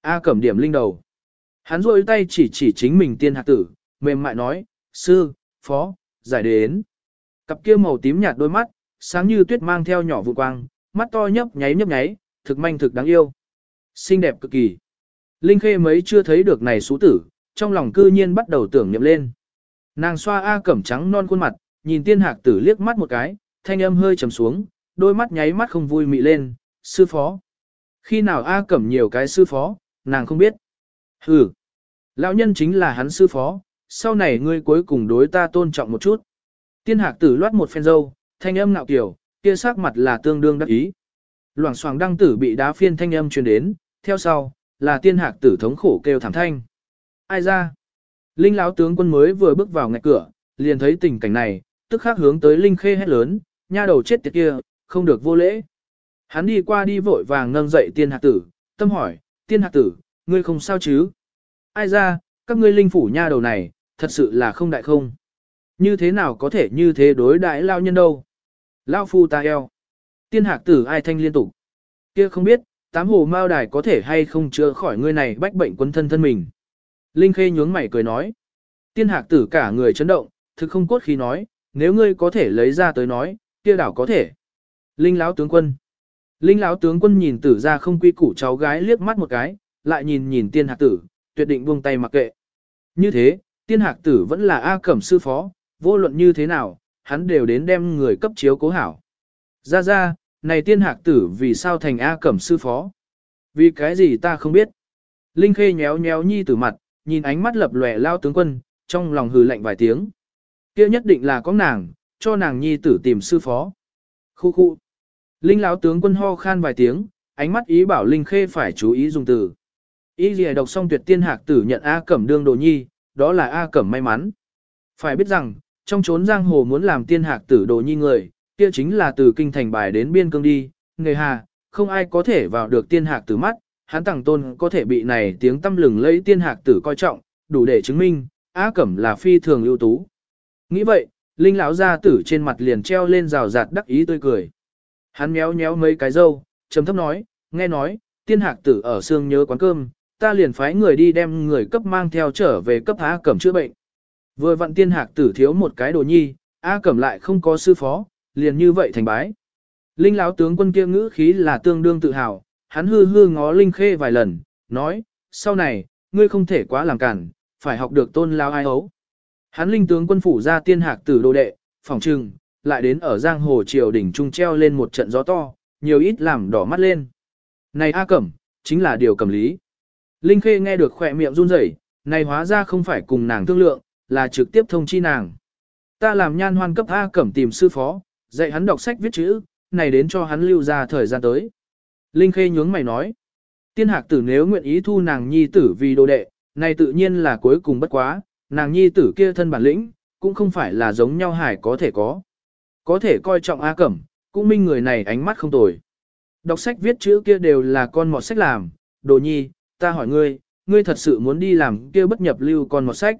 A cẩm điểm linh đầu. Hắn rôi tay chỉ chỉ chính mình tiên hạc tử, mềm mại nói, sư, phó, giải đến. Cặp kia màu tím nhạt đôi mắt, sáng như tuyết mang theo nhỏ vụ quang, mắt to nhấp nháy nhấp nháy, thực manh thực đáng yêu. Xinh đẹp cực kỳ. Linh Khê mấy chưa thấy được này xú tử, trong lòng cư nhiên bắt đầu tưởng niệm lên. Nàng xoa A cẩm trắng non khuôn mặt, nhìn tiên hạc tử liếc mắt một cái, thanh âm hơi trầm xuống, đôi mắt nháy mắt không vui mị lên, sư phó. Khi nào A cẩm nhiều cái sư phó, nàng không biết. Hừ, lão nhân chính là hắn sư phó, sau này ngươi cuối cùng đối ta tôn trọng một chút. Tiên hạc tử loát một phen dâu, thanh âm ngạo kiểu, kia sắc mặt là tương đương đắc ý. Loảng xoảng đăng tử bị đá phiên thanh âm truyền đến, theo sau, là tiên hạc tử thống khổ kêu thảm thanh. Ai ra? Linh lão tướng quân mới vừa bước vào ngạch cửa, liền thấy tình cảnh này, tức khắc hướng tới Linh Khê hét lớn, nha đầu chết tiệt kia, không được vô lễ. Hắn đi qua đi vội vàng nâng dậy tiên hạc tử, tâm hỏi, tiên hạc tử, ngươi không sao chứ? Ai ra, các ngươi linh phủ nha đầu này, thật sự là không đại không. Như thế nào có thể như thế đối đại lao nhân đâu? Lao phu ta eo. Tiên hạc tử ai thanh liên tục. kia không biết, tám hồ mao đài có thể hay không chữa khỏi ngươi này bách bệnh quân thân thân mình. Linh khê nhướng mày cười nói. Tiên hạc tử cả người chấn động, thực không cốt khí nói, nếu ngươi có thể lấy ra tới nói, kia đảo có thể. Linh lão tướng quân. Linh lão tướng quân nhìn tử ra không quy củ cháu gái liếc mắt một cái, lại nhìn nhìn tiên hạc tử, tuyệt định buông tay mặc kệ. Như thế, tiên hạc tử vẫn là A cẩm sư phó, vô luận như thế nào, hắn đều đến đem người cấp chiếu cố hảo. Ra ra, này tiên hạc tử vì sao thành A cẩm sư phó? Vì cái gì ta không biết. Linh khê nhéo nhéo nhi tử mặt, nhìn ánh mắt lập lòe lao tướng quân, trong lòng hừ lạnh vài tiếng. kia nhất định là có nàng, cho nàng nhi tử tìm sư phó. Khu khu. Linh lão tướng quân ho khan vài tiếng, ánh mắt ý bảo Linh khê phải chú ý dùng từ. Ý gì đọc xong tuyệt tiên hạc tử nhận A cẩm đương đồ nhi, đó là A cẩm may mắn. Phải biết rằng, trong chốn giang hồ muốn làm tiên hạc tử đồ nhi người, kia chính là từ kinh thành bài đến biên cương đi, nghề hà, không ai có thể vào được tiên hạc tử mắt, hắn tàng tôn có thể bị này tiếng tâm lừng lấy tiên hạc tử coi trọng, đủ để chứng minh, a cẩm là phi thường ưu tú. Nghĩ vậy, linh lão gia tử trên mặt liền treo lên rào rạt đắc ý tươi cười. Hắn méo méo mấy cái dâu, trầm thấp nói, nghe nói, tiên hạc tử ở xương nhớ quán cơm, ta liền phái người đi đem người cấp mang theo trở về cấp A cẩm chữa bệnh. Vừa vặn tiên hạc tử thiếu một cái đồ nhi, A Cẩm lại không có sư phó, liền như vậy thành bái. Linh lão tướng quân kia ngữ khí là tương đương tự hào, hắn hư hư ngó Linh Khê vài lần, nói, sau này, ngươi không thể quá làm cản, phải học được tôn lao ai ấu. Hắn linh tướng quân phủ ra tiên hạc tử đồ đệ, phỏng trừng, lại đến ở giang hồ triều đỉnh trung treo lên một trận gió to, nhiều ít làm đỏ mắt lên. Này A Cẩm, chính là điều cầm lý. Linh Khê nghe được khỏe miệng run rẩy, này hóa ra không phải cùng nàng thương lượng, là trực tiếp thông chi nàng. Ta làm nhan hoan cấp A cẩm tìm sư phó, dạy hắn đọc sách viết chữ, này đến cho hắn lưu ra thời gian tới. Linh Khê nhướng mày nói, tiên hạc tử nếu nguyện ý thu nàng nhi tử vì đồ đệ, này tự nhiên là cuối cùng bất quá, nàng nhi tử kia thân bản lĩnh, cũng không phải là giống nhau hải có thể có. Có thể coi trọng A cẩm, cũng minh người này ánh mắt không tồi. Đọc sách viết chữ kia đều là con mọt sách làm, đồ nhi, ta hỏi ngươi, ngươi thật sự muốn đi làm kia bất nhập lưu con mọt sách.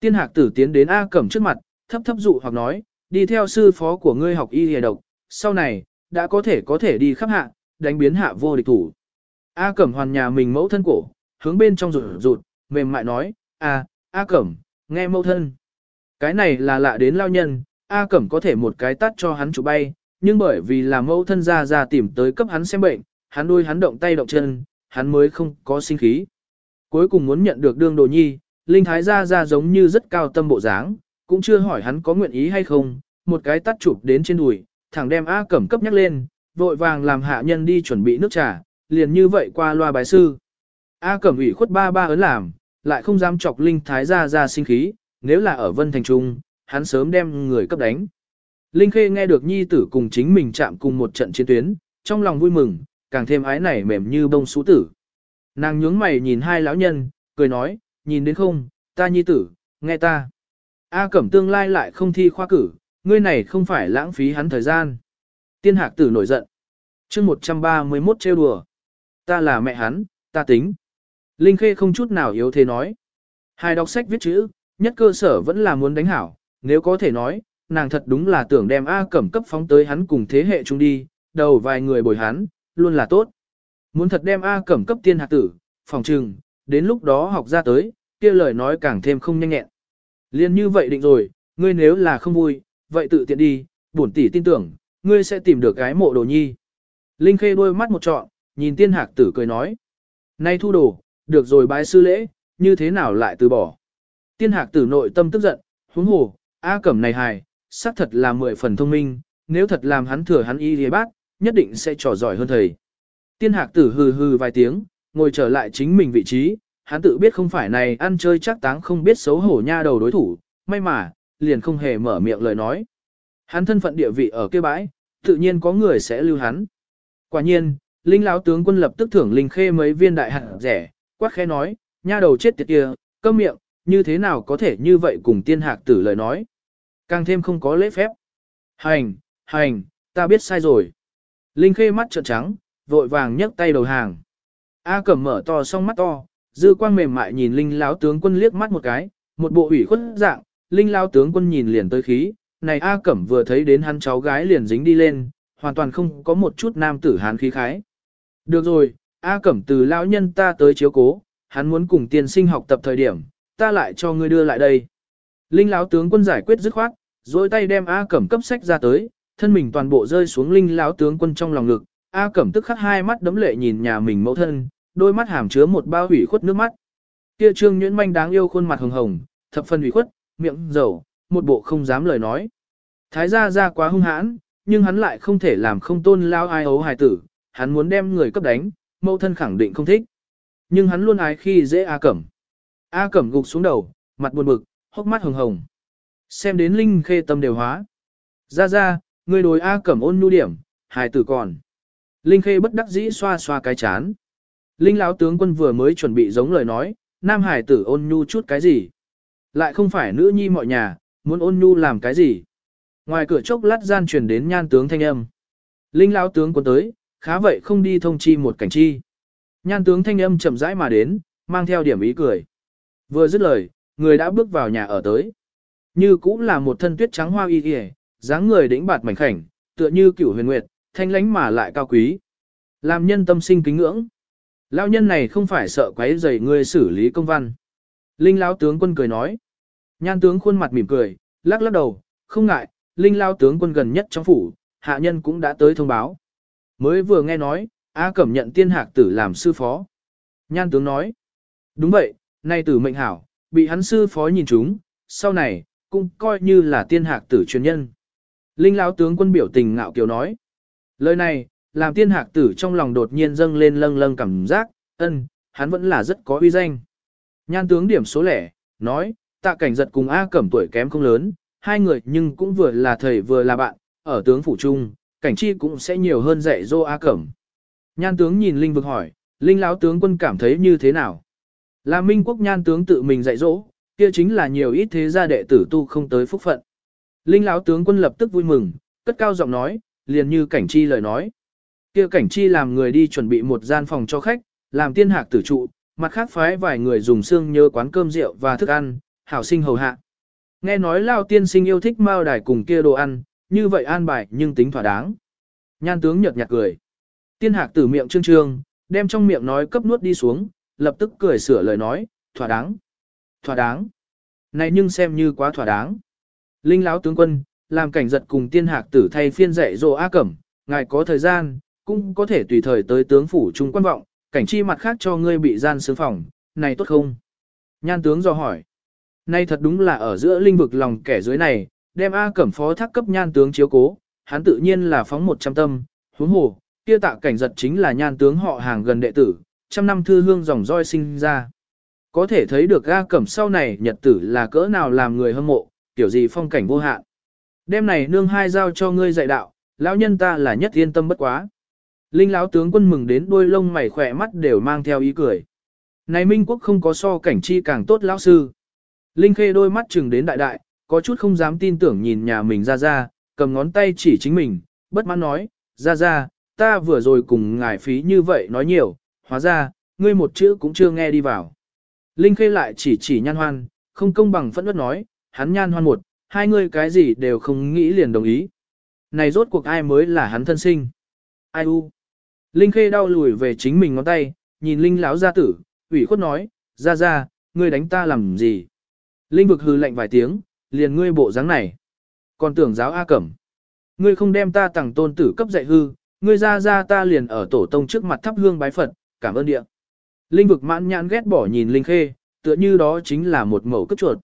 Tiên hạc tử tiến đến A Cẩm trước mặt, thấp thấp dụ hoặc nói, đi theo sư phó của ngươi học y hề độc, sau này, đã có thể có thể đi khắp hạ, đánh biến hạ vô địch thủ. A Cẩm hoàn nhà mình mẫu thân cổ, hướng bên trong rụt rụt, mềm mại nói, A, A Cẩm, nghe mẫu thân. Cái này là lạ đến lao nhân, A Cẩm có thể một cái tắt cho hắn chủ bay, nhưng bởi vì là mẫu thân ra ra tìm tới cấp hắn xem bệnh, hắn đôi hắn động tay động chân, hắn mới không có sinh khí. Cuối cùng muốn nhận được đương đồ nhi, Linh Thái ra ra giống như rất cao tâm bộ dáng, cũng chưa hỏi hắn có nguyện ý hay không, một cái tắt chụp đến trên đùi, thẳng đem A Cẩm cấp nhắc lên, vội vàng làm hạ nhân đi chuẩn bị nước trà, liền như vậy qua loa bài sư. A Cẩm ủy khuất ba ba ấn làm, lại không dám chọc Linh Thái ra ra sinh khí, nếu là ở Vân Thành Trung, hắn sớm đem người cấp đánh. Linh Khê nghe được nhi tử cùng chính mình chạm cùng một trận chiến tuyến, trong lòng vui mừng, càng thêm ái này mềm như bông sú tử. Nàng nhướng mày nhìn hai lão nhân, cười nói, nhìn đến không, ta nhi tử, nghe ta. A Cẩm tương lai lại không thi khoa cử, ngươi này không phải lãng phí hắn thời gian. Tiên hạc tử nổi giận. chương 131 trêu đùa. Ta là mẹ hắn, ta tính. Linh Khê không chút nào yếu thế nói. Hai đọc sách viết chữ, nhất cơ sở vẫn là muốn đánh hảo, nếu có thể nói, nàng thật đúng là tưởng đem A Cẩm cấp phóng tới hắn cùng thế hệ chung đi, đầu vài người bồi hắn, luôn là tốt. Muốn thật đem A Cẩm cấp tiên hạc tử, phòng trừng, đến lúc đó học ra tới, kia lời nói càng thêm không nhanh nhẹn. Liên như vậy định rồi, ngươi nếu là không vui, vậy tự tiện đi, bổn tỷ tin tưởng, ngươi sẽ tìm được cái mộ đồ nhi. Linh Khê đôi mắt một trọn, nhìn tiên hạc tử cười nói. Nay thu đồ, được rồi bái sư lễ, như thế nào lại từ bỏ. Tiên hạc tử nội tâm tức giận, huống hồ, A Cẩm này hài, xác thật là mười phần thông minh, nếu thật làm hắn thừa hắn y lìa bác, nhất định sẽ trò giỏi hơn thầy. Tiên hạc tử hừ hừ vài tiếng, ngồi trở lại chính mình vị trí, hắn tự biết không phải này ăn chơi chắc táng không biết xấu hổ nha đầu đối thủ, may mà, liền không hề mở miệng lời nói. Hắn thân phận địa vị ở kia bãi, tự nhiên có người sẽ lưu hắn. Quả nhiên, Linh lão tướng quân lập tức thưởng Linh Khê mấy viên đại hạt rẻ, quát khẽ nói, nha đầu chết tiệt kia, câm miệng, như thế nào có thể như vậy cùng tiên hạc tử lời nói. Càng thêm không có lễ phép. Hành, hành, ta biết sai rồi. Linh Khê mắt trợn trắng, vội vàng nhấc tay đầu hàng. A Cẩm mở to song mắt to, dư quang mềm mại nhìn Linh lão tướng quân liếc mắt một cái, một bộ ủy khuất dạng, Linh lão tướng quân nhìn liền tới khí, này A Cẩm vừa thấy đến hắn cháu gái liền dính đi lên, hoàn toàn không có một chút nam tử hán khí khái. Được rồi, A Cẩm từ lão nhân ta tới chiếu cố, hắn muốn cùng tiên sinh học tập thời điểm, ta lại cho ngươi đưa lại đây. Linh lão tướng quân giải quyết dứt khoát, rồi tay đem A Cẩm cấp sách ra tới, thân mình toàn bộ rơi xuống Linh lão tướng quân trong lòng ngực, A Cẩm tức khắc hai mắt đấm lệ nhìn nhà mình mẫu thân, đôi mắt hàm chứa một bao hủy khuất nước mắt. Kia Trương Nhuyễn Manh đáng yêu khuôn mặt hồng hồng, thập phần hủy khuất, miệng dầu, một bộ không dám lời nói. Thái gia gia quá hung hãn, nhưng hắn lại không thể làm không tôn lao ai ấu hài tử, hắn muốn đem người cấp đánh, mẫu thân khẳng định không thích. Nhưng hắn luôn ái khi dễ A Cẩm. A Cẩm gục xuống đầu, mặt buồn bực, hốc mắt hồng hồng. Xem đến Linh Khê tâm đều hóa. Ra ra, người đối A Cẩm ôn nhu điểm, hài tử còn. Linh Khê bất đắc dĩ xoa xoa cái chán. Linh lão tướng quân vừa mới chuẩn bị giống lời nói, nam hải tử ôn nhu chút cái gì. Lại không phải nữ nhi mọi nhà, muốn ôn nhu làm cái gì. Ngoài cửa chốc lát gian truyền đến nhan tướng thanh âm. Linh lão tướng quân tới, khá vậy không đi thông chi một cảnh chi. Nhan tướng thanh âm chậm rãi mà đến, mang theo điểm ý cười. Vừa dứt lời, người đã bước vào nhà ở tới. Như cũng là một thân tuyết trắng hoa y y, dáng người đĩnh bạt mảnh khảnh, tựa như cửu huyền nguyệt, thanh lánh mà lại cao quý. Làm nhân tâm sinh kính ngưỡng. Lão nhân này không phải sợ quấy rầy ngươi xử lý công văn. Linh lão tướng quân cười nói. Nhan tướng khuôn mặt mỉm cười, lắc lắc đầu, không ngại, Linh lão tướng quân gần nhất trong phủ, hạ nhân cũng đã tới thông báo. Mới vừa nghe nói, A Cẩm nhận tiên hạc tử làm sư phó. Nhan tướng nói. Đúng vậy, nay tử mệnh hảo, bị hắn sư phó nhìn chúng, sau này, cũng coi như là tiên hạc tử truyền nhân. Linh lão tướng quân biểu tình ngạo kiều nói. Lời này, làm tiên hạc tử trong lòng đột nhiên dâng lên lâng lâng cảm giác, ân, hắn vẫn là rất có uy danh. Nhan tướng điểm số lẻ, nói, tạ cảnh giật cùng A Cẩm tuổi kém không lớn, hai người nhưng cũng vừa là thầy vừa là bạn, ở tướng phủ trung, cảnh chi cũng sẽ nhiều hơn dạy dô A Cẩm. Nhan tướng nhìn Linh vực hỏi, Linh lão tướng quân cảm thấy như thế nào? Là Minh quốc nhan tướng tự mình dạy dỗ, kia chính là nhiều ít thế gia đệ tử tu không tới phúc phận. Linh lão tướng quân lập tức vui mừng, cất cao giọng nói, liền như cảnh chi lời nói. Kia cảnh chi làm người đi chuẩn bị một gian phòng cho khách, làm tiên hạc tử trụ, mặt khác phái vài người dùng xương nhớ quán cơm rượu và thức ăn, hảo sinh hầu hạ. Nghe nói Lao tiên sinh yêu thích mao đài cùng kia đồ ăn, như vậy an bài nhưng tính thỏa đáng. Nhan tướng nhợt nhạt cười. Tiên hạc tử miệng trương trương, đem trong miệng nói cấp nuốt đi xuống, lập tức cười sửa lời nói, thỏa đáng. Thỏa đáng. Này nhưng xem như quá thỏa đáng. Linh lão tướng quân, làm cảnh giật cùng tiên hạc tử thay phiên dạy dỗ A Cẩm, ngài có thời gian, cũng có thể tùy thời tới tướng phủ trung quan vọng, cảnh chi mặt khác cho ngươi bị gian sướng phòng, này tốt không? Nhan tướng do hỏi. Nay thật đúng là ở giữa linh vực lòng kẻ dưới này, đem A Cẩm phó thác cấp nhan tướng chiếu cố, hắn tự nhiên là phóng một trăm tâm, huống hồ, kia tạ cảnh giật chính là nhan tướng họ hàng gần đệ tử, trăm năm thư hương dòng roi sinh ra. Có thể thấy được A Cẩm sau này nhật tử là cỡ nào làm người hâm mộ, kiểu gì phong cảnh vô hạn. Đêm này nương hai giao cho ngươi dạy đạo, lão nhân ta là nhất yên tâm bất quá. Linh lão tướng quân mừng đến đôi lông mày khỏe mắt đều mang theo ý cười. Này Minh quốc không có so cảnh chi càng tốt lão sư. Linh khê đôi mắt chừng đến đại đại, có chút không dám tin tưởng nhìn nhà mình ra ra, cầm ngón tay chỉ chính mình, bất mãn nói, ra ra, ta vừa rồi cùng ngài phí như vậy nói nhiều, hóa ra, ngươi một chữ cũng chưa nghe đi vào. Linh khê lại chỉ chỉ nhan hoan, không công bằng phẫn nứt nói, hắn nhan hoan một, hai ngươi cái gì đều không nghĩ liền đồng ý. Này rốt cuộc ai mới là hắn thân sinh? Ai u? Linh khê đau lùi về chính mình ngón tay, nhìn Linh lão gia tử, ủy khuất nói, ra ra, ngươi đánh ta làm gì? Linh vực hừ lạnh vài tiếng, liền ngươi bộ dáng này. Còn tưởng giáo A Cẩm. Ngươi không đem ta tặng tôn tử cấp dạy hư, ngươi ra ra ta liền ở tổ tông trước mặt thắp hương bái Phật, cảm ơn địa. Linh vực mãn nhãn ghét bỏ nhìn Linh khê, tựa như đó chính là một mẫu cấp chuột.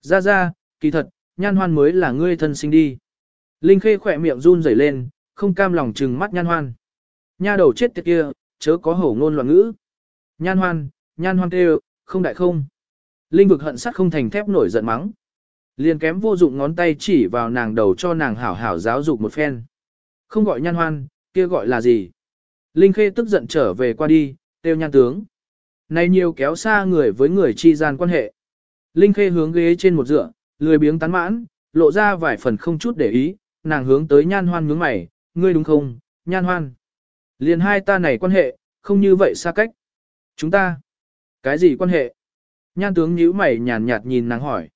Ra ra, kỳ thật, nhan hoan mới là ngươi thân sinh đi. Linh khê khỏe miệng run rẩy lên, không cam lòng trừng mắt nhan hoan. Nha đầu chết tiệt kia, chớ có hổ ngôn loạn ngữ. Nhan hoan, nhan hoan kêu, không đại không. Linh vực hận sắt không thành thép nổi giận mắng. Liền kém vô dụng ngón tay chỉ vào nàng đầu cho nàng hảo hảo giáo dục một phen. Không gọi nhan hoan, kia gọi là gì? Linh khê tức giận trở về qua đi, tiêu nhan tướng. Này nhiều kéo xa người với người chi gian quan hệ. Linh khê hướng ghế trên một dựa, lười biếng tán mãn, lộ ra vài phần không chút để ý, nàng hướng tới nhan hoan nhướng mày, ngươi đúng không, nhan hoan. Liền hai ta này quan hệ, không như vậy xa cách. Chúng ta, cái gì quan hệ? Nhan tướng nhíu mày nhàn nhạt nhìn nàng hỏi.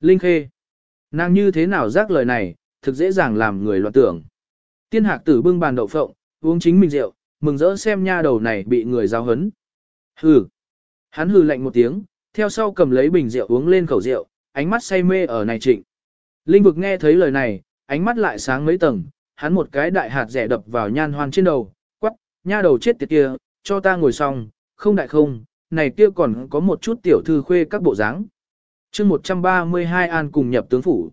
Linh khê, nàng như thế nào giác lời này, thực dễ dàng làm người loạn tưởng. Tiên hạc tử bưng bàn đậu phộng, uống chính mình rượu, mừng rỡ xem nha đầu này bị người giao hấn. Hừ. Hắn hừ lạnh một tiếng, theo sau cầm lấy bình rượu uống lên khẩu rượu, ánh mắt say mê ở này trịnh. Linh vực nghe thấy lời này, ánh mắt lại sáng mấy tầng, hắn một cái đại hạt rẻ đập vào nhan hoan trên đầu, quắc, nha đầu chết tiệt kia, cho ta ngồi xong, không đại không, này kia còn có một chút tiểu thư khuê các bộ dáng. chương 132 an cùng nhập tướng phủ.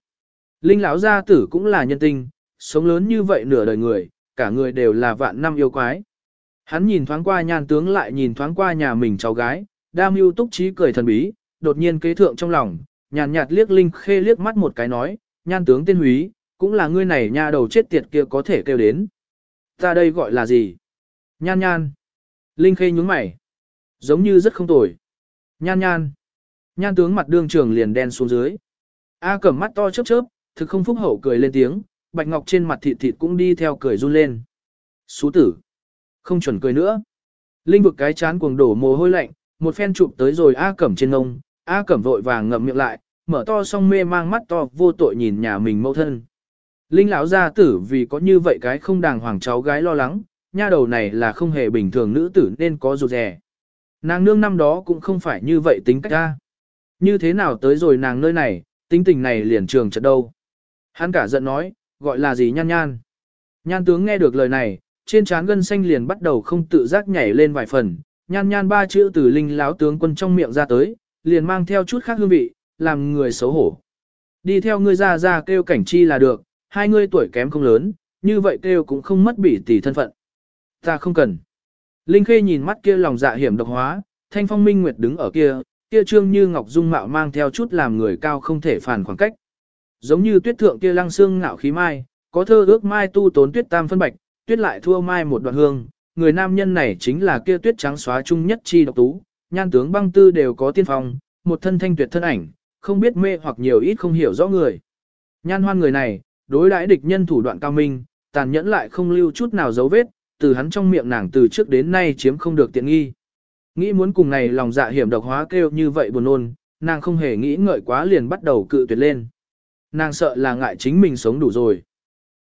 Linh lão gia tử cũng là nhân tinh, sống lớn như vậy nửa đời người, cả người đều là vạn năm yêu quái. Hắn nhìn thoáng qua nhan tướng lại nhìn thoáng qua nhà mình cháu gái, đam mưu túc trí cười thần bí, đột nhiên kế thượng trong lòng, nhàn nhạt liếc Linh Khê liếc mắt một cái nói, nhan tướng tên húy, cũng là ngươi này nha đầu chết tiệt kia có thể kêu đến. Ta đây gọi là gì? Nhan nhan. Linh Khê nhướng mày. Giống như rất không tồi. Nhan nhan. Nhan tướng mặt đương trường liền đen xuống dưới. A cẩm mắt to chớp chớp, thực không phúc hậu cười lên tiếng, bạch ngọc trên mặt thịt thịt cũng đi theo cười run lên. Xú tử. Không chuẩn cười nữa. Linh vực cái chán cuồng đổ mồ hôi lạnh, một phen chụp tới rồi A cẩm trên ngông, A cẩm vội vàng ngậm miệng lại, mở to song mê mang mắt to vô tội nhìn nhà mình mẫu thân. Linh lão gia tử vì có như vậy cái không đàng hoàng cháu gái lo lắng, nha đầu này là không hề bình thường nữ tử nên có rụt rè. Nàng nương năm đó cũng không phải như vậy tính cách ra. Như thế nào tới rồi nàng nơi này, tính tình này liền trường chật đâu. Hắn cả giận nói, gọi là gì nhan nhan. Nhan tướng nghe được lời này, trên trán gân xanh liền bắt đầu không tự giác nhảy lên vài phần, nhan nhan ba chữ từ linh lão tướng quân trong miệng ra tới, liền mang theo chút khác hương vị, làm người xấu hổ. Đi theo ngươi ra ra kêu cảnh chi là được, hai ngươi tuổi kém không lớn, như vậy kêu cũng không mất bỉ tỷ thân phận. Ta không cần. Linh Khê nhìn mắt kia lòng dạ hiểm độc hóa, thanh phong minh nguyệt đứng ở kia, kia trương như ngọc dung mạo mang theo chút làm người cao không thể phản khoảng cách. Giống như tuyết thượng kia lăng xương ngạo khí mai, có thơ ước mai tu tốn tuyết tam phân bạch, tuyết lại thua mai một đoạn hương, người nam nhân này chính là kia tuyết trắng xóa chung nhất chi độc tú, nhan tướng băng tư đều có tiên phong, một thân thanh tuyệt thân ảnh, không biết mê hoặc nhiều ít không hiểu rõ người. Nhan hoan người này, đối đãi địch nhân thủ đoạn cao minh, tàn nhẫn lại không lưu chút nào dấu vết, từ hắn trong miệng nàng từ trước đến nay chiếm không được tiện nghi. Nghĩ muốn cùng này lòng dạ hiểm độc hóa kêu như vậy buồn nôn, nàng không hề nghĩ ngợi quá liền bắt đầu cự tuyệt lên. Nàng sợ là ngại chính mình sống đủ rồi.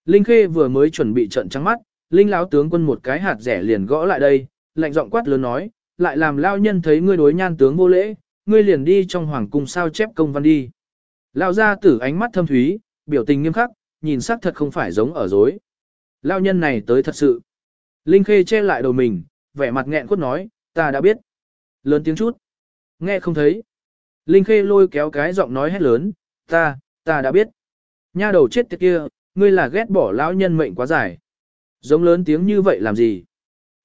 Linh Khê vừa mới chuẩn bị trận trắng mắt, Linh lão tướng quân một cái hạt rẻ liền gõ lại đây, lạnh giọng quát lớn nói, lại làm lao nhân thấy ngươi đối nhan tướng vô lễ, ngươi liền đi trong hoàng cung sao chép công văn đi. Lao ra tử ánh mắt thâm thúy, biểu tình nghiêm khắc, nhìn sắc thật không phải giống ở dối. Lao nhân này tới thật sự. Linh Khê che lại đầu mình, vẻ mặt nghẹn quất nói, ta đã biết. Lớn tiếng chút. Nghe không thấy. Linh Khê lôi kéo cái giọng nói hét lớn, ta, ta đã biết. Nha đầu chết tiệt kia, ngươi là ghét bỏ lão nhân mệnh quá dài. Giống lớn tiếng như vậy làm gì?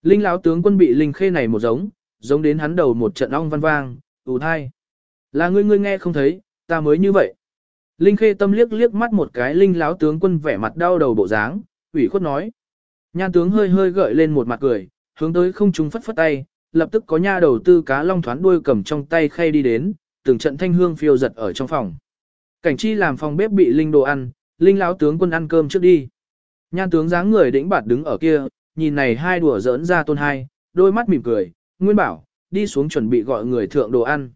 Linh lão tướng quân bị Linh Khê này một giống, giống đến hắn đầu một trận ong văn vang, ù thai. Là ngươi ngươi nghe không thấy, ta mới như vậy. Linh Khê tâm liếc liếc mắt một cái Linh lão tướng quân vẻ mặt đau đầu bộ dáng, ủy khuất nói. Nhan tướng hơi hơi gợi lên một mặt cười, hướng tới không trung phất phất tay, lập tức có nha đầu tư cá long thoán đuôi cầm trong tay khay đi đến, từng trận thanh hương phiêu giật ở trong phòng. Cảnh chi làm phòng bếp bị Linh đồ ăn, Linh lão tướng quân ăn cơm trước đi. Nhan tướng dáng người đĩnh bạt đứng ở kia, nhìn này hai đùa giỡn ra tôn hai, đôi mắt mỉm cười, Nguyên Bảo, đi xuống chuẩn bị gọi người thượng đồ ăn.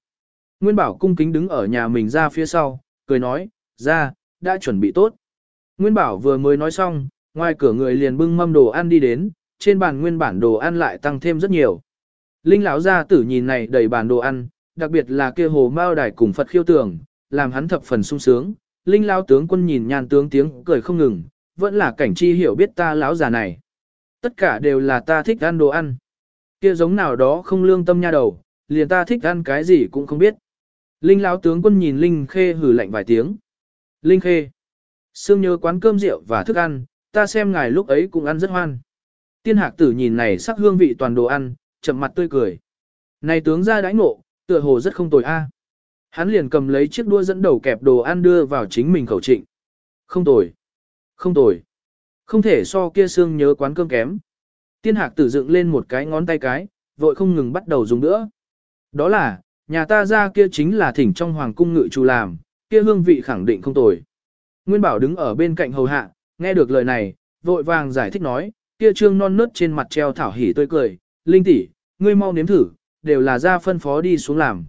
Nguyên Bảo cung kính đứng ở nhà mình ra phía sau, cười nói, ra, đã chuẩn bị tốt. Nguyên Bảo vừa mới nói xong, ngoài cửa người liền bưng mâm đồ ăn đi đến, trên bàn nguyên bản đồ ăn lại tăng thêm rất nhiều. Linh lão gia tử nhìn này đầy bàn đồ ăn, đặc biệt là kia hồ mao đài cùng Phật khiêu tưởng, làm hắn thập phần sung sướng. Linh lão tướng quân nhìn nhan tướng tiếng cười không ngừng, vẫn là cảnh chi hiểu biết ta lão già này. Tất cả đều là ta thích ăn đồ ăn. Kia giống nào đó không lương tâm nha đầu, liền ta thích ăn cái gì cũng không biết. Linh lão tướng quân nhìn Linh Khê hử lạnh vài tiếng. Linh Khê. Sương nhớ quán cơm rượu và thức ăn, ta xem ngài lúc ấy cũng ăn rất hoan. Tiên hạc tử nhìn này sắc hương vị toàn đồ ăn, chậm mặt tươi cười. Này tướng ra đãi ngộ, tựa hồ rất không tồi a. Hắn liền cầm lấy chiếc đua dẫn đầu kẹp đồ ăn đưa vào chính mình khẩu trịnh. Không tồi. Không tồi. Không thể so kia xương nhớ quán cơm kém. Tiên hạc tử dựng lên một cái ngón tay cái, vội không ngừng bắt đầu dùng nữa. Đó là, nhà ta ra kia chính là thỉnh trong hoàng cung ngự chủ làm, kia hương vị khẳng định không tồi. Nguyên bảo đứng ở bên cạnh hầu hạ, nghe được lời này, vội vàng giải thích nói, kia trương non nớt trên mặt treo thảo hỉ tươi cười, linh tỷ, ngươi mau nếm thử, đều là ra phân phó đi xuống làm.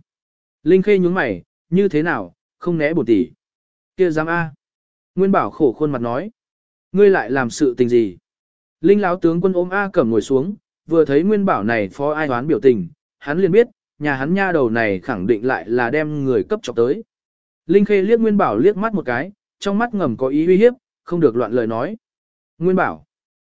Linh khê nhúng mày, như thế nào, không né bổ tỷ. Kia dám A. Nguyên bảo khổ khuôn mặt nói. Ngươi lại làm sự tình gì? Linh Láo tướng quân ôm A cẩm ngồi xuống, vừa thấy nguyên bảo này phó ai đoán biểu tình, hắn liền biết, nhà hắn nha đầu này khẳng định lại là đem người cấp chọc tới. Linh khê liếc nguyên bảo liếc mắt một cái, trong mắt ngầm có ý uy hiếp, không được loạn lời nói. Nguyên bảo.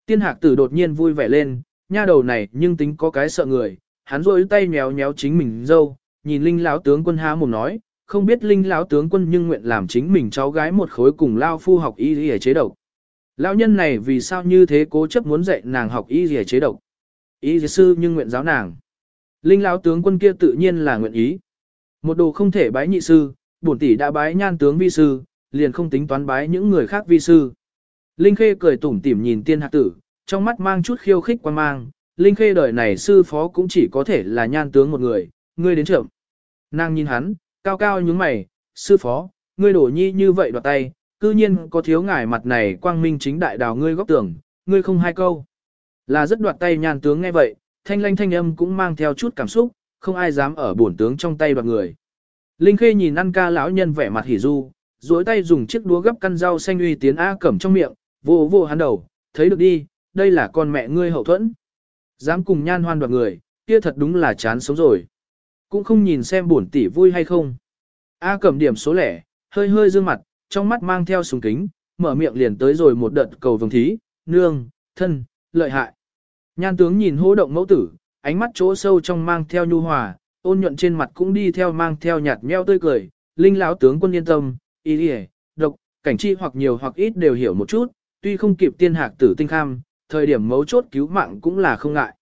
Tiên hạc tử đột nhiên vui vẻ lên, nha đầu này nhưng tính có cái sợ người, hắn rôi tay nhéo nhéo chính mình dâu, nhìn linh lão tướng quân há mồm nói, không biết linh lão tướng quân nhưng nguyện làm chính mình cháu gái một khối cùng lao phu học y y chế độc. Lão nhân này vì sao như thế cố chấp muốn dạy nàng học y dìa chế độc. Y sư nhưng nguyện giáo nàng. Linh lão tướng quân kia tự nhiên là nguyện ý. Một đồ không thể bái nhị sư, bổn tỷ đã bái nhan tướng vi sư, liền không tính toán bái những người khác vi sư. Linh Khê cười tủm tỉm nhìn tiên hạc tử, trong mắt mang chút khiêu khích quan mang, Linh Khê đời này sư phó cũng chỉ có thể là nhan tướng một người, ngươi đến trưởng. Nàng nhìn hắn, cao cao nhướng mày, sư phó, ngươi đổ nhi như vậy đoạt tay, cư nhiên có thiếu ngài mặt này quang minh chính đại đào ngươi góc tưởng, ngươi không hai câu. Là rất đoạt tay nhan tướng nghe vậy, thanh lanh thanh âm cũng mang theo chút cảm xúc, không ai dám ở bổn tướng trong tay đoạt người. Linh Khê nhìn ăn ca lão nhân vẻ mặt hỉ du, duỗi tay dùng chiếc đũa gấp căn rau xanh uy tiến A cẩm trong miệng, vô vô hắn đầu, thấy được đi, đây là con mẹ ngươi hậu thuẫn. Dám cùng nhan hoan đoạt người, kia thật đúng là chán sống rồi. Cũng không nhìn xem bổn tỷ vui hay không. A cẩm điểm số lẻ, hơi hơi dương mặt, trong mắt mang theo súng kính, mở miệng liền tới rồi một đợt cầu vồng thí, nương, thân, lợi hại. Nhan tướng nhìn hô động mẫu tử, ánh mắt chỗ sâu trong mang theo nhu hòa, ôn nhuận trên mặt cũng đi theo mang theo nhạt nheo tươi cười, linh lão tướng quân yên tâm, ý đi độc, cảnh chi hoặc nhiều hoặc ít đều hiểu một chút, tuy không kịp tiên hạc tử tinh kham, thời điểm mấu chốt cứu mạng cũng là không ngại.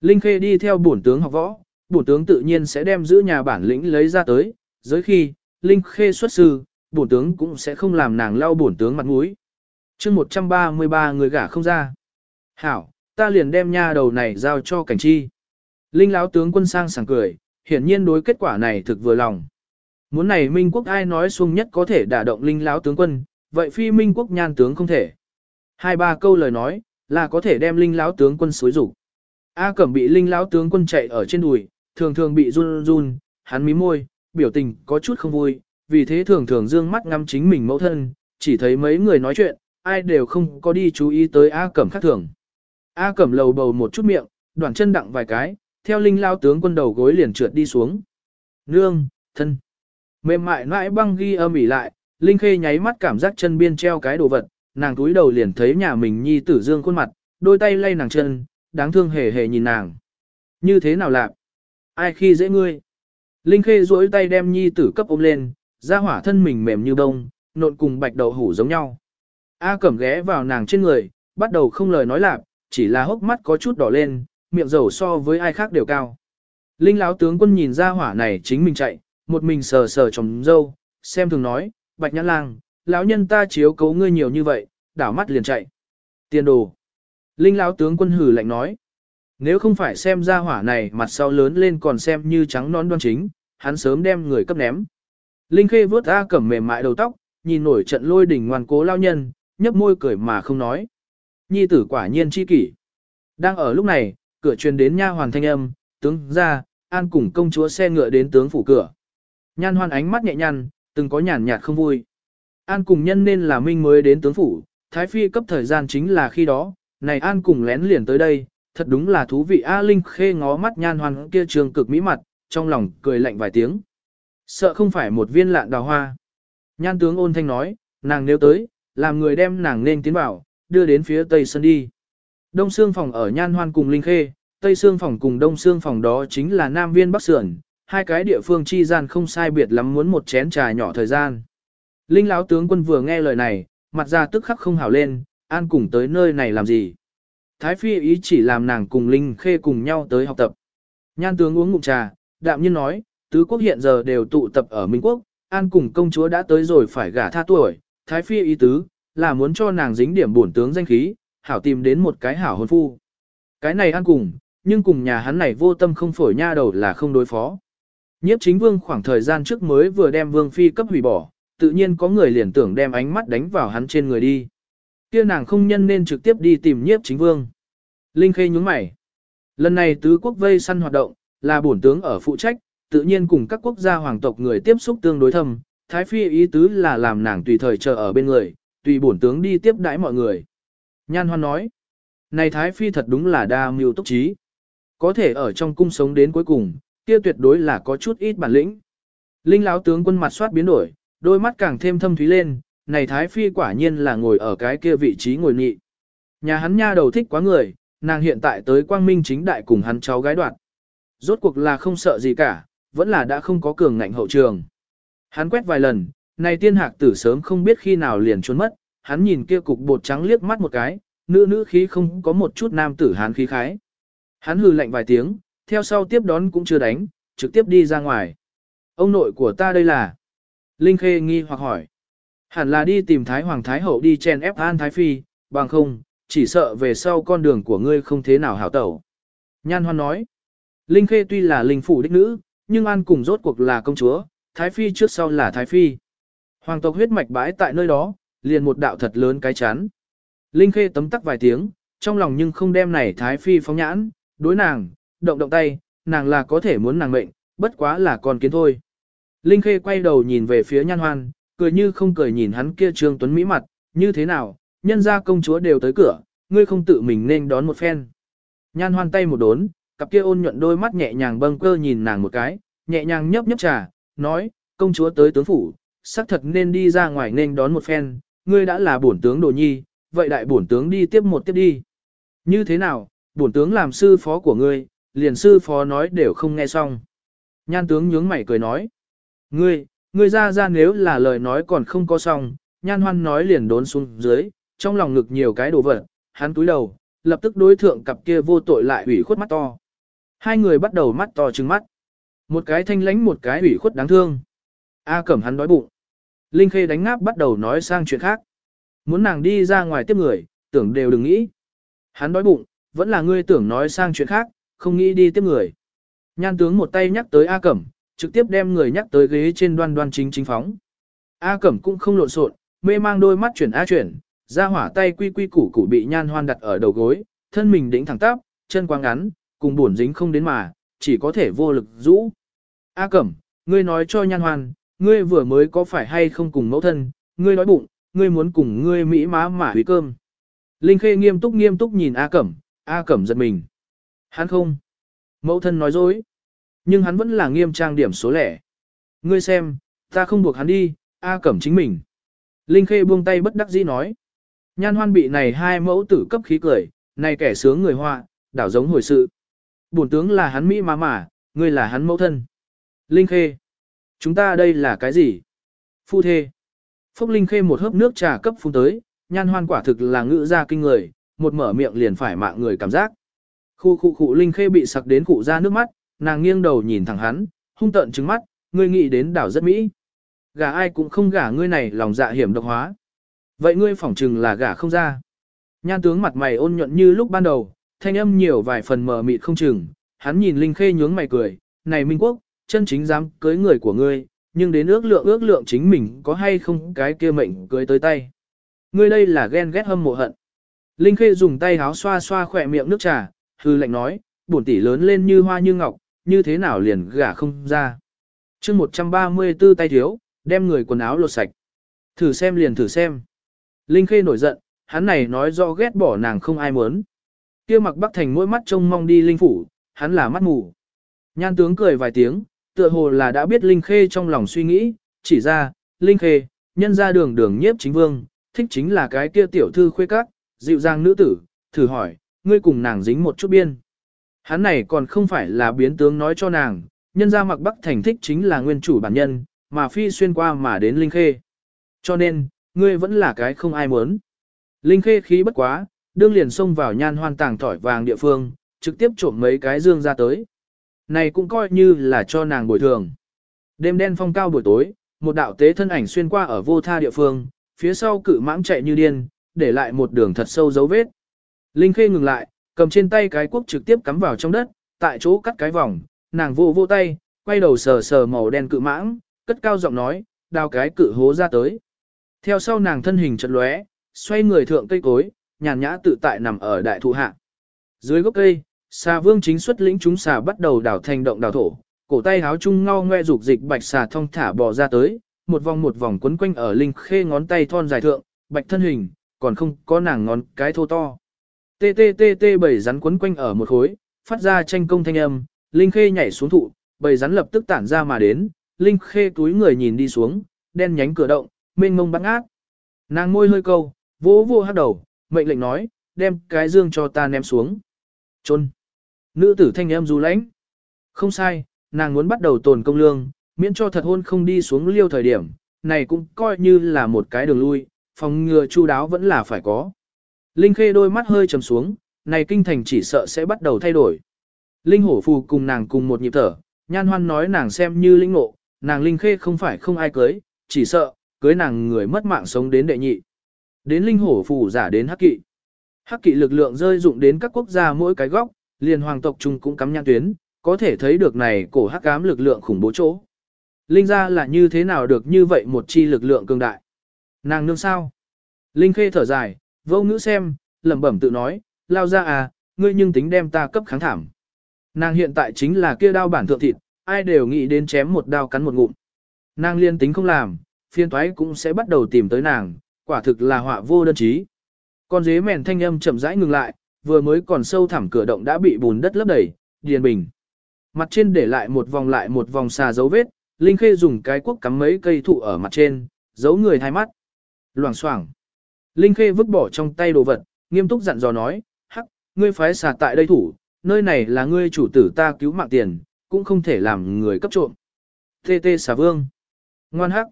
Linh Khê đi theo bổn tướng học võ, bổn tướng tự nhiên sẽ đem giữ nhà bản lĩnh lấy ra tới, giới khi, Linh Khê xuất sư, bổn tướng cũng sẽ không làm nàng lau bổn tướng mặt mũi. chương 133 người gả không ra. Hảo, ta liền đem nha đầu này giao cho cảnh chi. Linh lão tướng quân sang sảng cười, hiển nhiên đối kết quả này thực vừa lòng. Muốn này Minh quốc ai nói xuông nhất có thể đả động linh lão tướng quân, vậy phi Minh quốc nhan tướng không thể. Hai ba câu lời nói, là có thể đem linh lão tướng quân xối rủ. A Cẩm bị linh lão tướng quân chạy ở trên đùi, thường thường bị run run, hắn mí môi, biểu tình có chút không vui, vì thế thường thường dương mắt ngắm chính mình mẫu thân, chỉ thấy mấy người nói chuyện, ai đều không có đi chú ý tới A Cẩm khác thường. A Cẩm lầu bầu một chút miệng, đoạn chân đặng vài cái, theo linh lao tướng quân đầu gối liền trượt đi xuống. Nương, thân. Mềm mại nãi băng ghi âm ỉ lại, Linh Khê nháy mắt cảm giác chân biên treo cái đồ vật, nàng túi đầu liền thấy nhà mình nhi tử dương khuôn mặt, đôi tay lay nàng chân, đáng thương hề hề nhìn nàng. Như thế nào lạc? Ai khi dễ ngươi? Linh Khê duỗi tay đem nhi tử cấp ôm lên, ra hỏa thân mình mềm như bông, nộn cùng bạch đậu hủ giống nhau. A cẩm ghé vào nàng trên người, bắt đầu không lời nói lạc, chỉ là hốc mắt có chút đỏ lên, miệng dầu so với ai khác đều cao. Linh lão tướng quân nhìn ra hỏa này chính mình chạy, một mình sờ sờ chồng dâu, xem thường nói, bạch nhãn lang, lão nhân ta chiếu cấu ngươi nhiều như vậy, đảo mắt liền chạy. Tiền đồ. Linh lão tướng quân hử lạnh nói, nếu không phải xem ra hỏa này mặt sau lớn lên còn xem như trắng non đoan chính, hắn sớm đem người cấp ném. Linh khê vớt ra cẩm mềm mại đầu tóc, nhìn nổi trận lôi đỉnh ngoan cố lao nhân, nhấp môi cười mà không nói. Nhi tử quả nhiên chi kỷ. Đang ở lúc này, cửa truyền đến nha hoàn thanh âm, tướng ra, an cùng công chúa xe ngựa đến tướng phủ cửa. Nhan hoan ánh mắt nhẹ nhăn, từng có nhàn nhạt không vui. An cùng nhân nên là minh mới đến tướng phủ, Thái Phi cấp thời gian chính là khi đó, này An cùng lén liền tới đây, thật đúng là thú vị A Linh khê ngó mắt nhan hoan kia trường cực mỹ mặt, trong lòng cười lạnh vài tiếng. Sợ không phải một viên lạn đào hoa. Nhan tướng ôn thanh nói, nàng nếu tới, làm người đem nàng nên tiến vào, đưa đến phía tây sân đi. Đông xương phòng ở nhan hoan cùng Linh khê, tây xương phòng cùng đông xương phòng đó chính là nam viên bắc sườn, hai cái địa phương chi gian không sai biệt lắm muốn một chén trà nhỏ thời gian. Linh lão tướng quân vừa nghe lời này, mặt ra tức khắc không hảo lên, an cùng tới nơi này làm gì. Thái phi ý chỉ làm nàng cùng Linh khê cùng nhau tới học tập. Nhan tướng uống ngụm trà, đạm nhiên nói, tứ quốc hiện giờ đều tụ tập ở Minh Quốc, an cùng công chúa đã tới rồi phải gả tha tuổi, thái phi ý tứ, là muốn cho nàng dính điểm bổn tướng danh khí, hảo tìm đến một cái hảo hôn phu. Cái này an cùng, nhưng cùng nhà hắn này vô tâm không phổi nha đầu là không đối phó. Nhiếp chính vương khoảng thời gian trước mới vừa đem vương phi cấp hủy bỏ, tự nhiên có người liền tưởng đem ánh mắt đánh vào hắn trên người đi. Kia nàng không nhân nên trực tiếp đi tìm nhiếp chính vương. Linh khê nhúng mày. Lần này tứ quốc vây săn hoạt động, là bổn tướng ở phụ trách, tự nhiên cùng các quốc gia hoàng tộc người tiếp xúc tương đối thâm. Thái phi ý tứ là làm nàng tùy thời chờ ở bên người, tùy bổn tướng đi tiếp đãi mọi người. Nhan hoan nói. Này Thái phi thật đúng là đa mưu túc trí. Có thể ở trong cung sống đến cuối cùng, kia tuyệt đối là có chút ít bản lĩnh. Linh lão tướng quân mặt soát biến đổi, đôi mắt càng thêm thâm thúy lên, này Thái Phi quả nhiên là ngồi ở cái kia vị trí ngồi nghị Nhà hắn nha đầu thích quá người, nàng hiện tại tới quang minh chính đại cùng hắn cháu gái đoạn. Rốt cuộc là không sợ gì cả, vẫn là đã không có cường ngạnh hậu trường. Hắn quét vài lần, này tiên hạc tử sớm không biết khi nào liền trốn mất, hắn nhìn kia cục bột trắng liếc mắt một cái, nữ nữ khí không có một chút nam tử hắn khí khái. Hắn hừ lạnh vài tiếng, theo sau tiếp đón cũng chưa đánh, trực tiếp đi ra ngoài. Ông nội của ta đây là... Linh Khê nghi hoặc hỏi. Hẳn là đi tìm Thái Hoàng Thái Hậu đi chen ép An Thái Phi, bằng không, chỉ sợ về sau con đường của ngươi không thế nào hảo tẩu. Nhan Hoan nói. Linh Khê tuy là linh phủ đích nữ, nhưng An cùng rốt cuộc là công chúa, Thái Phi trước sau là Thái Phi. Hoàng tộc huyết mạch bãi tại nơi đó, liền một đạo thật lớn cái chán. Linh Khê tấm tắc vài tiếng, trong lòng nhưng không đem này Thái Phi phóng nhãn, đối nàng, động động tay, nàng là có thể muốn nàng mệnh, bất quá là con kiến thôi. Linh Khê quay đầu nhìn về phía nhan hoan, cười như không cười nhìn hắn kia trương tuấn mỹ mặt, như thế nào, nhân gia công chúa đều tới cửa, ngươi không tự mình nên đón một phen. Nhan hoan tay một đốn, cặp kia ôn nhuận đôi mắt nhẹ nhàng bâng cơ nhìn nàng một cái, nhẹ nhàng nhấp nhấp trà, nói, công chúa tới tướng phủ, xác thật nên đi ra ngoài nên đón một phen, ngươi đã là bổn tướng đồ nhi, vậy đại bổn tướng đi tiếp một tiếp đi. Như thế nào, bổn tướng làm sư phó của ngươi, liền sư phó nói đều không nghe xong. Nhan tướng nhướng mày cười nói. Ngươi, ngươi ra ra nếu là lời nói còn không có xong, nhan hoan nói liền đốn xuống dưới, trong lòng ngực nhiều cái đồ vật, hắn túi đầu, lập tức đối thượng cặp kia vô tội lại ủy khuất mắt to. Hai người bắt đầu mắt to trừng mắt. Một cái thanh lánh một cái ủy khuất đáng thương. A cẩm hắn đói bụng. Linh Khê đánh ngáp bắt đầu nói sang chuyện khác. Muốn nàng đi ra ngoài tiếp người, tưởng đều đừng nghĩ. Hắn đói bụng, vẫn là ngươi tưởng nói sang chuyện khác, không nghĩ đi tiếp người. Nhan tướng một tay nhắc tới A Cẩm, trực tiếp đem người nhắc tới ghế trên đoan đoan chính chính phóng. A Cẩm cũng không lộn xộn, mê mang đôi mắt chuyển A chuyển, ra hỏa tay quy quy củ củ bị nhan hoan đặt ở đầu gối, thân mình đỉnh thẳng tắp, chân quang ngắn, cùng buồn dính không đến mà, chỉ có thể vô lực rũ. A Cẩm, ngươi nói cho nhan hoan, ngươi vừa mới có phải hay không cùng mẫu thân, ngươi nói bụng, ngươi muốn cùng ngươi mỹ má mà hủy cơm. Linh Khê nghiêm túc nghiêm túc nhìn A Cẩm, A Cẩm giật mình. Hắn không. Mẫu thân nói dối. Nhưng hắn vẫn là nghiêm trang điểm số lẻ. Ngươi xem, ta không buộc hắn đi, A Cẩm chính mình. Linh Khê buông tay bất đắc dĩ nói. Nhan hoan bị này hai mẫu tử cấp khí cười, này kẻ sướng người hoa, đảo giống hồi sự. Bổn tướng là hắn Mỹ mà mà, ngươi là hắn mẫu thân. Linh Khê. Chúng ta đây là cái gì? Phu thê. Phúc Linh Khê một hớp nước trà cấp phun tới, nhan hoan quả thực là ngữ ra kinh người, một mở miệng liền phải mạng người cảm giác. Khu khu khu Linh Khê bị sặc đến cụ ra nước mắt, nàng nghiêng đầu nhìn thẳng hắn, hung tợn trừng mắt, ngươi nghĩ đến đảo rất mỹ. Gả ai cũng không gả ngươi này lòng dạ hiểm độc hóa. Vậy ngươi phỏng chừng là gả không ra. Nhan tướng mặt mày ôn nhuận như lúc ban đầu, thanh âm nhiều vài phần mờ mịt không chừng, hắn nhìn Linh Khê nhướng mày cười, này Minh Quốc, chân chính dám cưới người của ngươi, nhưng đến ước lượng ước lượng chính mình có hay không cái kia mệnh cưới tới tay. Ngươi đây là ghen ghét hâm mộ hận. Linh Khê dùng tay háo xoa xoa khỏe miệng nước trà, hư lạnh nói, bổn tỷ lớn lên như hoa như ngọc, như thế nào liền gả không ra. chương 134 tay thiếu, đem người quần áo lột sạch. Thử xem liền thử xem. Linh Khê nổi giận, hắn này nói do ghét bỏ nàng không ai muốn kia mặc bắc thành mỗi mắt trông mong đi Linh Phủ, hắn là mắt mù. Nhan tướng cười vài tiếng, tựa hồ là đã biết Linh Khê trong lòng suy nghĩ, chỉ ra, Linh Khê, nhân ra đường đường nhiếp chính vương, thích chính là cái kia tiểu thư khuê các, dịu dàng nữ tử, thử hỏi, ngươi cùng nàng dính một chút biên. Hắn này còn không phải là biến tướng nói cho nàng, nhân ra mặc bắc thành thích chính là nguyên chủ bản nhân, mà phi xuyên qua mà đến Linh Khê. Cho nên, ngươi vẫn là cái không ai muốn. Linh Khê khí bất quá, đương liền xông vào nhan hoan tàng tỏi vàng địa phương, trực tiếp trộm mấy cái dương ra tới. Này cũng coi như là cho nàng bồi thường. Đêm đen phong cao buổi tối, một đạo tế thân ảnh xuyên qua ở vô tha địa phương, phía sau cự mãng chạy như điên, để lại một đường thật sâu dấu vết. Linh Khê ngừng lại, cầm trên tay cái cuốc trực tiếp cắm vào trong đất, tại chỗ cắt cái vòng, nàng vô vô tay, quay đầu sờ sờ màu đen cự mãng, cất cao giọng nói, đào cái cự hố ra tới. Theo sau nàng thân hình chật lóe, xoay người thượng cây cối, nhàn nhã tự tại nằm ở đại thụ hạ. Dưới gốc cây, xà vương chính xuất lĩnh chúng xà bắt đầu đào thành động đào thổ, cổ tay háo chung ngao ngoe dục dịch bạch xà thong thả bò ra tới, một vòng một vòng quấn quanh ở linh khê ngón tay thon dài thượng, bạch thân hình, còn không có nàng ngón cái thô to. Tê tê tê tê bảy rắn quấn quanh ở một khối, phát ra tranh công thanh âm, linh khê nhảy xuống thụ, bảy rắn lập tức tản ra mà đến, linh khê túi người nhìn đi xuống, đen nhánh cửa động, mênh mông bắn ác. Nàng môi hơi câu, vỗ vô hát đầu, mệnh lệnh nói, đem cái dương cho ta ném xuống. Trôn. Nữ tử thanh em dù lãnh. Không sai, nàng muốn bắt đầu tồn công lương, miễn cho thật hôn không đi xuống liêu thời điểm, này cũng coi như là một cái đường lui, phòng ngừa chu đáo vẫn là phải có. Linh Khê đôi mắt hơi trầm xuống, này kinh thành chỉ sợ sẽ bắt đầu thay đổi. Linh hổ phù cùng nàng cùng một nhịp thở, nhan hoan nói nàng xem như linh ngộ, nàng Linh Khê không phải không ai cưới, chỉ sợ, cưới nàng người mất mạng sống đến đệ nhị. Đến linh hổ phù giả đến hắc kỵ. Hắc kỵ lực lượng rơi dụng đến các quốc gia mỗi cái góc, liền hoàng tộc chung cũng cắm nhãn tuyến, có thể thấy được này cổ hắc ám lực lượng khủng bố chỗ. Linh gia là như thế nào được như vậy một chi lực lượng cường đại. Nàng nương sao? Linh khê thở dài, vô ngữ xem, lẩm bẩm tự nói, lao ra à, ngươi nhưng tính đem ta cấp kháng thảm. Nàng hiện tại chính là kia đao bản thượng thịt, ai đều nghĩ đến chém một đao cắn một ngụm. Nàng liên tính không làm, phiên thoái cũng sẽ bắt đầu tìm tới nàng, quả thực là họa vô đơn chí. Con dế mèn thanh âm chậm rãi ngừng lại, vừa mới còn sâu thẳm cửa động đã bị bùn đất lấp đầy, điền bình. Mặt trên để lại một vòng lại một vòng xà dấu vết, Linh Khê dùng cái cuốc cắm mấy cây thụ ở mặt trên, giấu người hai mắt. Loảng xoảng. Linh Khê vứt bỏ trong tay đồ vật, nghiêm túc dặn dò nói, hắc, ngươi phái xà tại đây thủ, nơi này là ngươi chủ tử ta cứu mạng tiền, cũng không thể làm người cấp trộm. Tê tê xà vương. Ngoan hắc.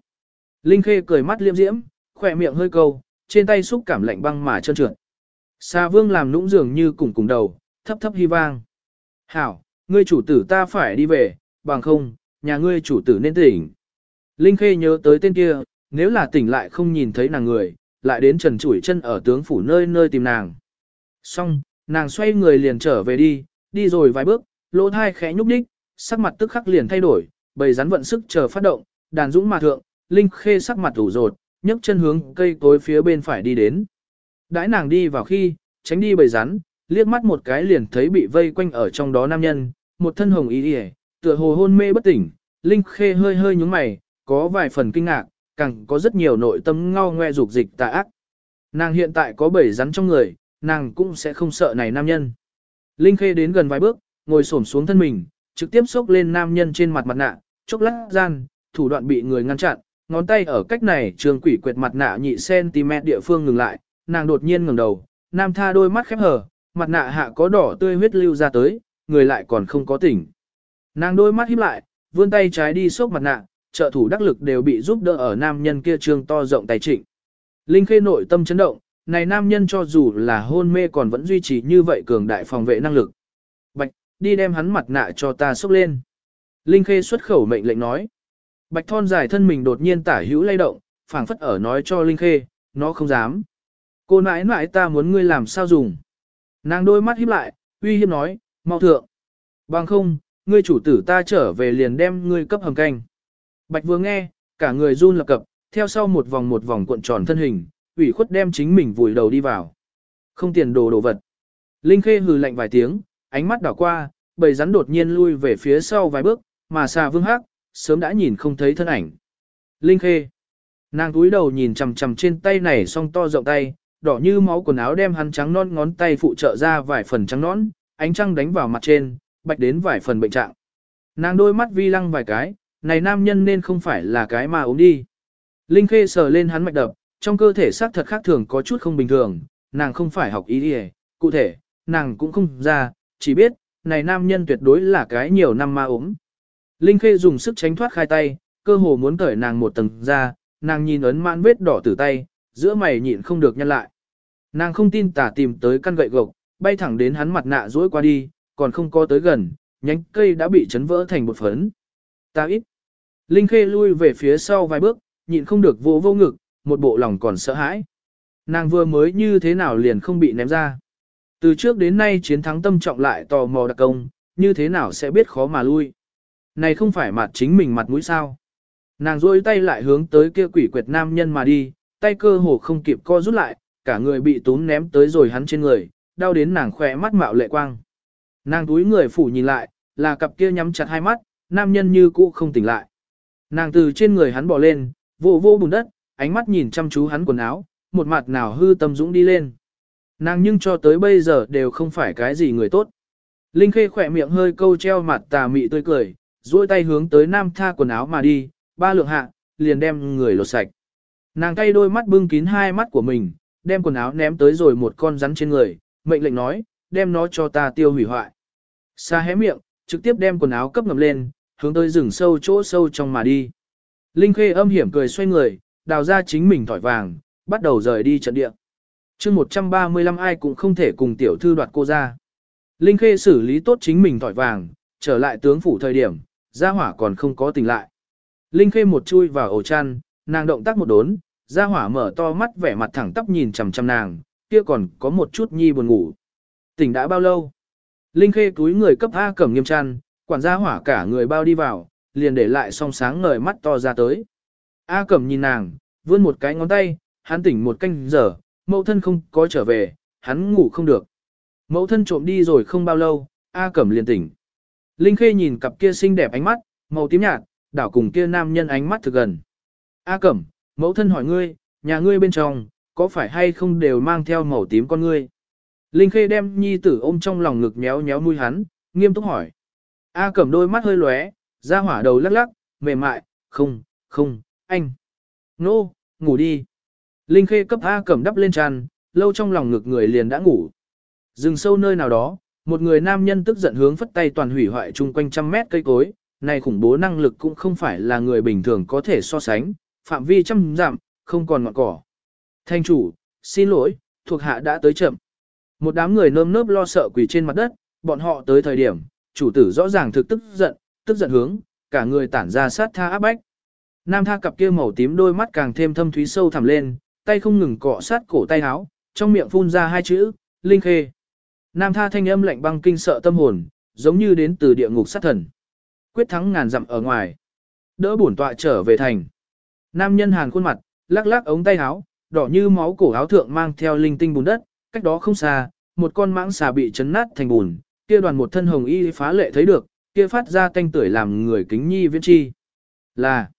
Linh Khê cười mắt liêm diễm, khỏe miệng hơi câu, trên tay xúc cảm lạnh băng mà trơn trượt. Xà vương làm nũng dường như cùng cùng đầu, thấp thấp hy vang. Hảo, ngươi chủ tử ta phải đi về, bằng không, nhà ngươi chủ tử nên tỉnh. Linh Khê nhớ tới tên kia, nếu là tỉnh lại không nhìn thấy nàng người, lại đến trần chủi chân ở tướng phủ nơi nơi tìm nàng. Xong, nàng xoay người liền trở về đi, đi rồi vài bước, lỗ thai khẽ nhúc nhích, sắc mặt tức khắc liền thay đổi, bầy rắn vận sức chờ phát động, đàn dũng mà thượng, Linh Khê sắc mặt ủ rột, nhấc chân hướng cây cối phía bên phải đi đến. Đãi nàng đi vào khi, tránh đi bầy rắn, liếc mắt một cái liền thấy bị vây quanh ở trong đó nam nhân, một thân hồng y y, tựa hồ hôn mê bất tỉnh, Linh Khê hơi hơi nhướng mày, có vài phần kinh ngạc, càng có rất nhiều nội tâm ngao ngoe dục dịch tà ác. Nàng hiện tại có bầy rắn trong người, nàng cũng sẽ không sợ này nam nhân. Linh Khê đến gần vài bước, ngồi xổm xuống thân mình, trực tiếp xốc lên nam nhân trên mặt mặt nạ, chốc lát gian, thủ đoạn bị người ngăn chặn, ngón tay ở cách này trường quỷ quyệt mặt nạ nhị cm địa phương ngừng lại, nàng đột nhiên ngẩng đầu, nam tha đôi mắt khép hờ, mặt nạ hạ có đỏ tươi huyết lưu ra tới, người lại còn không có tỉnh. Nàng đôi mắt híp lại, vươn tay trái đi xốc mặt nạ, trợ thủ đắc lực đều bị giúp đỡ ở nam nhân kia trương to rộng tay trịnh. Linh Khê nội tâm chấn động, này nam nhân cho dù là hôn mê còn vẫn duy trì như vậy cường đại phòng vệ năng lực. Bạch, đi đem hắn mặt nạ cho ta xốc lên. Linh Khê xuất khẩu mệnh lệnh nói. Bạch thon dài thân mình đột nhiên tả hữu lay động, phảng phất ở nói cho Linh Khê, nó không dám. Cô nãi nãi ta muốn ngươi làm sao dùng. Nàng đôi mắt híp lại, uy hiếp nói, mau thượng. Bằng không, ngươi chủ tử ta trở về liền đem ngươi cấp hầm canh. Bạch vừa nghe, cả người run lập cập, theo sau một vòng một vòng cuộn tròn thân hình, ủy khuất đem chính mình vùi đầu đi vào. Không tiền đồ đồ vật. Linh Khê hừ lạnh vài tiếng, ánh mắt đảo qua, bầy rắn đột nhiên lui về phía sau vài bước, mà xà vương hắc, sớm đã nhìn không thấy thân ảnh. Linh Khê. Nàng túi đầu nhìn chằm chằm trên tay này song to rộng tay, đỏ như máu quần áo đem hắn trắng non ngón tay phụ trợ ra vài phần trắng nón, ánh trăng đánh vào mặt trên, bạch đến vài phần bệnh trạng. Nàng đôi mắt vi lăng vài cái, này nam nhân nên không phải là cái mà ốm đi. Linh Khê sờ lên hắn mạch đập, trong cơ thể xác thật khác thường có chút không bình thường, nàng không phải học ý đi cụ thể, nàng cũng không ra, chỉ biết, này nam nhân tuyệt đối là cái nhiều năm ma ốm. Linh Khê dùng sức tránh thoát khai tay, cơ hồ muốn cởi nàng một tầng ra, nàng nhìn ấn mãn vết đỏ từ tay, giữa mày nhịn không được nhăn lại. Nàng không tin tả tìm tới căn gậy gộc, bay thẳng đến hắn mặt nạ rũi qua đi, còn không có tới gần, nhánh cây đã bị chấn vỡ thành một phấn. Ta ít. Linh Khê lui về phía sau vài bước, nhịn không được vô vô ngực, một bộ lòng còn sợ hãi. Nàng vừa mới như thế nào liền không bị ném ra. Từ trước đến nay chiến thắng tâm trọng lại tò mò đặc công, như thế nào sẽ biết khó mà lui. Này không phải mặt chính mình mặt mũi sao. Nàng rôi tay lại hướng tới kia quỷ quyệt nam nhân mà đi, tay cơ hồ không kịp co rút lại, cả người bị tún ném tới rồi hắn trên người, đau đến nàng khỏe mắt mạo lệ quang. Nàng túi người phủ nhìn lại, là cặp kia nhắm chặt hai mắt, nam nhân như cũ không tỉnh lại. Nàng từ trên người hắn bỏ lên, vô vô bùn đất, ánh mắt nhìn chăm chú hắn quần áo, một mặt nào hư tâm dũng đi lên. Nàng nhưng cho tới bây giờ đều không phải cái gì người tốt. Linh Khê khỏe miệng hơi câu treo mặt tà mị tươi cười, duỗi tay hướng tới nam tha quần áo mà đi, ba lượng hạ, liền đem người lột sạch. Nàng tay đôi mắt bưng kín hai mắt của mình, đem quần áo ném tới rồi một con rắn trên người, mệnh lệnh nói, đem nó cho ta tiêu hủy hoại. Sa hé miệng, trực tiếp đem quần áo cấp ngầm lên, hướng tới rừng sâu chỗ sâu trong mà đi. Linh Khê âm hiểm cười xoay người, đào ra chính mình thỏi vàng, bắt đầu rời đi trận địa. chương 135 ai cũng không thể cùng tiểu thư đoạt cô ra. Linh Khê xử lý tốt chính mình thỏi vàng, trở lại tướng phủ thời điểm, gia hỏa còn không có tỉnh lại. Linh Khê một chui vào ổ chăn, nàng động tác một đốn, gia hỏa mở to mắt vẻ mặt thẳng tắp nhìn chằm chằm nàng, kia còn có một chút nhi buồn ngủ. Tỉnh đã bao lâu? Linh Khê túi người cấp A cẩm nghiêm chăn, quản gia hỏa cả người bao đi vào, liền để lại song sáng ngời mắt to ra tới. A cẩm nhìn nàng, vươn một cái ngón tay, hắn tỉnh một canh giờ, mẫu thân không có trở về, hắn ngủ không được. Mẫu thân trộm đi rồi không bao lâu, A cẩm liền tỉnh. Linh Khê nhìn cặp kia xinh đẹp ánh mắt, màu tím nhạt, đảo cùng kia nam nhân ánh mắt thực gần. A cẩm, mẫu thân hỏi ngươi, nhà ngươi bên trong, có phải hay không đều mang theo màu tím con ngươi? Linh Khê đem nhi tử ôm trong lòng ngực méo méo nuôi hắn, nghiêm túc hỏi. A cẩm đôi mắt hơi lóe, ra hỏa đầu lắc lắc, mềm mại, không, không, anh. Nô, no, ngủ đi. Linh Khê cấp A cẩm đắp lên tràn, lâu trong lòng ngực người liền đã ngủ. Dừng sâu nơi nào đó, một người nam nhân tức giận hướng phất tay toàn hủy hoại chung quanh trăm mét cây cối, này khủng bố năng lực cũng không phải là người bình thường có thể so sánh, phạm vi trăm giảm, không còn ngọn cỏ. Thanh chủ, xin lỗi, thuộc hạ đã tới chậm. Một đám người nơm nớp lo sợ quỳ trên mặt đất, bọn họ tới thời điểm, chủ tử rõ ràng thực tức giận, tức giận hướng, cả người tản ra sát tha áp bách. Nam tha cặp kia màu tím đôi mắt càng thêm thâm thúy sâu thẳm lên, tay không ngừng cọ sát cổ tay áo, trong miệng phun ra hai chữ, linh khê. Nam tha thanh âm lạnh băng kinh sợ tâm hồn, giống như đến từ địa ngục sát thần. Quyết thắng ngàn dặm ở ngoài. Đỡ bổn tọa trở về thành. Nam nhân hàn khuôn mặt, lắc lắc ống tay áo, đỏ như máu cổ áo thượng mang theo linh tinh bùn đất, cách đó không xa, một con mãng xà bị chấn nát thành bùn, kia đoàn một thân hồng y phá lệ thấy được, kia phát ra tanh tưởi làm người kính nhi viễn chi. Là,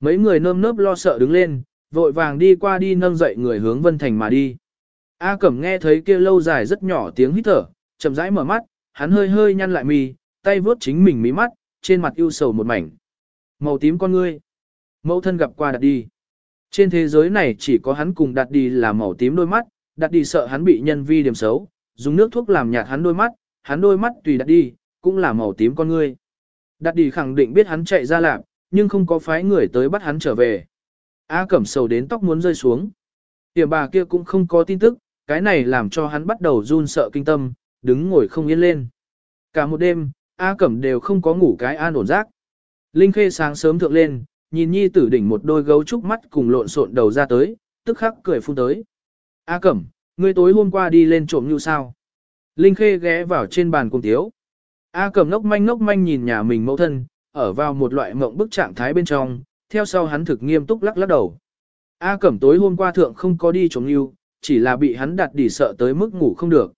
mấy người nơm nớp lo sợ đứng lên, vội vàng đi qua đi nâng dậy người hướng Vân Thành mà đi. A Cẩm nghe thấy kia lâu dài rất nhỏ tiếng hít thở, chậm rãi mở mắt, hắn hơi hơi nhăn lại mi, tay vuốt chính mình mí mắt, trên mặt ưu sầu một mảnh. Màu tím con ngươi. Mẫu thân gặp qua đặt đi. Trên thế giới này chỉ có hắn cùng đặt đi là màu tím đôi mắt, đặt đi sợ hắn bị nhân vi điểm xấu, dùng nước thuốc làm nhạt hắn đôi mắt, hắn đôi mắt tùy đặt đi, cũng là màu tím con ngươi. Đặt đi khẳng định biết hắn chạy ra làm, nhưng không có phái người tới bắt hắn trở về. A cẩm sầu đến tóc muốn rơi xuống. Tiệm bà kia cũng không có tin tức, cái này làm cho hắn bắt đầu run sợ kinh tâm, đứng ngồi không yên lên. Cả một đêm, A cẩm đều không có ngủ cái an ổn giấc. Linh khê sáng sớm thượng lên, nhìn nhi tử đỉnh một đôi gấu trúc mắt cùng lộn xộn đầu ra tới, tức khắc cười phun tới. A cẩm, ngươi tối hôm qua đi lên trộm như sao? Linh khê ghé vào trên bàn cùng tiếu. A cẩm ngốc manh ngốc manh nhìn nhà mình mẫu thân, ở vào một loại mộng bức trạng thái bên trong, theo sau hắn thực nghiêm túc lắc lắc đầu. A cẩm tối hôm qua thượng không có đi trộm như, chỉ là bị hắn đặt đỉ sợ tới mức ngủ không được.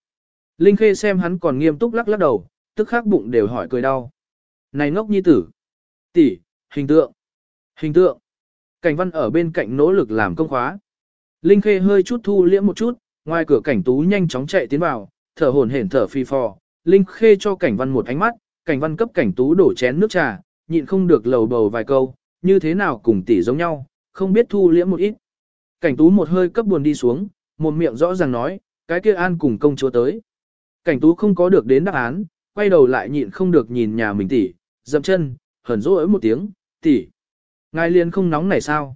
Linh khê xem hắn còn nghiêm túc lắc lắc đầu, tức khắc bụng đều hỏi cười đau. Này ngốc nhi tử! tỷ, hình tượng! Hình tượng! Cảnh văn ở bên cạnh nỗ lực làm công khóa. Linh khê hơi chút thu liễm một chút, ngoài cửa cảnh tú nhanh chóng chạy tiến vào, thở hổn hển thở phi phò. Linh khê cho cảnh văn một ánh mắt, cảnh văn cấp cảnh tú đổ chén nước trà, nhịn không được lầu bầu vài câu, như thế nào cùng tỷ giống nhau, không biết thu liễm một ít. Cảnh tú một hơi cấp buồn đi xuống, một miệng rõ ràng nói, cái kia an cùng công chúa tới. Cảnh tú không có được đến đáp án, quay đầu lại nhịn không được nhìn nhà mình tỷ, dậm chân, hờn dỗi một tiếng, tỷ. Ngài liền không nóng này sao?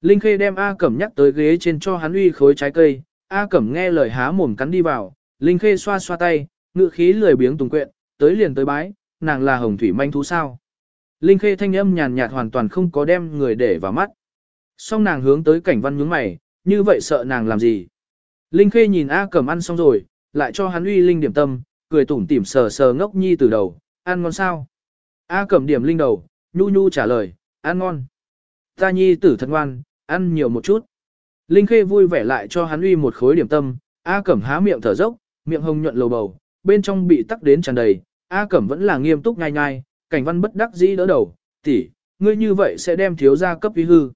Linh Khê đem A Cẩm nhắc tới ghế trên cho hắn uy khối trái cây, A Cẩm nghe lời há mồm cắn đi vào, Linh Khê xoa xoa tay, ngựa khí lười biếng tùng quyện, tới liền tới bái, nàng là hồng thủy manh thú sao. Linh Khê thanh âm nhàn nhạt hoàn toàn không có đem người để vào mắt. Xong nàng hướng tới cảnh văn nhướng mày, như vậy sợ nàng làm gì. Linh Khê nhìn A Cẩm ăn xong rồi, lại cho hắn uy linh điểm tâm, cười tủm tỉm sờ sờ ngốc nhi từ đầu, ăn ngon sao. A Cẩm điểm linh đầu, nhu nhu trả lời, ăn ngon. Ta nhi tử thật ngoan, ăn nhiều một chút. Linh Khê vui vẻ lại cho hắn uy một khối điểm tâm, A Cẩm há miệng thở dốc, miệng hồng nhuận lầu bầu, bên trong bị tắc đến tràn đầy, A Cẩm vẫn là nghiêm túc ngay ngay, cảnh văn bất đắc dĩ đỡ đầu, tỷ, ngươi như vậy sẽ đem thiếu gia cấp vi hư.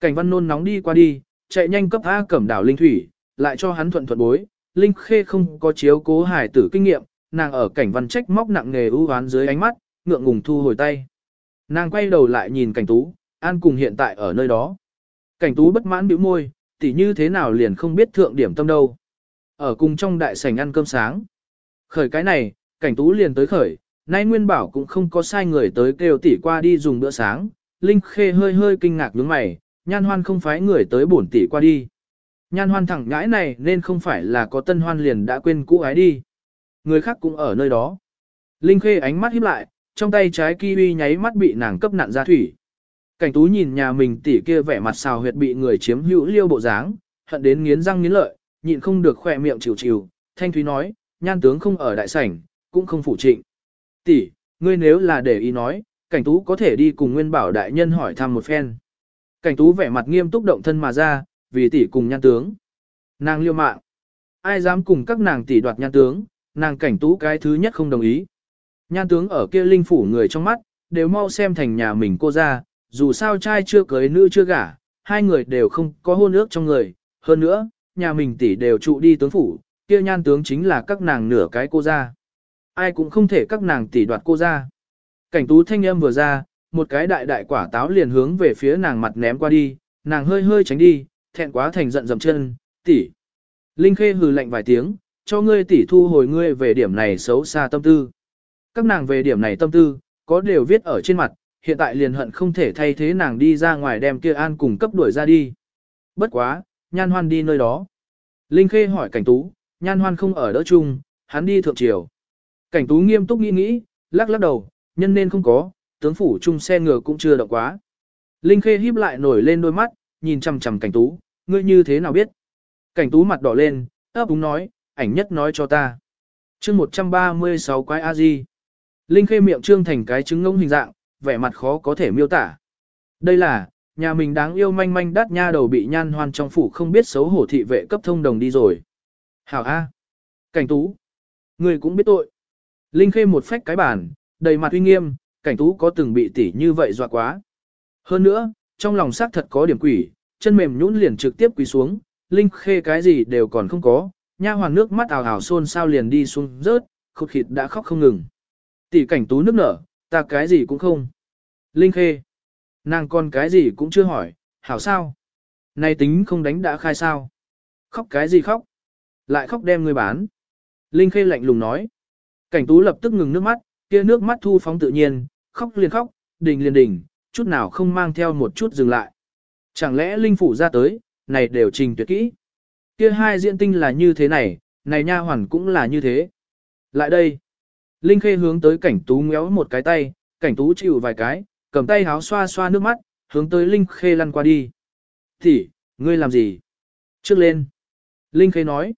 Cảnh văn nôn nóng đi qua đi, chạy nhanh cấp A Cẩm đảo linh thủy, lại cho hắn thuận thuận bối, Linh Khê không có chiếu cố hải tử kinh nghiệm, nàng ở cảnh văn trách móc nặng nghề ưu hoán dưới ánh mắt, ngượng ngùng thu hồi tay. Nàng quay đầu lại nhìn cảnh tú, an cùng hiện tại ở nơi đó. Cảnh tú bất mãn bĩu môi, tỷ như thế nào liền không biết thượng điểm tâm đâu. Ở cùng trong đại sảnh ăn cơm sáng. Khởi cái này, cảnh tú liền tới khởi, nay Nguyên Bảo cũng không có sai người tới kêu tỷ qua đi dùng bữa sáng. Linh Khê hơi hơi kinh ngạc nhướng mày, nhan hoan không phái người tới bổn tỷ qua đi. Nhan hoan thẳng ngãi này nên không phải là có tân hoan liền đã quên cũ ái đi. Người khác cũng ở nơi đó. Linh Khê ánh mắt híp lại, trong tay trái kiwi nháy mắt bị nàng cấp nặn ra thủy. Cảnh tú nhìn nhà mình tỷ kia vẻ mặt xào huyệt bị người chiếm hữu liêu bộ dáng, hận đến nghiến răng nghiến lợi, nhịn không được khỏe miệng chịu chịu, thanh thúy nói, nhan tướng không ở đại sảnh, cũng không phụ trịnh. Tỷ, ngươi nếu là để ý nói, cảnh tú có thể đi cùng nguyên bảo đại nhân hỏi thăm một phen. Cảnh tú vẻ mặt nghiêm túc động thân mà ra, vì tỷ cùng nhan tướng. Nàng liêu mạng. Ai dám cùng các nàng tỷ đoạt nhan tướng, nàng cảnh tú cái thứ nhất không đồng ý. Nhan tướng ở kia linh phủ người trong mắt, đều mau xem thành nhà mình cô ra, dù sao trai chưa cưới nữ chưa gả, hai người đều không có hôn ước trong người. Hơn nữa, nhà mình tỷ đều trụ đi tướng phủ, kia nhan tướng chính là các nàng nửa cái cô ra. Ai cũng không thể các nàng tỷ đoạt cô ra. Cảnh tú thanh âm vừa ra, một cái đại đại quả táo liền hướng về phía nàng mặt ném qua đi, nàng hơi hơi tránh đi, thẹn quá thành giận dầm chân, tỷ. Linh Khê hừ lạnh vài tiếng, cho ngươi tỷ thu hồi ngươi về điểm này xấu xa tâm tư. Các nàng về điểm này tâm tư, có đều viết ở trên mặt, hiện tại liền hận không thể thay thế nàng đi ra ngoài đem kia an cùng cấp đuổi ra đi. Bất quá, nhan hoan đi nơi đó. Linh Khê hỏi cảnh tú, nhan hoan không ở đỡ chung, hắn đi thượng triều. Cảnh tú nghiêm túc nghĩ nghĩ, lắc lắc đầu, nhân nên không có, tướng phủ chung xe ngựa cũng chưa động quá. Linh Khê híp lại nổi lên đôi mắt, nhìn chằm chằm cảnh tú, ngươi như thế nào biết? Cảnh tú mặt đỏ lên, ấp úng nói, ảnh nhất nói cho ta. chương 136 quái a di Linh Khê miệng trương thành cái trứng ngông hình dạng, vẻ mặt khó có thể miêu tả. Đây là, nhà mình đáng yêu manh manh đắt nha đầu bị nhan hoan trong phủ không biết xấu hổ thị vệ cấp thông đồng đi rồi. Hảo A. Cảnh tú. Người cũng biết tội. Linh Khê một phách cái bàn, đầy mặt uy nghiêm, cảnh tú có từng bị tỷ như vậy dọa quá. Hơn nữa, trong lòng xác thật có điểm quỷ, chân mềm nhũn liền trực tiếp quỳ xuống, linh khê cái gì đều còn không có, nha hoàng nước mắt ảo ảo xôn sao liền đi xuống rớt, khụt khịt đã khóc không ngừng. Tỷ cảnh tú nước nở, ta cái gì cũng không. Linh khê, nàng con cái gì cũng chưa hỏi, hảo sao? nay tính không đánh đã khai sao? Khóc cái gì khóc? Lại khóc đem người bán. Linh khê lạnh lùng nói. Cảnh tú lập tức ngừng nước mắt, kia nước mắt thu phóng tự nhiên, khóc liền khóc, đình liền đình, chút nào không mang theo một chút dừng lại. Chẳng lẽ Linh phủ ra tới, này đều trình tuyệt kỹ. Kia hai diễn tinh là như thế này, này nha hoàn cũng là như thế. Lại đây. Linh khê hướng tới cảnh tú ngéo một cái tay, cảnh tú chịu vài cái, cầm tay háo xoa xoa nước mắt, hướng tới Linh khê lăn qua đi. Thì, ngươi làm gì? Trước lên. Linh khê nói.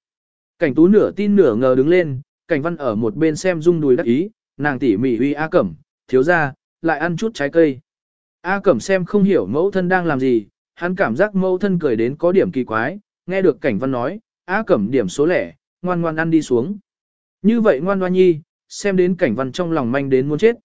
Cảnh tú nửa tin nửa ngờ đứng lên, cảnh văn ở một bên xem rung đùi đắc ý, nàng tỉ mỉ uy A Cẩm, thiếu ra, lại ăn chút trái cây. A Cẩm xem không hiểu mẫu thân đang làm gì, hắn cảm giác mâu thân cười đến có điểm kỳ quái, nghe được cảnh văn nói, á Cẩm điểm số lẻ, ngoan ngoan ăn đi xuống. Như vậy ngoan ngoan nhi, xem đến cảnh văn trong lòng manh đến muốn chết.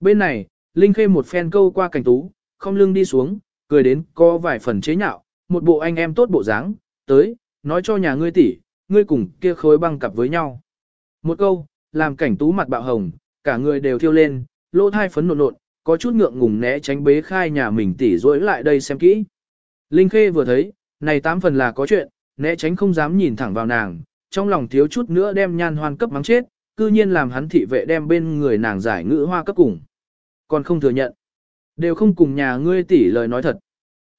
Bên này, Linh Khê một phen câu qua cảnh tú, không lưng đi xuống, cười đến có vài phần chế nhạo, một bộ anh em tốt bộ dáng, tới, nói cho nhà ngươi tỷ, ngươi cùng kia khối băng cặp với nhau. Một câu, làm cảnh tú mặt bạo hồng, cả người đều thiêu lên, lỗ thai phấn nộn nộn, có chút ngượng ngùng né tránh bế khai nhà mình tỉ rối lại đây xem kỹ. Linh Khê vừa thấy, này tám phần là có chuyện, né tránh không dám nhìn thẳng vào nàng, trong lòng thiếu chút nữa đem nhan hoan cấp mắng chết, cư nhiên làm hắn thị vệ đem bên người nàng giải ngữ hoa cấp cùng. Còn không thừa nhận. Đều không cùng nhà ngươi tỉ lời nói thật.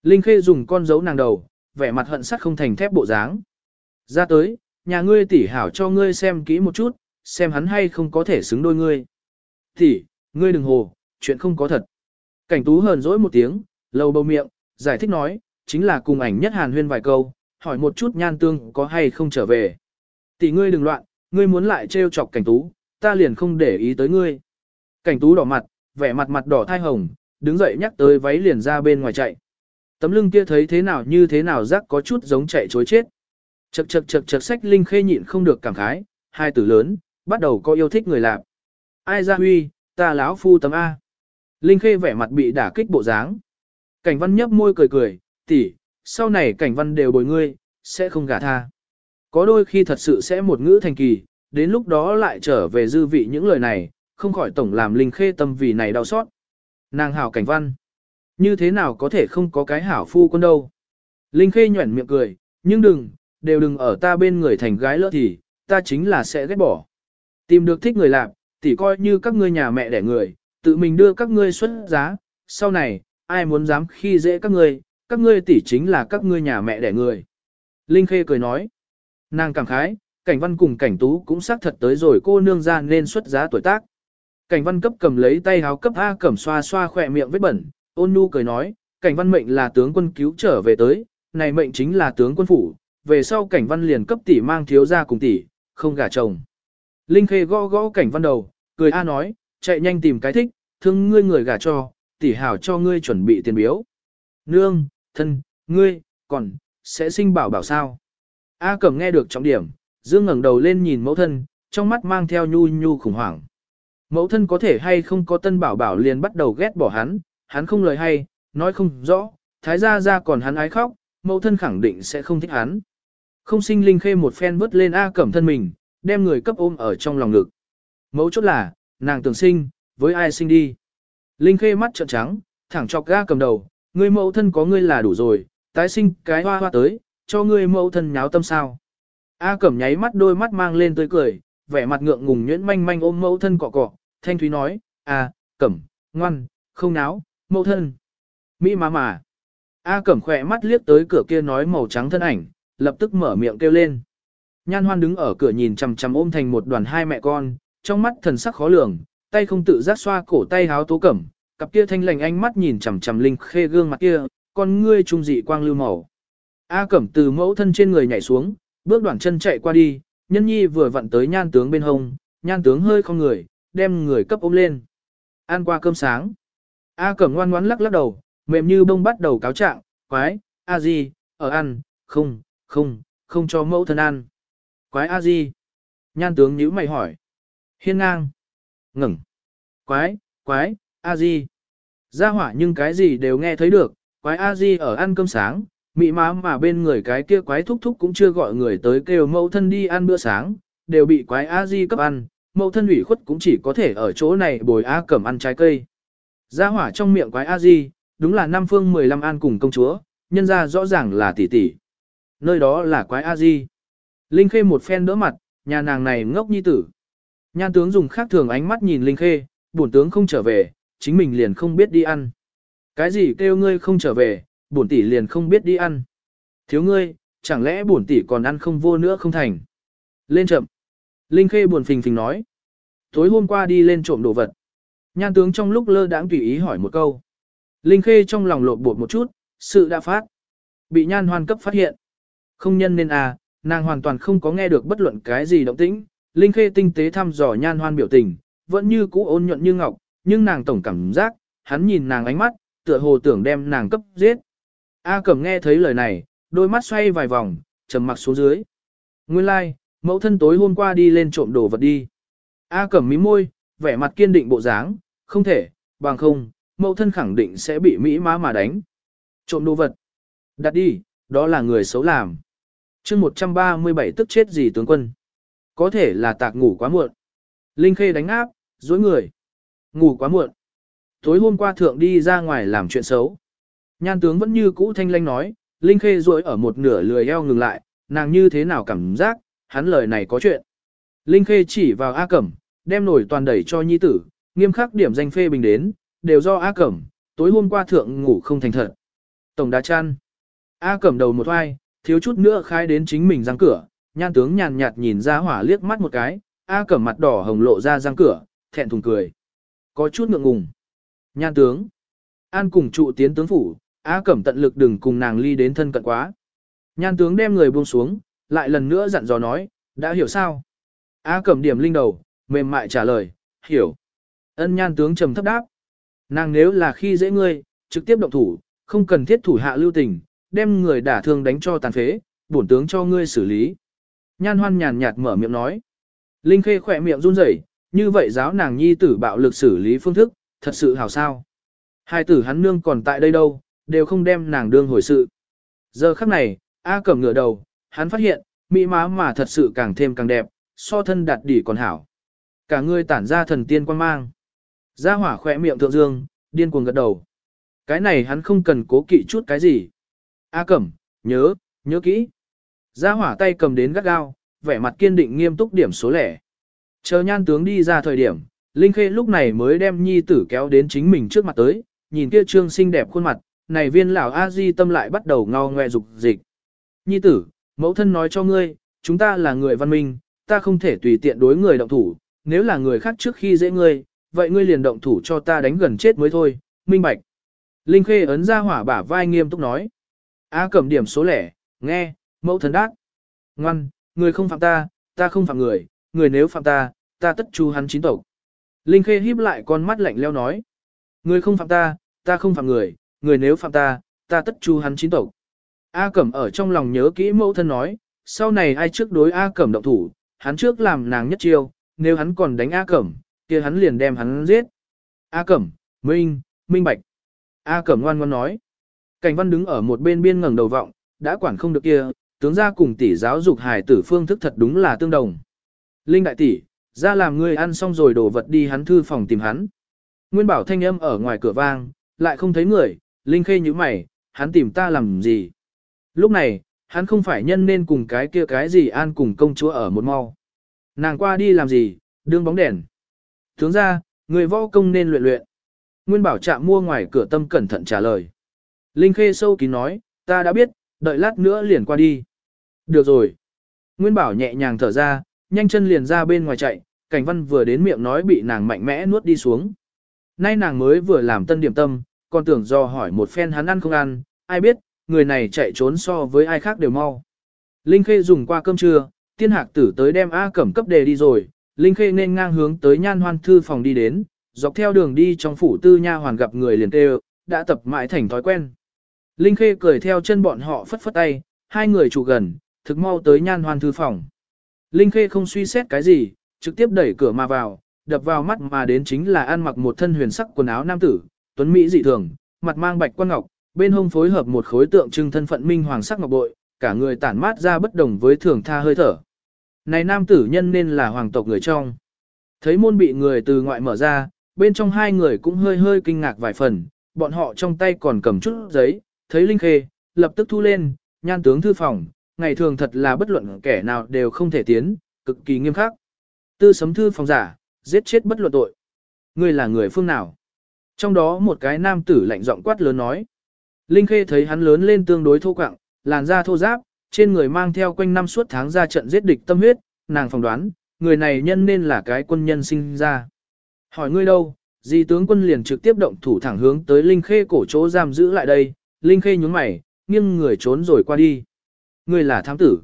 Linh Khê dùng con dấu nàng đầu, vẻ mặt hận sắt không thành thép bộ dáng. Ra tới, nhà ngươi tỉ hảo cho ngươi xem kỹ một chút, xem hắn hay không có thể xứng đôi ngươi. Tỉ, ngươi đừng hồ, chuyện không có thật. Cảnh tú hờn dỗi một tiếng, lâu bầu miệng, giải thích nói, chính là cùng ảnh nhất hàn huyên vài câu, hỏi một chút nhan tương có hay không trở về. Tỷ ngươi đừng loạn, ngươi muốn lại trêu chọc cảnh tú, ta liền không để ý tới ngươi. Cảnh tú đỏ mặt, vẻ mặt mặt đỏ thai hồng, đứng dậy nhắc tới váy liền ra bên ngoài chạy. Tấm lưng kia thấy thế nào như thế nào rắc có chút giống chạy chối chết. Chật chật chật chật sách linh khê nhịn không được cảm khái, hai tử lớn, bắt đầu có yêu thích người lạp. Ai ra huy, ta lão phu tấm A. Linh khê vẻ mặt bị đả kích bộ dáng. Cảnh văn nhấp môi cười cười, tỷ, sau này cảnh văn đều bồi ngươi, sẽ không gả tha. Có đôi khi thật sự sẽ một ngữ thành kỳ, đến lúc đó lại trở về dư vị những lời này, không khỏi tổng làm linh khê tâm vì này đau xót. Nàng hảo cảnh văn. Như thế nào có thể không có cái hảo phu quân đâu. Linh khê nhuẩn miệng cười, nhưng đừng, đều đừng ở ta bên người thành gái lỡ thì, ta chính là sẽ ghét bỏ. Tìm được thích người làm, tỷ coi như các ngươi nhà mẹ đẻ người, tự mình đưa các ngươi xuất giá, sau này, ai muốn dám khi dễ các ngươi, các ngươi tỷ chính là các ngươi nhà mẹ đẻ người. Linh Khê cười nói, nàng cảm khái, cảnh văn cùng cảnh tú cũng xác thật tới rồi cô nương ra nên xuất giá tuổi tác. Cảnh văn cấp cầm lấy tay háo cấp A cẩm xoa xoa khỏe miệng vết bẩn, ôn nhu cười nói, cảnh văn mệnh là tướng quân cứu trở về tới, này mệnh chính là tướng quân phủ, về sau cảnh văn liền cấp tỷ mang thiếu ra cùng tỷ, không gả chồng. Linh Khê gõ gõ cảnh văn đầu, cười A nói, chạy nhanh tìm cái thích, thương ngươi người gả cho, tỷ hảo cho ngươi chuẩn bị tiền biếu. Nương, thân, ngươi, còn, sẽ sinh bảo bảo sao. A cẩm nghe được trọng điểm, dương ngẩng đầu lên nhìn mẫu thân, trong mắt mang theo nhu nhu khủng hoảng. Mẫu thân có thể hay không có tân bảo bảo liền bắt đầu ghét bỏ hắn, hắn không lời hay, nói không rõ, thái gia ra còn hắn ái khóc, mẫu thân khẳng định sẽ không thích hắn. Không sinh linh khê một phen vứt lên A cẩm thân mình, đem người cấp ôm ở trong lòng ngực. Mẫu chốt là, nàng tưởng sinh, với ai sinh đi. Linh khê mắt trợn trắng, thẳng chọc ga cầm đầu, ngươi mẫu thân có ngươi là đủ rồi, tái sinh cái hoa hoa tới, cho ngươi mẫu thân nháo tâm sao. A cẩm nháy mắt đôi mắt mang lên tới cười, vẻ mặt ngượng ngùng nhuyễn manh manh ôm mẫu thân cọ cọ, thanh thúy nói, à, cẩm, ngoan, không náo, mẫu thân. Mỹ má mà. A cẩm khỏe mắt liếc tới cửa kia nói màu trắng thân ảnh, lập tức mở miệng kêu lên. Nhan hoan đứng ở cửa nhìn chằm chằm ôm thành một đoàn hai mẹ con, trong mắt thần sắc khó lường, tay không tự giác xoa cổ tay háo tố cẩm, cặp kia thanh lành ánh mắt nhìn chằm chằm linh khê gương mặt kia, con ngươi trung dị quang lưu màu. A cẩm từ mẫu thân trên người nhảy xuống, bước đoạn chân chạy qua đi, nhân nhi vừa vặn tới nhan tướng bên hông, nhan tướng hơi không người, đem người cấp ôm lên. Ăn qua cơm sáng. A cẩm ngoan ngoãn lắc lắc đầu, mềm như bông bắt đầu cáo trạng, quái, a gì, ở ăn, không, không, không cho mẫu thân ăn. Quái a gì? Nhan tướng nhíu mày hỏi. Hiên ngang. Ngừng. Quái, quái, a di. Gia hỏa nhưng cái gì đều nghe thấy được, quái a di ở ăn cơm sáng, mị má mà bên người cái kia quái thúc thúc cũng chưa gọi người tới kêu mẫu thân đi ăn bữa sáng, đều bị quái a di cấp ăn, mẫu thân ủy khuất cũng chỉ có thể ở chỗ này bồi a cẩm ăn trái cây. Gia hỏa trong miệng quái a di, đúng là năm phương 15 an cùng công chúa, nhân ra rõ ràng là tỷ tỷ. Nơi đó là quái a di. Linh Khê một phen đỡ mặt, nhà nàng này ngốc nhi tử. Nhan tướng dùng khác thường ánh mắt nhìn Linh Khê, bổn tướng không trở về, chính mình liền không biết đi ăn. Cái gì kêu ngươi không trở về, bổn tỷ liền không biết đi ăn. Thiếu ngươi, chẳng lẽ bổn tỷ còn ăn không vô nữa không thành. Lên chậm. Linh Khê buồn phình phình nói. Tối hôm qua đi lên trộm đồ vật. Nhan tướng trong lúc lơ đãng tùy ý hỏi một câu. Linh Khê trong lòng lộn bột một chút, sự đã phát. Bị nhan hoan cấp phát hiện. Không nhân nên à, nàng hoàn toàn không có nghe được bất luận cái gì động tĩnh. Linh Khê tinh tế thăm dò nhan hoan biểu tình, vẫn như cũ ôn nhuận như ngọc, nhưng nàng tổng cảm giác, hắn nhìn nàng ánh mắt, tựa hồ tưởng đem nàng cấp giết. A Cẩm nghe thấy lời này, đôi mắt xoay vài vòng, trầm mặc xuống dưới. Nguyên lai, like, mẫu thân tối hôm qua đi lên trộm đồ vật đi. A Cẩm mí môi, vẻ mặt kiên định bộ dáng, không thể, bằng không, mẫu thân khẳng định sẽ bị Mỹ má mà đánh. Trộm đồ vật. Đặt đi, đó là người xấu làm. chương 137 tức chết gì tướng quân. Có thể là tạc ngủ quá muộn. Linh Khê đánh áp, dối người. Ngủ quá muộn. Tối hôm qua thượng đi ra ngoài làm chuyện xấu. Nhan tướng vẫn như cũ thanh lanh nói, Linh Khê rối ở một nửa lười eo ngừng lại, nàng như thế nào cảm giác, hắn lời này có chuyện. Linh Khê chỉ vào A Cẩm, đem nổi toàn đẩy cho nhi tử, nghiêm khắc điểm danh phê bình đến, đều do A Cẩm, tối hôm qua thượng ngủ không thành thật. Tổng đá chăn. A Cẩm đầu một oai, thiếu chút nữa khai đến chính mình răng cửa, nhan tướng nhàn nhạt nhìn ra hỏa liếc mắt một cái, A Cẩm mặt đỏ hồng lộ ra răng cửa, thẹn thùng cười. Có chút ngượng ngùng. Nhan tướng. An cùng trụ tiến tướng phủ, á Cẩm tận lực đừng cùng nàng ly đến thân cận quá. Nhan tướng đem người buông xuống, lại lần nữa dặn dò nói, đã hiểu sao? á Cẩm điểm linh đầu, mềm mại trả lời, hiểu. Ân nhan tướng trầm thấp đáp. Nàng nếu là khi dễ ngươi, trực tiếp động thủ, không cần thiết thủ hạ lưu tình, đem người đả thương đánh cho tàn phế, bổn tướng cho ngươi xử lý. Nhan hoan nhàn nhạt mở miệng nói. Linh khê khỏe miệng run rẩy, như vậy giáo nàng nhi tử bạo lực xử lý phương thức, thật sự hảo sao. Hai tử hắn nương còn tại đây đâu, đều không đem nàng đương hồi sự. Giờ khắc này, A cẩm ngửa đầu, hắn phát hiện, mỹ má mà thật sự càng thêm càng đẹp, so thân đạt đỉ còn hảo. Cả người tản ra thần tiên quan mang. Gia hỏa khỏe miệng thượng dương, điên cuồng gật đầu. Cái này hắn không cần cố kỵ chút cái gì. A cẩm, nhớ, nhớ kỹ. Gia hỏa tay cầm đến gắt gao, vẻ mặt kiên định nghiêm túc điểm số lẻ. Chờ nhan tướng đi ra thời điểm, Linh Khê lúc này mới đem nhi tử kéo đến chính mình trước mặt tới, nhìn kia trương xinh đẹp khuôn mặt, này viên lão a di tâm lại bắt đầu ngao ngoe dục dịch. Nhi tử, mẫu thân nói cho ngươi, chúng ta là người văn minh, ta không thể tùy tiện đối người động thủ, nếu là người khác trước khi dễ ngươi, vậy ngươi liền động thủ cho ta đánh gần chết mới thôi, minh bạch. Linh Khê ấn ra hỏa bả vai nghiêm túc nói. A cầm điểm số lẻ, nghe, mẫu thân đát. Ngoan, người không phạm ta, ta không phạm người, người nếu phạm ta, ta tất chu hắn chín tộc. Linh Khê híp lại con mắt lạnh leo nói. Người không phạm ta, ta không phạm người, người nếu phạm ta, ta tất chu hắn chín tộc. A Cẩm ở trong lòng nhớ kỹ mẫu thân nói, sau này ai trước đối A Cẩm động thủ, hắn trước làm nàng nhất chiêu, nếu hắn còn đánh A Cẩm, kia hắn liền đem hắn giết. A Cẩm, Minh, Minh Bạch. A Cẩm ngoan ngoan nói. Cảnh văn đứng ở một bên biên ngẩng đầu vọng, đã quản không được kia, tướng gia cùng tỷ giáo dục hài tử phương thức thật đúng là tương đồng. Linh đại tỷ, ra làm ngươi ăn xong rồi đổ vật đi hắn thư phòng tìm hắn. Nguyên bảo thanh âm ở ngoài cửa vang, lại không thấy người, Linh khê như mày, hắn tìm ta làm gì. Lúc này, hắn không phải nhân nên cùng cái kia cái gì an cùng công chúa ở một mau. Nàng qua đi làm gì, đương bóng đèn. Tướng ra, người võ công nên luyện luyện. Nguyên bảo chạm mua ngoài cửa tâm cẩn thận trả lời. Linh khê sâu kín nói, ta đã biết, đợi lát nữa liền qua đi. Được rồi. Nguyên bảo nhẹ nhàng thở ra, nhanh chân liền ra bên ngoài chạy, cảnh văn vừa đến miệng nói bị nàng mạnh mẽ nuốt đi xuống. Nay nàng mới vừa làm tân điểm tâm, còn tưởng do hỏi một phen hắn ăn không ăn, ai biết, người này chạy trốn so với ai khác đều mau. Linh Khê dùng qua cơm trưa, tiên hạc tử tới đem A cẩm cấp đề đi rồi, Linh Khê nên ngang hướng tới nhan hoan thư phòng đi đến, dọc theo đường đi trong phủ tư nha hoàn gặp người liền kêu, đã tập mãi thành thói quen. Linh Khê cười theo chân bọn họ phất phất tay, hai người trụ gần, thực mau tới nhan hoan thư phòng. Linh Khê không suy xét cái gì, trực tiếp đẩy cửa mà vào, đập vào mắt mà đến chính là ăn mặc một thân huyền sắc quần áo nam tử, tuấn mỹ dị thường, mặt mang bạch quan ngọc, bên hông phối hợp một khối tượng trưng thân phận minh hoàng sắc ngọc bội, cả người tản mát ra bất đồng với thường tha hơi thở. Này nam tử nhân nên là hoàng tộc người trong. Thấy môn bị người từ ngoại mở ra, bên trong hai người cũng hơi hơi kinh ngạc vài phần, bọn họ trong tay còn cầm chút giấy, thấy Linh Khê, lập tức thu lên, nhan tướng thư phòng, ngày thường thật là bất luận kẻ nào đều không thể tiến, cực kỳ nghiêm khắc. Tư sấm thư phòng giả, giết chết bất luận tội. Ngươi là người phương nào? Trong đó một cái nam tử lạnh giọng quát lớn nói. Linh Khê thấy hắn lớn lên tương đối thô quạng, làn da thô ráp, trên người mang theo quanh năm suốt tháng ra trận giết địch tâm huyết, nàng phỏng đoán, người này nhân nên là cái quân nhân sinh ra. Hỏi ngươi đâu, di tướng quân liền trực tiếp động thủ thẳng hướng tới Linh Khê cổ chỗ giam giữ lại đây, Linh Khê nhún mày, nghiêng người trốn rồi qua đi. Ngươi là thám tử.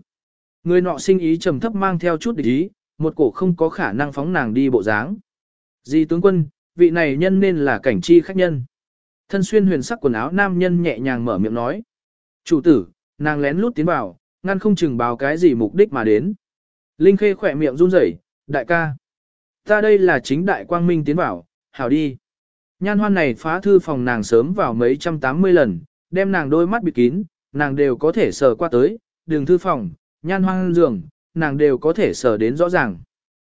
Người nọ sinh ý trầm thấp mang theo chút địch ý, một cổ không có khả năng phóng nàng đi bộ dáng. Di tướng quân, vị này nhân nên là cảnh chi khách nhân. Thân xuyên huyền sắc quần áo nam nhân nhẹ nhàng mở miệng nói. Chủ tử, nàng lén lút tiến vào, ngăn không chừng báo cái gì mục đích mà đến. Linh Khê khỏe miệng run rẩy, đại ca. Ta đây là chính đại quang minh tiến vào, hảo đi. Nhan hoan này phá thư phòng nàng sớm vào mấy trăm tám mươi lần, đem nàng đôi mắt bịt kín, nàng đều có thể sờ qua tới, đường thư phòng, nhan hoan giường, nàng đều có thể sở đến rõ ràng.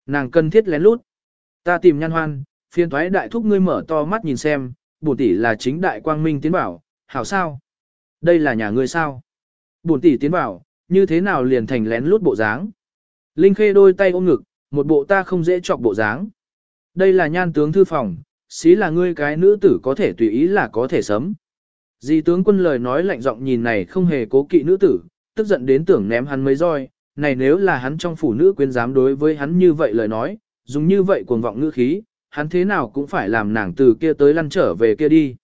Nàng cần thiết lén lút. Ta tìm nhan hoan, phiên thoái đại thúc ngươi mở to mắt nhìn xem, bổn tỷ là chính đại quang minh tiến bảo, hảo sao? Đây là nhà ngươi sao? Bổn tỷ tiến bảo, như thế nào liền thành lén lút bộ dáng? Linh Khê đôi tay ôm ngực, một bộ ta không dễ chọc bộ dáng. Đây là nhan tướng thư phòng, xí là ngươi cái nữ tử có thể tùy ý là có thể sấm. Di tướng quân lời nói lạnh giọng nhìn này không hề cố kỵ nữ tử, tức giận đến tưởng ném hắn mấy roi, này nếu là hắn trong phủ nữ quyến dám đối với hắn như vậy lời nói, dùng như vậy cuồng vọng ngữ khí, hắn thế nào cũng phải làm nàng từ kia tới lăn trở về kia đi.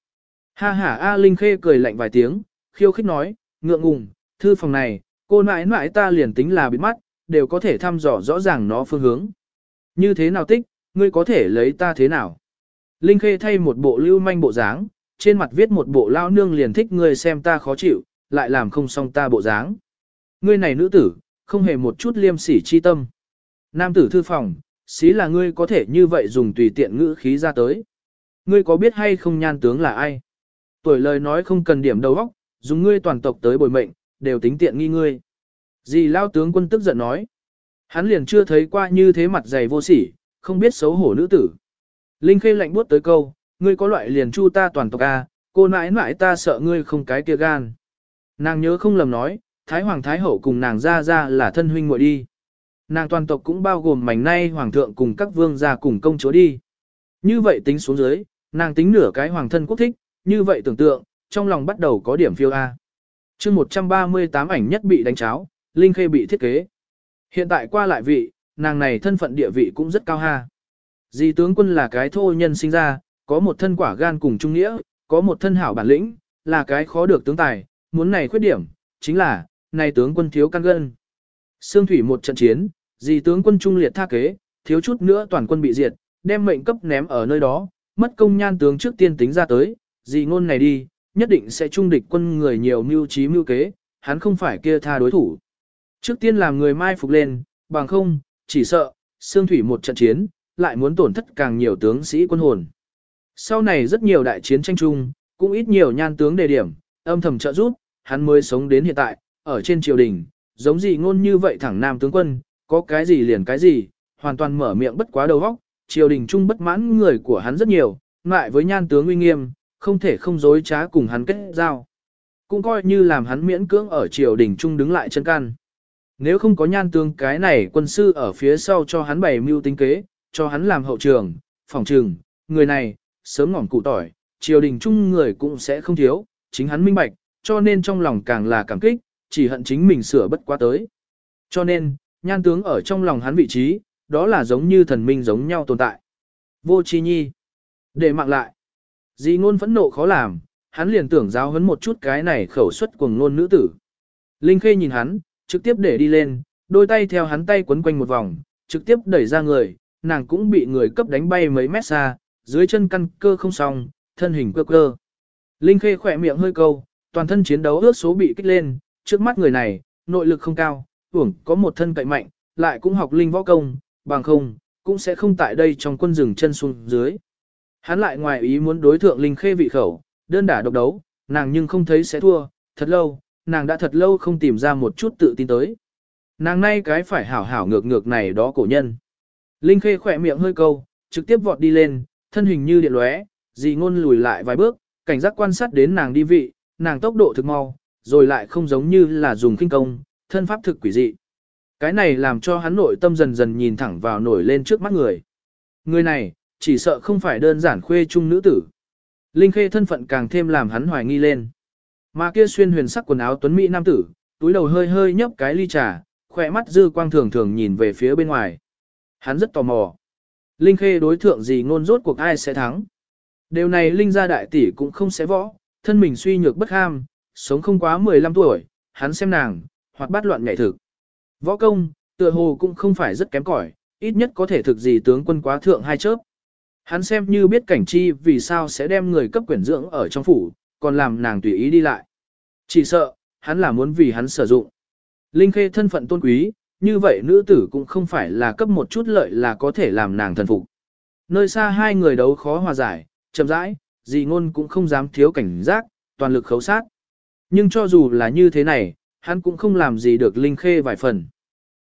Ha ha A Linh Khê cười lạnh vài tiếng, khiêu khích nói, ngượng ngùng, thư phòng này, cô nãi nãi ta liền tính là bị mắt, đều có thể thăm dò rõ ràng nó phương hướng. Như thế nào tích, ngươi có thể lấy ta thế nào? Linh Khê thay một bộ lưu manh bộ dáng, trên mặt viết một bộ lao nương liền thích ngươi xem ta khó chịu, lại làm không xong ta bộ dáng. Ngươi này nữ tử, không hề một chút liêm sỉ chi tâm. Nam tử thư phòng, xí là ngươi có thể như vậy dùng tùy tiện ngữ khí ra tới. Ngươi có biết hay không nhan tướng là ai? Tuổi lời nói không cần điểm đầu óc, dùng ngươi toàn tộc tới bồi mệnh, đều tính tiện nghi ngươi. Dì lao tướng quân tức giận nói. Hắn liền chưa thấy qua như thế mặt dày vô sỉ, không biết xấu hổ nữ tử. Linh khê lạnh buốt tới câu, ngươi có loại liền chu ta toàn tộc A, cô nãi nãi ta sợ ngươi không cái kia gan. Nàng nhớ không lầm nói, Thái Hoàng Thái Hậu cùng nàng ra ra là thân huynh muội đi. Nàng toàn tộc cũng bao gồm mảnh nay Hoàng thượng cùng các vương gia cùng công chúa đi. Như vậy tính xuống dưới, nàng tính nửa cái hoàng thân quốc thích, như vậy tưởng tượng, trong lòng bắt đầu có điểm phiêu A. chương 138 ảnh nhất bị đánh cháo, Linh Khê bị thiết kế. Hiện tại qua lại vị, nàng này thân phận địa vị cũng rất cao ha. Di tướng quân là cái thô nhân sinh ra, có một thân quả gan cùng trung nghĩa, có một thân hảo bản lĩnh, là cái khó được tướng tài, muốn này khuyết điểm, chính là, này tướng quân thiếu căn gân. Sương thủy một trận chiến, dì tướng quân trung liệt tha kế, thiếu chút nữa toàn quân bị diệt, đem mệnh cấp ném ở nơi đó, mất công nhan tướng trước tiên tính ra tới, gì ngôn này đi, nhất định sẽ trung địch quân người nhiều mưu trí mưu kế, hắn không phải kia tha đối thủ. Trước tiên làm người mai phục lên, bằng không, chỉ sợ, xương thủy một trận chiến, lại muốn tổn thất càng nhiều tướng sĩ quân hồn. Sau này rất nhiều đại chiến tranh chung, cũng ít nhiều nhan tướng đề điểm, âm thầm trợ giúp, hắn mới sống đến hiện tại, ở trên triều đình, giống gì ngôn như vậy thẳng nam tướng quân, có cái gì liền cái gì, hoàn toàn mở miệng bất quá đầu óc, triều đình chung bất mãn người của hắn rất nhiều, ngại với nhan tướng uy nghiêm, không thể không dối trá cùng hắn kết giao. Cũng coi như làm hắn miễn cưỡng ở triều đình chung đứng lại chân can. Nếu không có nhan tướng cái này quân sư ở phía sau cho hắn bày mưu tính kế, cho hắn làm hậu trường, phòng trường, người này, sớm ngỏm cụ tỏi, triều đình chung người cũng sẽ không thiếu, chính hắn minh bạch, cho nên trong lòng càng là cảm kích, chỉ hận chính mình sửa bất quá tới. Cho nên, nhan tướng ở trong lòng hắn vị trí, đó là giống như thần minh giống nhau tồn tại. Vô chi nhi. Để mạng lại. Di ngôn phẫn nộ khó làm, hắn liền tưởng giáo hấn một chút cái này khẩu suất của ngôn nữ tử. Linh Khê nhìn hắn, trực tiếp để đi lên, đôi tay theo hắn tay quấn quanh một vòng, trực tiếp đẩy ra người, nàng cũng bị người cấp đánh bay mấy mét xa, dưới chân căn cơ không xong, thân hình cơ cơ. Linh Khê khỏe miệng hơi câu, toàn thân chiến đấu ước số bị kích lên, trước mắt người này, nội lực không cao, hưởng có một thân cậy mạnh, lại cũng học linh võ công, bằng không, cũng sẽ không tại đây trong quân rừng chân xuống dưới. Hắn lại ngoài ý muốn đối thượng Linh Khê vị khẩu, đơn đả độc đấu, nàng nhưng không thấy sẽ thua, thật lâu, nàng đã thật lâu không tìm ra một chút tự tin tới. Nàng nay cái phải hảo hảo ngược ngược này đó cổ nhân. Linh Khê khỏe miệng hơi câu, trực tiếp vọt đi lên, thân hình như điện lóe, dì ngôn lùi lại vài bước, cảnh giác quan sát đến nàng đi vị, nàng tốc độ thực mau, rồi lại không giống như là dùng kinh công, thân pháp thực quỷ dị. Cái này làm cho hắn nội tâm dần dần nhìn thẳng vào nổi lên trước mắt người. Người này, chỉ sợ không phải đơn giản khuê trung nữ tử. Linh Khê thân phận càng thêm làm hắn hoài nghi lên. Mà kia xuyên huyền sắc quần áo tuấn mỹ nam tử, túi đầu hơi hơi nhấp cái ly trà, khỏe mắt dư quang thường thường nhìn về phía bên ngoài. Hắn rất tò mò. Linh Khê đối thượng gì ngôn rốt cuộc ai sẽ thắng. Điều này Linh gia đại tỷ cũng không sẽ võ, thân mình suy nhược bất ham, sống không quá 15 tuổi, hắn xem nàng, hoặc bắt loạn nhảy thực. Võ công, tựa hồ cũng không phải rất kém cỏi, ít nhất có thể thực gì tướng quân quá thượng hai chớp. Hắn xem như biết cảnh chi vì sao sẽ đem người cấp quyển dưỡng ở trong phủ, còn làm nàng tùy ý đi lại. Chỉ sợ, hắn là muốn vì hắn sử dụng. Linh khê thân phận tôn quý, như vậy nữ tử cũng không phải là cấp một chút lợi là có thể làm nàng thần phục. Nơi xa hai người đấu khó hòa giải, chậm rãi, dị ngôn cũng không dám thiếu cảnh giác, toàn lực khấu sát. Nhưng cho dù là như thế này, hắn cũng không làm gì được Linh Khê vài phần.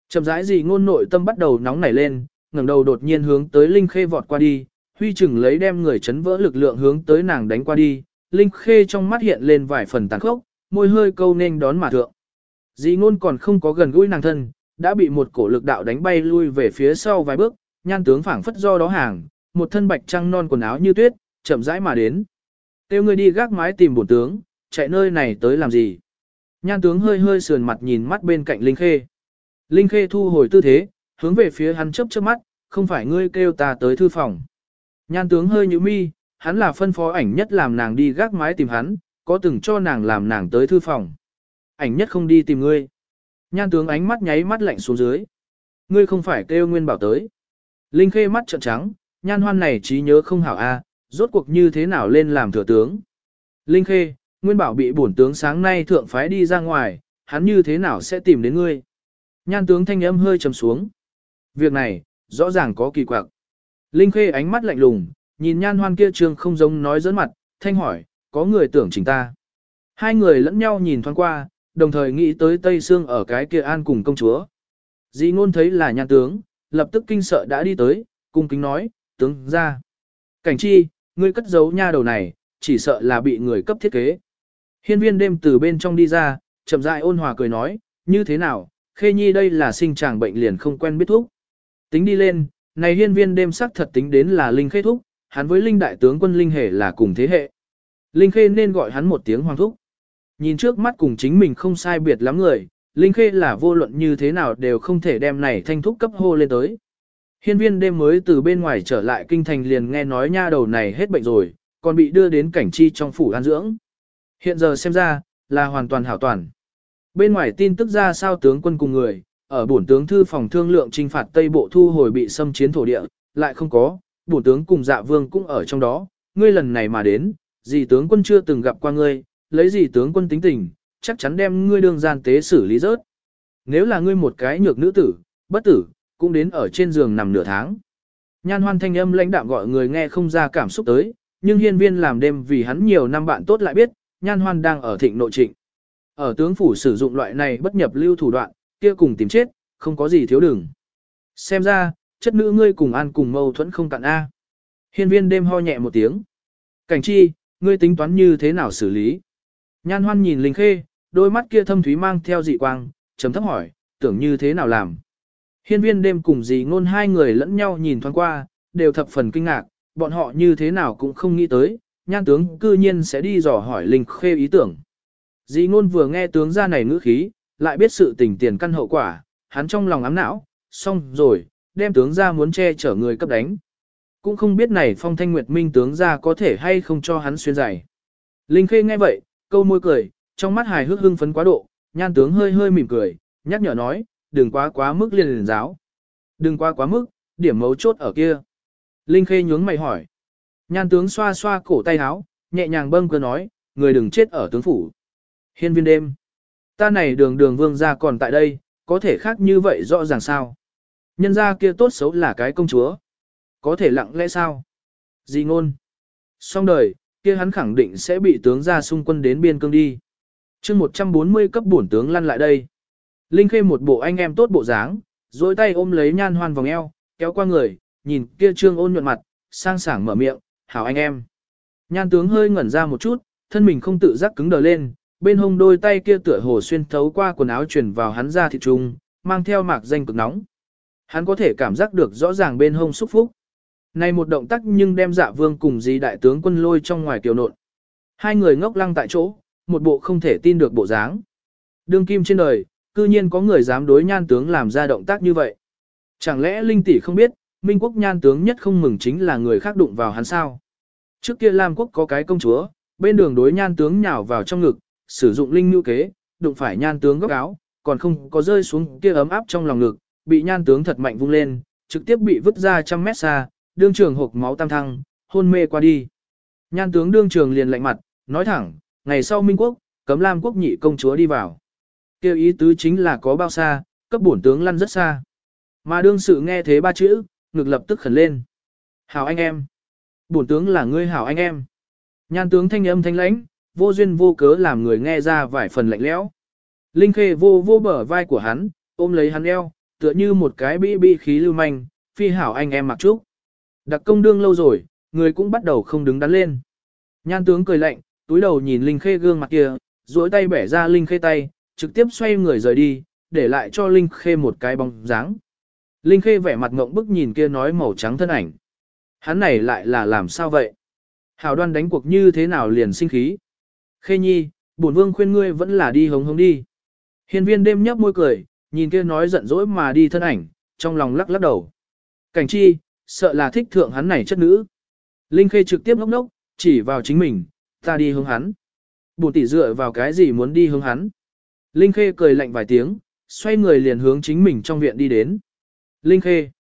Chậm rãi dị ngôn nội tâm bắt đầu nóng nảy lên, ngẩng đầu đột nhiên hướng tới Linh Khê vọt qua đi, huy chừng lấy đem người chấn vỡ lực lượng hướng tới nàng đánh qua đi, Linh Khê trong mắt hiện lên vài phần tàn khốc, môi hơi câu nên đón mà thượng. dị ngôn còn không có gần gũi nàng thân, đã bị một cổ lực đạo đánh bay lui về phía sau vài bước, nhan tướng phảng phất do đó hàng, một thân bạch trăng non quần áo như tuyết, chậm rãi mà đến. Tiêu ngươi đi gác mái tìm bổn tướng, chạy nơi này tới làm gì? Nhan tướng hơi hơi sườn mặt nhìn mắt bên cạnh Linh Khê. Linh Khê thu hồi tư thế, hướng về phía hắn chớp chớp mắt, không phải ngươi kêu ta tới thư phòng. Nhan tướng hơi nhíu mi, hắn là phân phó ảnh nhất làm nàng đi gác mái tìm hắn, có từng cho nàng làm nàng tới thư phòng. Ảnh nhất không đi tìm ngươi. Nhan tướng ánh mắt nháy mắt lạnh xuống dưới. Ngươi không phải kêu nguyên bảo tới. Linh Khê mắt trợn trắng, nhan hoan này trí nhớ không hảo a, rốt cuộc như thế nào lên làm thừa tướng. Linh Khê, Nguyên Bảo bị bổn tướng sáng nay thượng phái đi ra ngoài, hắn như thế nào sẽ tìm đến ngươi? Nhan tướng thanh âm hơi trầm xuống. Việc này, rõ ràng có kỳ quặc. Linh Khê ánh mắt lạnh lùng, nhìn nhan hoan kia trương không giống nói dẫn mặt, thanh hỏi, có người tưởng chỉnh ta. Hai người lẫn nhau nhìn thoáng qua, đồng thời nghĩ tới Tây Sương ở cái kia an cùng công chúa. Dĩ ngôn thấy là nhan tướng, lập tức kinh sợ đã đi tới, cung kính nói, tướng ra. Cảnh chi, ngươi cất giấu nha đầu này, chỉ sợ là bị người cấp thiết kế. Hiên viên đêm từ bên trong đi ra, chậm rãi ôn hòa cười nói, như thế nào, khê nhi đây là sinh chàng bệnh liền không quen biết thuốc. Tính đi lên, này hiên viên đêm sắc thật tính đến là linh khê thúc, hắn với linh đại tướng quân linh hề là cùng thế hệ. Linh khê nên gọi hắn một tiếng hoàng thúc. Nhìn trước mắt cùng chính mình không sai biệt lắm người, linh khê là vô luận như thế nào đều không thể đem này thanh thúc cấp hô lên tới. Hiên viên đêm mới từ bên ngoài trở lại kinh thành liền nghe nói nha đầu này hết bệnh rồi, còn bị đưa đến cảnh chi trong phủ an dưỡng. Hiện giờ xem ra, là hoàn toàn hảo toàn. Bên ngoài tin tức ra sao tướng quân cùng người, ở bổn tướng thư phòng thương lượng trinh phạt Tây Bộ thu hồi bị xâm chiến thổ địa, lại không có, bổn tướng cùng dạ vương cũng ở trong đó, ngươi lần này mà đến, gì tướng quân chưa từng gặp qua ngươi, lấy gì tướng quân tính tình, chắc chắn đem ngươi đường gian tế xử lý rớt. Nếu là ngươi một cái nhược nữ tử, bất tử, cũng đến ở trên giường nằm nửa tháng. Nhan hoan thanh âm lãnh đạm gọi người nghe không ra cảm xúc tới, nhưng hiên viên làm đêm vì hắn nhiều năm bạn tốt lại biết, nhan hoan đang ở thịnh nội trịnh. Ở tướng phủ sử dụng loại này bất nhập lưu thủ đoạn, kia cùng tìm chết, không có gì thiếu đừng. Xem ra, chất nữ ngươi cùng an cùng mâu thuẫn không cạn A. Hiên viên đêm ho nhẹ một tiếng. Cảnh chi, ngươi tính toán như thế nào xử lý? Nhan hoan nhìn linh khê, đôi mắt kia thâm thúy mang theo dị quang, chấm thấp hỏi, tưởng như thế nào làm? Hiên viên đêm cùng dì ngôn hai người lẫn nhau nhìn thoáng qua, đều thập phần kinh ngạc, bọn họ như thế nào cũng không nghĩ tới, nhan tướng cư nhiên sẽ đi dò hỏi Linh Khê ý tưởng. Dì ngôn vừa nghe tướng ra này ngữ khí, lại biết sự tình tiền căn hậu quả, hắn trong lòng ám não, xong rồi, đem tướng ra muốn che chở người cấp đánh. Cũng không biết này phong thanh nguyệt minh tướng ra có thể hay không cho hắn xuyên giải. Linh Khê nghe vậy, câu môi cười, trong mắt hài hước hưng phấn quá độ, nhan tướng hơi hơi mỉm cười, nhắc nhở nói, đừng quá quá mức liền liền giáo. Đừng quá quá mức, điểm mấu chốt ở kia. Linh Khê nhướng mày hỏi. Nhan tướng xoa xoa cổ tay áo, nhẹ nhàng bâng cơ nói, người đừng chết ở tướng phủ. Hiên viên đêm. Ta này đường đường vương gia còn tại đây, có thể khác như vậy rõ ràng sao. Nhân gia kia tốt xấu là cái công chúa. Có thể lặng lẽ sao? Gì ngôn? Xong đời, kia hắn khẳng định sẽ bị tướng ra xung quân đến biên cương đi. chương 140 cấp bổn tướng lăn lại đây. Linh Khê một bộ anh em tốt bộ dáng, dối tay ôm lấy nhan hoan vòng eo, kéo qua người, nhìn kia trương ôn nhuận mặt, sang sảng mở miệng, hảo anh em. Nhan tướng hơi ngẩn ra một chút, thân mình không tự giác cứng đờ lên, bên hông đôi tay kia tựa hồ xuyên thấu qua quần áo truyền vào hắn ra thịt trung, mang theo mạc danh cực nóng. Hắn có thể cảm giác được rõ ràng bên hông xúc phúc. Này một động tác nhưng đem dạ vương cùng dì đại tướng quân lôi trong ngoài kiều nộn. Hai người ngốc lăng tại chỗ, một bộ không thể tin được bộ dáng. Đương kim trên đời, cư nhiên có người dám đối nhan tướng làm ra động tác như vậy. Chẳng lẽ Linh tỷ không biết, Minh quốc nhan tướng nhất không mừng chính là người khác đụng vào hắn sao? Trước kia Lam quốc có cái công chúa, bên đường đối nhan tướng nhào vào trong ngực, sử dụng linh nhu kế, đụng phải nhan tướng góc áo, còn không có rơi xuống kia ấm áp trong lòng ngực, bị nhan tướng thật mạnh vung lên, trực tiếp bị vứt ra trăm mét xa, đương trường hộp máu tam thăng, hôn mê qua đi. Nhan tướng đương trường liền lạnh mặt, nói thẳng, ngày sau Minh quốc, cấm Lam quốc nhị công chúa đi vào. Kêu ý tứ chính là có bao xa, cấp bổn tướng lăn rất xa. Mà đương sự nghe thế ba chữ, ngực lập tức khẩn lên. Hảo anh em. Bổn tướng là ngươi hảo anh em. Nhan tướng thanh âm thanh lãnh, vô duyên vô cớ làm người nghe ra vài phần lạnh lẽo. Linh khê vô vô bờ vai của hắn, ôm lấy hắn eo, tựa như một cái bi bi khí lưu manh, phi hảo anh em mặc trúc. Đặc công đương lâu rồi, người cũng bắt đầu không đứng đắn lên. Nhan tướng cười lạnh, túi đầu nhìn Linh khê gương mặt kia, duỗi tay bẻ ra Linh khê tay, trực tiếp xoay người rời đi, để lại cho Linh khê một cái bóng dáng. Linh khê vẻ mặt ngộng bức nhìn kia nói màu trắng thân ảnh. Hắn này lại là làm sao vậy? Hảo đoan đánh cuộc như thế nào liền sinh khí? Khê nhi, bổn vương khuyên ngươi vẫn là đi hống hống đi. Hiên viên đêm nhấp môi cười, nhìn kia nói giận dỗi mà đi thân ảnh, trong lòng lắc lắc đầu. Cảnh chi, sợ là thích thượng hắn này chất nữ. Linh khê trực tiếp ngốc ngốc, chỉ vào chính mình, ta đi hướng hắn. Bổn tỷ dựa vào cái gì muốn đi hướng hắn. Linh khê cười lạnh vài tiếng, xoay người liền hướng chính mình trong viện đi đến. Linh khê,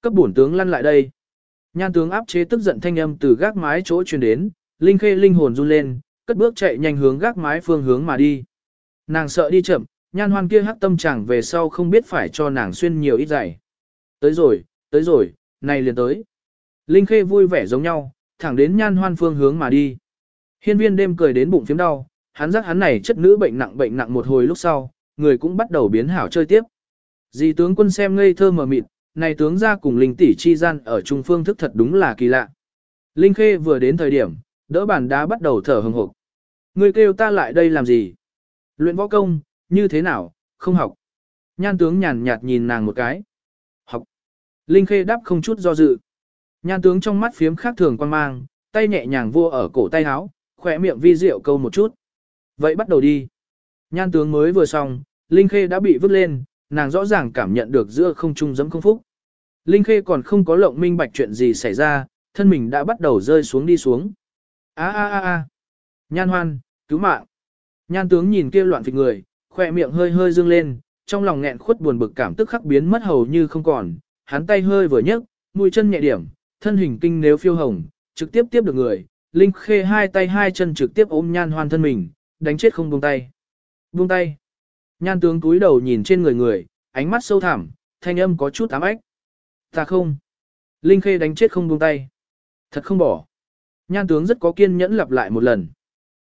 cấp bổn tướng lăn lại đây. Nhan tướng áp chế tức giận thanh âm từ gác mái chỗ truyền đến, Linh khê linh hồn run lên, cất bước chạy nhanh hướng gác mái phương hướng mà đi. Nàng sợ đi chậm, nhan hoan kia hắc tâm chẳng về sau không biết phải cho nàng xuyên nhiều ít giày. Tới rồi, tới rồi, này liền tới. Linh khê vui vẻ giống nhau, thẳng đến nhan hoan phương hướng mà đi. Hiên viên đêm cười đến bụng phím đau, hắn giác hắn này chất nữ bệnh nặng bệnh nặng một hồi lúc sau, người cũng bắt đầu biến hảo chơi tiếp. Dì tướng quân xem ngây thơ mờ mịt, này tướng ra cùng linh tỷ chi gian ở trung phương thức thật đúng là kỳ lạ. Linh khê vừa đến thời điểm, đỡ bàn đá bắt đầu thở hừng hực. Ngươi kêu ta lại đây làm gì? Luyện võ công, như thế nào, không học. Nhan tướng nhàn nhạt nhìn nàng một cái. Học. Linh khê đáp không chút do dự. Nhan tướng trong mắt phiếm khác thường quan mang, tay nhẹ nhàng vua ở cổ tay áo, khỏe miệng vi diệu câu một chút. Vậy bắt đầu đi. Nhan tướng mới vừa xong, Linh khê đã bị vứt lên, nàng rõ ràng cảm nhận được giữa không trung giấm không phúc. Linh khê còn không có lộng minh bạch chuyện gì xảy ra, thân mình đã bắt đầu rơi xuống đi xuống. A a a á. Nhan hoan, cứu mạng. Nhan tướng nhìn kia loạn phịch người, khỏe miệng hơi hơi dương lên, trong lòng nghẹn khuất buồn bực cảm tức khắc biến mất hầu như không còn, hắn tay hơi vừa nhấc, mũi chân nhẹ điểm, thân hình kinh nếu phiêu hồng, trực tiếp tiếp được người, Linh Khê hai tay hai chân trực tiếp ôm Nhan Hoan thân mình, đánh chết không buông tay. Buông tay. Nhan tướng túi đầu nhìn trên người người, ánh mắt sâu thẳm, thanh âm có chút ám ếch. Ta không. Linh Khê đánh chết không buông tay. Thật không bỏ. Nhan tướng rất có kiên nhẫn lặp lại một lần.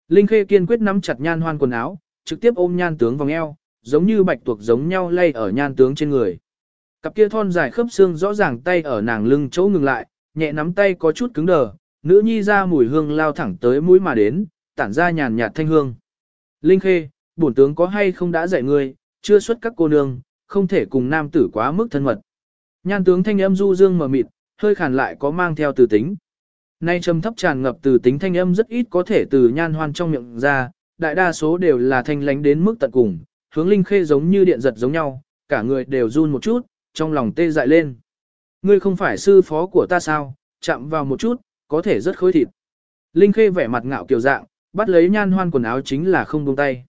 Linh Khê kiên quyết nắm chặt nhan hoan quần áo, trực tiếp ôm nhan tướng vòng eo, giống như bạch tuộc giống nhau lay ở nhan tướng trên người. Cặp kia thon dài khớp xương rõ ràng tay ở nàng lưng chỗ ngừng lại, nhẹ nắm tay có chút cứng đờ, nữ nhi ra mùi hương lao thẳng tới mũi mà đến, tản ra nhàn nhạt thanh hương. Linh Khê, bổn tướng có hay không đã dạy ngươi, chưa xuất các cô nương, không thể cùng nam tử quá mức thân mật. Nhan tướng thanh âm du dương mờ mịt, hơi khàn lại có mang theo từ tính. Nay trầm thấp tràn ngập từ tính thanh âm rất ít có thể từ nhan hoan trong miệng ra, đại đa số đều là thanh lánh đến mức tận cùng, hướng linh khê giống như điện giật giống nhau, cả người đều run một chút, trong lòng tê dại lên. Ngươi không phải sư phó của ta sao, chạm vào một chút, có thể rất khối thịt. Linh khê vẻ mặt ngạo kiều dạng, bắt lấy nhan hoan quần áo chính là không buông tay.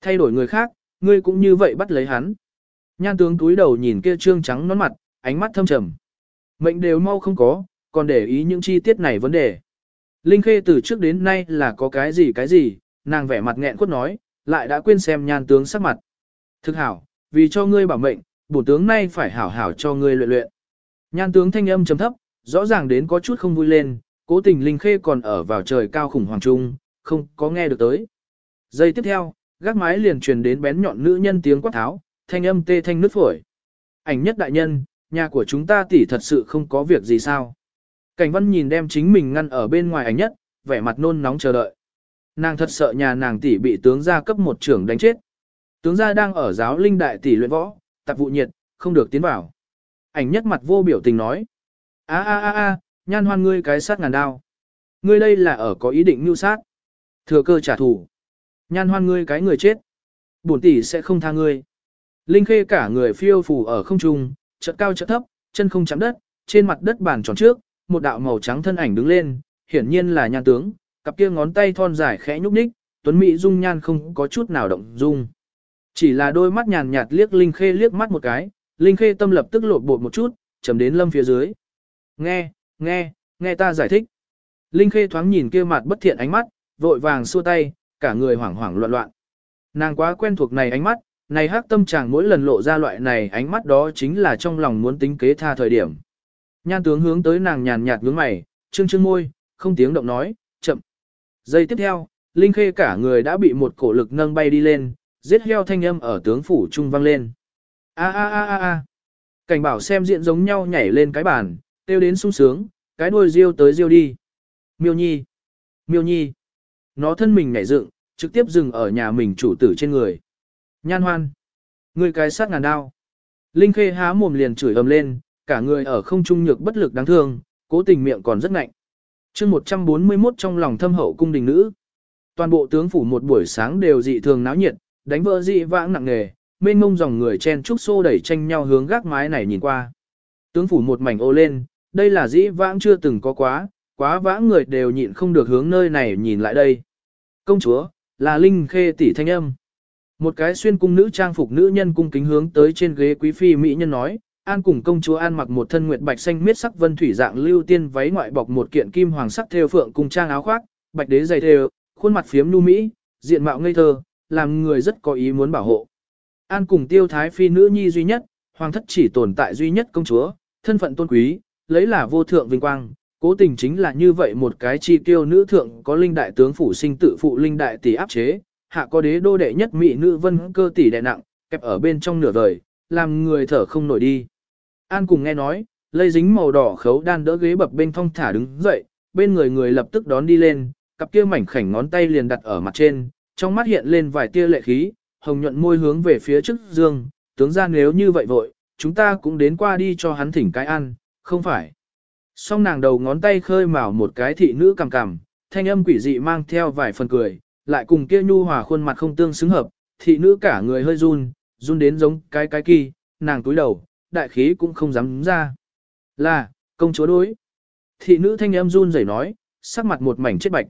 Thay đổi người khác, ngươi cũng như vậy bắt lấy hắn. Nhan tướng túi đầu nhìn kia trương trắng nón mặt, ánh mắt thâm trầm. Mệnh đều mau không có, còn để ý những chi tiết này vấn đề. Linh Khê từ trước đến nay là có cái gì cái gì, nàng vẻ mặt nghẹn quất nói, lại đã quên xem nhan tướng sắc mặt. Thực hảo, vì cho ngươi bảo mệnh, bổ tướng nay phải hảo hảo cho ngươi luyện luyện. Nhan tướng thanh âm trầm thấp, rõ ràng đến có chút không vui lên, cố tình Linh Khê còn ở vào trời cao khủng hoàng trung, không có nghe được tới. Giây tiếp theo, gác mái liền truyền đến bén nhọn nữ nhân tiếng quát tháo, thanh âm tê thanh nứt phổi. Ảnh nhất đại nhân, nhà của chúng ta tỷ thật sự không có việc gì sao. Cảnh văn nhìn đem chính mình ngăn ở bên ngoài ảnh nhất, vẻ mặt nôn nóng chờ đợi. Nàng thật sợ nhà nàng tỷ bị tướng gia cấp một trưởng đánh chết. Tướng gia đang ở giáo linh đại tỷ luyện võ, tạp vụ nhiệt, không được tiến vào. Ảnh nhất mặt vô biểu tình nói. a a a a, nhan hoan ngươi cái sát ngàn đao. Ngươi đây là ở có ý định mưu sát. Thừa cơ trả thù. Nhan hoan ngươi cái người chết. Bổn tỷ sẽ không tha ngươi. Linh khê cả người phiêu phù ở không trung, chợt cao chợt thấp, chân không chạm đất, trên mặt đất bàn tròn trước, một đạo màu trắng thân ảnh đứng lên, hiển nhiên là nhan tướng, cặp kia ngón tay thon dài khẽ nhúc nhích, tuấn mỹ dung nhan không có chút nào động dung. Chỉ là đôi mắt nhàn nhạt liếc Linh Khê liếc mắt một cái, Linh Khê tâm lập tức lột bột một chút, chầm đến lâm phía dưới. Nghe, nghe, nghe ta giải thích. Linh Khê thoáng nhìn kia mặt bất thiện ánh mắt, vội vàng xua tay, cả người hoảng hoảng loạn loạn. Nàng quá quen thuộc này ánh mắt, này hắc tâm chàng mỗi lần lộ ra loại này ánh mắt đó chính là trong lòng muốn tính kế tha thời điểm. Nhan tướng hướng tới nàng nhàn nhạt nhướng mày, trương trương môi, không tiếng động nói, chậm. Giây tiếp theo, Linh Khê cả người đã bị một cổ lực nâng bay đi lên, giết heo thanh âm ở tướng phủ trung vang lên. A a a a a. Cảnh bảo xem diện giống nhau nhảy lên cái bàn, tiêu đến sung sướng, cái đuôi riêu tới riêu đi. Miêu nhi. Miêu nhi. Nó thân mình nhảy dựng, trực tiếp dừng ở nhà mình chủ tử trên người. Nhan hoan. Người cái sát ngàn đao. Linh khê há mồm liền chửi ầm lên, cả người ở không trung nhược bất lực đáng thương, cố tình miệng còn rất ngạnh. chương 141 trong lòng thâm hậu cung đình nữ. Toàn bộ tướng phủ một buổi sáng đều dị thường náo nhiệt, đánh vỡ dị vãng nặng nghề, mênh mông dòng người chen trúc xô đẩy tranh nhau hướng gác mái này nhìn qua. Tướng phủ một mảnh ô lên, đây là dĩ vãng chưa từng có quá, quá vãng người đều nhịn không được hướng nơi này nhìn lại đây. Công chúa, là Linh Khê tỷ thanh âm. Một cái xuyên cung nữ trang phục nữ nhân cung kính hướng tới trên ghế quý phi mỹ nhân nói, An cùng công chúa An mặc một thân nguyệt bạch xanh miết sắc vân thủy dạng lưu tiên váy ngoại bọc một kiện kim hoàng sắc thêu phượng cùng trang áo khoác, bạch đế dày thêu, khuôn mặt phiếm nu mỹ, diện mạo ngây thơ, làm người rất có ý muốn bảo hộ. An cùng tiêu thái phi nữ nhi duy nhất, hoàng thất chỉ tồn tại duy nhất công chúa, thân phận tôn quý, lấy là vô thượng vinh quang, cố tình chính là như vậy một cái chi tiêu nữ thượng có linh đại tướng phủ sinh tự phụ linh đại tỷ áp chế, hạ có đế đô đệ nhất mỹ nữ vân cơ tỷ đệ nặng, kẹp ở bên trong nửa vời, làm người thở không nổi đi. An cùng nghe nói, lây dính màu đỏ khấu đan đỡ ghế bập bên thong thả đứng dậy, bên người người lập tức đón đi lên, cặp kia mảnh khảnh ngón tay liền đặt ở mặt trên, trong mắt hiện lên vài tia lệ khí, hồng nhuận môi hướng về phía trước dương, tướng ra nếu như vậy vội, chúng ta cũng đến qua đi cho hắn thỉnh cái ăn, không phải. Song nàng đầu ngón tay khơi mào một cái thị nữ cằm cằm, thanh âm quỷ dị mang theo vài phần cười, lại cùng kia nhu hòa khuôn mặt không tương xứng hợp, thị nữ cả người hơi run, run đến giống cái cái kỳ, nàng túi đầu, đại khí cũng không dám ra. Là, công chúa đối. Thị nữ thanh âm run rẩy nói, sắc mặt một mảnh chết bạch.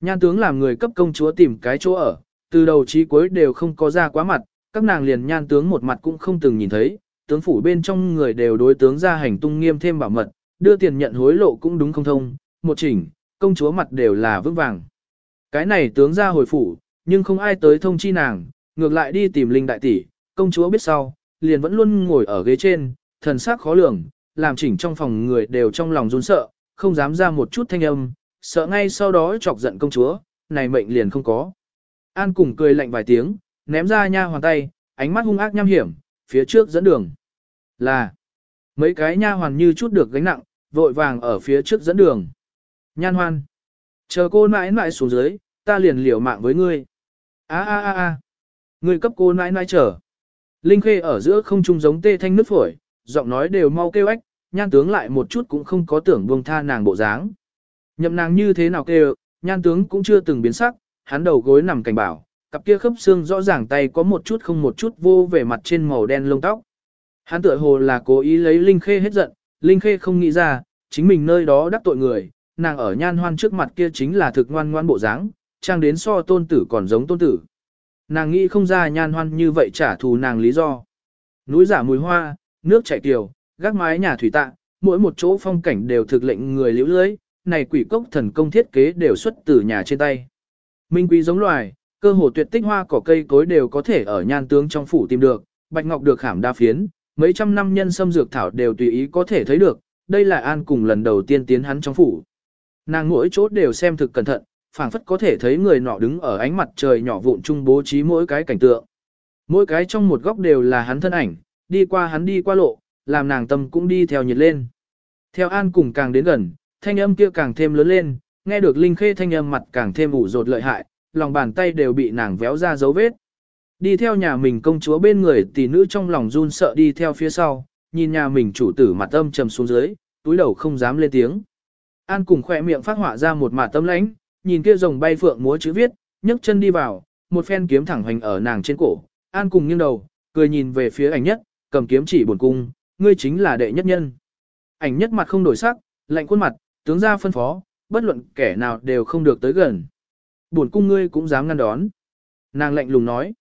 Nhan tướng làm người cấp công chúa tìm cái chỗ ở, từ đầu chí cuối đều không có ra quá mặt, các nàng liền nhan tướng một mặt cũng không từng nhìn thấy, tướng phủ bên trong người đều đối tướng ra hành tung nghiêm thêm bảo mật, đưa tiền nhận hối lộ cũng đúng không thông, một chỉnh, công chúa mặt đều là vững vàng. Cái này tướng ra hồi phủ, nhưng không ai tới thông chi nàng, ngược lại đi tìm linh đại tỷ, công chúa biết sau, liền vẫn luôn ngồi ở ghế trên, thần sắc khó lường, làm chỉnh trong phòng người đều trong lòng run sợ, không dám ra một chút thanh âm, sợ ngay sau đó chọc giận công chúa, này mệnh liền không có. An cùng cười lạnh vài tiếng, ném ra nha hoàn tay, ánh mắt hung ác nham hiểm, phía trước dẫn đường. Là, mấy cái nha hoàn như chút được gánh nặng, vội vàng ở phía trước dẫn đường. Nhan hoan, chờ cô nãi nãi xuống dưới, ta liền liều mạng với ngươi. a a a a ngươi cấp cô nãi nãi chờ. Linh khê ở giữa không trung giống tê thanh nứt phổi, giọng nói đều mau kêu ếch, nhan tướng lại một chút cũng không có tưởng buông tha nàng bộ dáng. Nhậm nàng như thế nào kêu, nhan tướng cũng chưa từng biến sắc, hắn đầu gối nằm cảnh bảo, cặp kia khớp xương rõ ràng tay có một chút không một chút vô về mặt trên màu đen lông tóc. Hắn tựa hồ là cố ý lấy Linh Khê hết giận, Linh Khê không nghĩ ra, chính mình nơi đó đắc tội người, nàng ở nhan hoan trước mặt kia chính là thực ngoan ngoan bộ dáng, trang đến so tôn tử còn giống tôn tử. Nàng nghĩ không ra nhan hoan như vậy trả thù nàng lý do. Núi giả mùi hoa, nước chảy kiều, gác mái nhà thủy tạ, mỗi một chỗ phong cảnh đều thực lệnh người liễu lưới, này quỷ cốc thần công thiết kế đều xuất từ nhà trên tay. Minh quý giống loài, cơ hồ tuyệt tích hoa cỏ cây cối đều có thể ở nhan tướng trong phủ tìm được, bạch ngọc được khảm đa phiến, mấy trăm năm nhân xâm dược thảo đều tùy ý có thể thấy được, đây là An cùng lần đầu tiên tiến hắn trong phủ. Nàng mỗi chỗ đều xem thực cẩn thận, phảng phất có thể thấy người nọ đứng ở ánh mặt trời nhỏ vụn trung bố trí mỗi cái cảnh tượng. Mỗi cái trong một góc đều là hắn thân ảnh, đi qua hắn đi qua lộ, làm nàng tâm cũng đi theo nhiệt lên. Theo An cùng càng đến gần, thanh âm kia càng thêm lớn lên, nghe được Linh Khê thanh âm mặt càng thêm ủ rột lợi hại, lòng bàn tay đều bị nàng véo ra dấu vết. Đi theo nhà mình công chúa bên người tỷ nữ trong lòng run sợ đi theo phía sau, nhìn nhà mình chủ tử mặt âm trầm xuống dưới, túi đầu không dám lên tiếng. An cùng khỏe miệng phát họa ra một mặt tâm lãnh, nhìn kia rồng bay phượng múa chữ viết, nhấc chân đi vào, một phen kiếm thẳng hoành ở nàng trên cổ. An cùng nghiêng đầu, cười nhìn về phía ảnh nhất, cầm kiếm chỉ buồn cung, ngươi chính là đệ nhất nhân. Ảnh nhất mặt không đổi sắc, lạnh khuôn mặt, tướng ra phân phó, bất luận kẻ nào đều không được tới gần. Buồn cung ngươi cũng dám ngăn đón. Nàng lạnh lùng nói.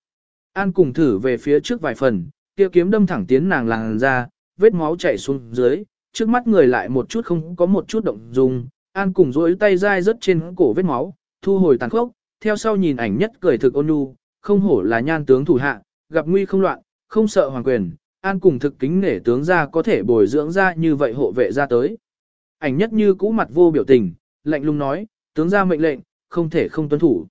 An cùng thử về phía trước vài phần, kia kiếm đâm thẳng tiến nàng làng ra, vết máu chảy xuống dưới, trước mắt người lại một chút không có một chút động dung, An cùng duỗi tay dai rớt trên cổ vết máu, thu hồi tàn khốc, theo sau nhìn ảnh nhất cười thực ôn nhu, không hổ là nhan tướng thủ hạ, gặp nguy không loạn, không sợ hoàng quyền, An cùng thực kính nể tướng ra có thể bồi dưỡng ra như vậy hộ vệ ra tới. Ảnh nhất như cũ mặt vô biểu tình, lạnh lùng nói, tướng ra mệnh lệnh, không thể không tuân thủ.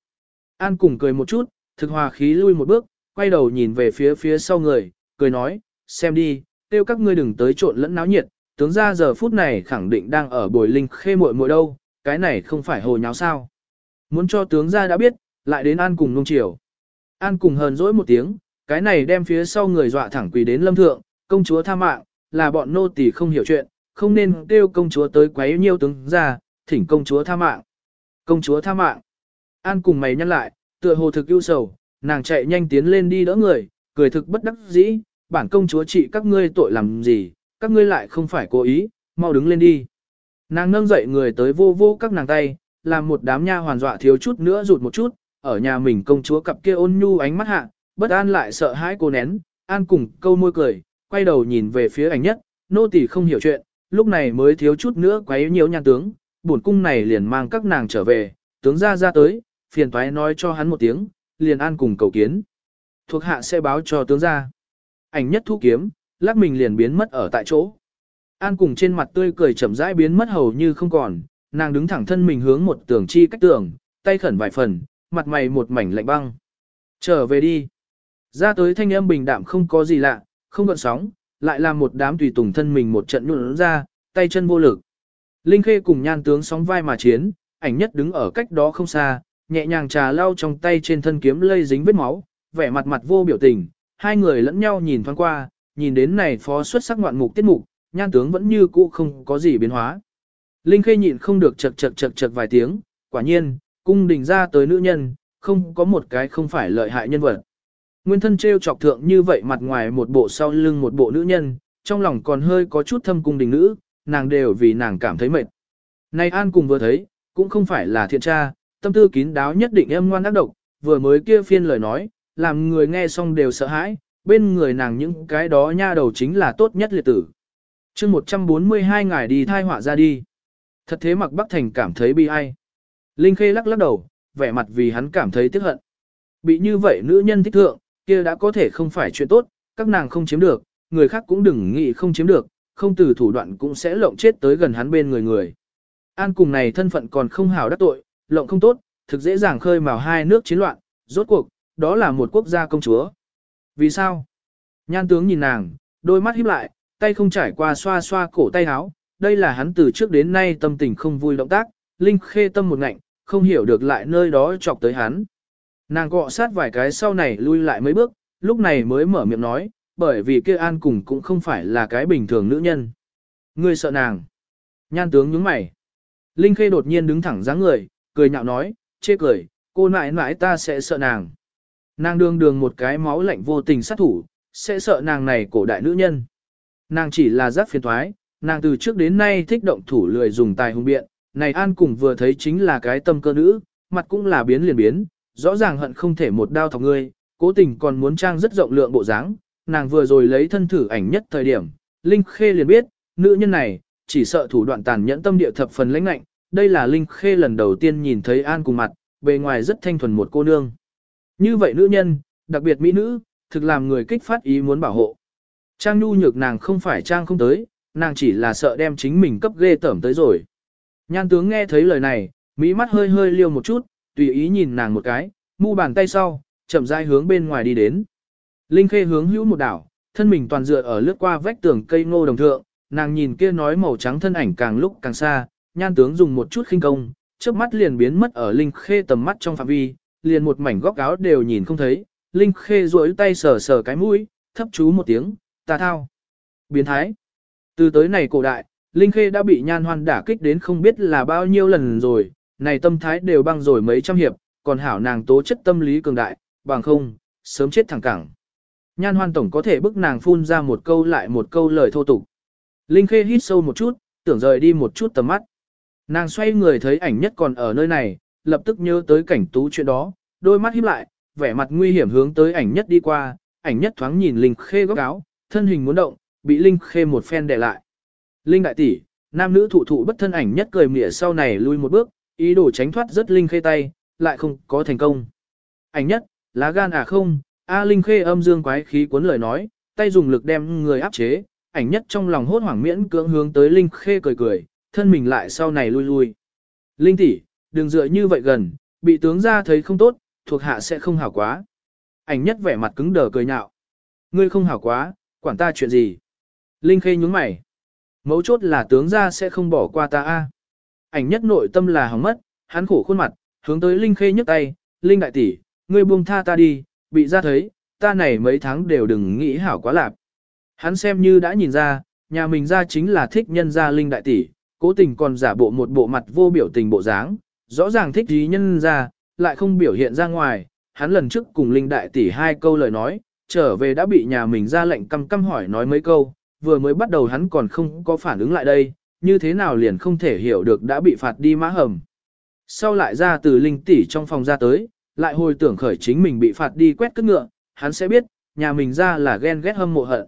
An cùng cười một chút, thực hòa khí lui một bước, quay đầu nhìn về phía phía sau người, cười nói, xem đi, tiêu các ngươi đừng tới trộn lẫn náo nhiệt, tướng ra giờ phút này khẳng định đang ở bồi linh khê muội muội đâu, cái này không phải hồ nháo sao. Muốn cho tướng ra đã biết, lại đến An cùng nông chiều. An cùng hờn dỗi một tiếng, cái này đem phía sau người dọa thẳng quỳ đến lâm thượng, công chúa tha mạng, là bọn nô tỳ không hiểu chuyện, không nên kêu công chúa tới quấy nhiêu tướng ra, thỉnh công chúa tha mạng. Công chúa tha mạng. An cùng mày nhăn lại, tựa hồ thực ưu sầu, nàng chạy nhanh tiến lên đi đỡ người, cười thực bất đắc dĩ, bản công chúa trị các ngươi tội làm gì, các ngươi lại không phải cố ý, mau đứng lên đi. Nàng nâng dậy người tới vô vô các nàng tay, làm một đám nha hoàn dọa thiếu chút nữa rụt một chút, ở nhà mình công chúa cặp kia ôn nhu ánh mắt hạ, bất an lại sợ hãi cô nén, an cùng câu môi cười, quay đầu nhìn về phía ảnh nhất, nô tỳ không hiểu chuyện, lúc này mới thiếu chút nữa quấy nhiều nhan tướng, bổn cung này liền mang các nàng trở về, tướng ra ra tới, phiền toái nói cho hắn một tiếng, liền an cùng cầu kiến. Thuộc hạ sẽ báo cho tướng ra. Ảnh nhất thu kiếm, lắc mình liền biến mất ở tại chỗ. An cùng trên mặt tươi cười chậm rãi biến mất hầu như không còn, nàng đứng thẳng thân mình hướng một tường chi cách tường, tay khẩn vài phần, mặt mày một mảnh lạnh băng. Trở về đi. Ra tới thanh âm bình đạm không có gì lạ, không gợn sóng, lại làm một đám tùy tùng thân mình một trận nhuộn ra, tay chân vô lực. Linh Khê cùng nhan tướng sóng vai mà chiến, ảnh nhất đứng ở cách đó không xa, nhẹ nhàng trà lau trong tay trên thân kiếm lây dính vết máu, vẻ mặt mặt vô biểu tình, hai người lẫn nhau nhìn thoáng qua, nhìn đến này phó xuất sắc ngoạn mục tiết mục, nhan tướng vẫn như cũ không có gì biến hóa. Linh Khê nhịn không được chật chật chật chật vài tiếng, quả nhiên, cung đình ra tới nữ nhân, không có một cái không phải lợi hại nhân vật. Nguyên thân treo chọc thượng như vậy mặt ngoài một bộ sau lưng một bộ nữ nhân, trong lòng còn hơi có chút thâm cung đình nữ, nàng đều vì nàng cảm thấy mệt. Này An cùng vừa thấy, cũng không phải là thiện tra, tâm tư kín đáo nhất định em ngoan ác độc, vừa mới kia phiên lời nói, làm người nghe xong đều sợ hãi, bên người nàng những cái đó nha đầu chính là tốt nhất liệt tử. chương 142 ngày đi thai họa ra đi. Thật thế mặc Bắc Thành cảm thấy bi ai. Linh Khê lắc lắc đầu, vẻ mặt vì hắn cảm thấy tiếc hận. Bị như vậy nữ nhân thích thượng, kia đã có thể không phải chuyện tốt, các nàng không chiếm được, người khác cũng đừng nghĩ không chiếm được, không từ thủ đoạn cũng sẽ lộng chết tới gần hắn bên người người. An cùng này thân phận còn không hảo đắc tội, lộng không tốt, thực dễ dàng khơi mào hai nước chiến loạn, rốt cuộc, đó là một quốc gia công chúa. Vì sao? Nhan tướng nhìn nàng, đôi mắt híp lại, tay không trải qua xoa xoa cổ tay áo, đây là hắn từ trước đến nay tâm tình không vui động tác, Linh khê tâm một ngạnh, không hiểu được lại nơi đó chọc tới hắn. Nàng cọ sát vài cái sau này lui lại mấy bước, lúc này mới mở miệng nói, bởi vì kia an cùng cũng không phải là cái bình thường nữ nhân. Ngươi sợ nàng. Nhan tướng nhướng mày. Linh khê đột nhiên đứng thẳng dáng người, cười nhạo nói, chê cười, cô nãi nãi ta sẽ sợ nàng. Nàng đương đường một cái máu lạnh vô tình sát thủ, sẽ sợ nàng này cổ đại nữ nhân. Nàng chỉ là giác phiền thoái, nàng từ trước đến nay thích động thủ lười dùng tài hung biện, này an cùng vừa thấy chính là cái tâm cơ nữ, mặt cũng là biến liền biến, rõ ràng hận không thể một đao thọc ngươi, cố tình còn muốn trang rất rộng lượng bộ dáng. nàng vừa rồi lấy thân thử ảnh nhất thời điểm, Linh Khê liền biết, nữ nhân này, chỉ sợ thủ đoạn tàn nhẫn tâm địa thập phần lãnh nạnh đây là Linh Khê lần đầu tiên nhìn thấy An cùng mặt, bề ngoài rất thanh thuần một cô nương. Như vậy nữ nhân, đặc biệt mỹ nữ, thực làm người kích phát ý muốn bảo hộ. Trang nhu nhược nàng không phải trang không tới, nàng chỉ là sợ đem chính mình cấp ghê tởm tới rồi. Nhan tướng nghe thấy lời này, mỹ mắt hơi hơi liêu một chút, tùy ý nhìn nàng một cái, mu bàn tay sau, chậm rãi hướng bên ngoài đi đến. Linh Khê hướng hữu một đảo, thân mình toàn dựa ở lướt qua vách tường cây ngô đồng thượng, nàng nhìn kia nói màu trắng thân ảnh càng lúc càng xa, nhan tướng dùng một chút khinh công, trước mắt liền biến mất ở Linh Khê tầm mắt trong phạm vi, liền một mảnh góc áo đều nhìn không thấy, Linh Khê duỗi tay sờ sờ cái mũi, thấp chú một tiếng, ta thao. Biến thái. Từ tới này cổ đại, Linh Khê đã bị nhan hoan đả kích đến không biết là bao nhiêu lần rồi, này tâm thái đều băng rồi mấy trăm hiệp, còn hảo nàng tố chất tâm lý cường đại, bằng không, sớm chết thẳng cẳng. Nhan hoan tổng có thể bức nàng phun ra một câu lại một câu lời thô tục. Linh Khê hít sâu một chút, tưởng rời đi một chút tầm mắt. Nàng xoay người thấy ảnh nhất còn ở nơi này, lập tức nhớ tới cảnh tú chuyện đó, đôi mắt híp lại, vẻ mặt nguy hiểm hướng tới ảnh nhất đi qua, ảnh nhất thoáng nhìn Linh Khê góc áo, thân hình muốn động, bị Linh Khê một phen đè lại. Linh đại tỷ, nam nữ thụ thụ bất thân ảnh nhất cười mỉa sau này lui một bước, ý đồ tránh thoát rất Linh Khê tay, lại không có thành công. Ảnh nhất, lá gan à không, A Linh Khê âm dương quái khí cuốn lời nói, tay dùng lực đem người áp chế, ảnh nhất trong lòng hốt hoảng miễn cưỡng hướng tới Linh Khê cười cười, thân mình lại sau này lui lui. Linh tỷ, đừng dựa như vậy gần, bị tướng ra thấy không tốt, thuộc hạ sẽ không hảo quá. Ảnh nhất vẻ mặt cứng đờ cười nhạo. Ngươi không hảo quá, quản ta chuyện gì? Linh Khê nhúng mày. Mấu chốt là tướng ra sẽ không bỏ qua ta a. Ảnh nhất nội tâm là hỏng mất, hắn khổ khuôn mặt, hướng tới Linh Khê nhấc tay, Linh đại tỷ, ngươi buông tha ta đi, bị ra thấy, ta này mấy tháng đều đừng nghĩ hảo quá lạp. Hắn xem như đã nhìn ra, nhà mình ra chính là thích nhân gia Linh đại tỷ, cố tình còn giả bộ một bộ mặt vô biểu tình bộ dáng, rõ ràng thích gì nhân ra, lại không biểu hiện ra ngoài, hắn lần trước cùng Linh đại tỷ hai câu lời nói, trở về đã bị nhà mình ra lệnh căm căm hỏi nói mấy câu, vừa mới bắt đầu hắn còn không có phản ứng lại đây, như thế nào liền không thể hiểu được đã bị phạt đi mã hầm. Sau lại ra từ Linh tỷ trong phòng ra tới, lại hồi tưởng khởi chính mình bị phạt đi quét cất ngựa, hắn sẽ biết, nhà mình ra là ghen ghét hâm mộ hận.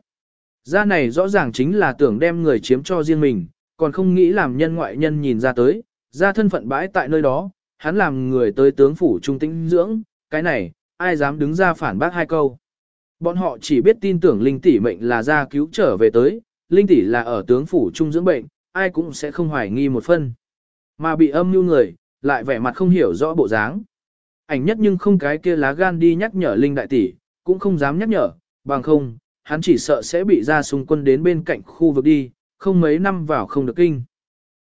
Ra này rõ ràng chính là tưởng đem người chiếm cho riêng mình, còn không nghĩ làm nhân ngoại nhân nhìn ra tới, ra thân phận bãi tại nơi đó, hắn làm người tới tướng phủ trung tĩnh dưỡng, cái này, ai dám đứng ra phản bác hai câu. Bọn họ chỉ biết tin tưởng linh tỷ mệnh là ra cứu trở về tới, linh tỷ là ở tướng phủ trung dưỡng bệnh, ai cũng sẽ không hoài nghi một phân. Mà bị âm mưu người, lại vẻ mặt không hiểu rõ bộ dáng. Ảnh nhất nhưng không cái kia lá gan đi nhắc nhở linh đại tỷ, cũng không dám nhắc nhở, bằng không, hắn chỉ sợ sẽ bị ra xung quân đến bên cạnh khu vực đi, không mấy năm vào không được kinh.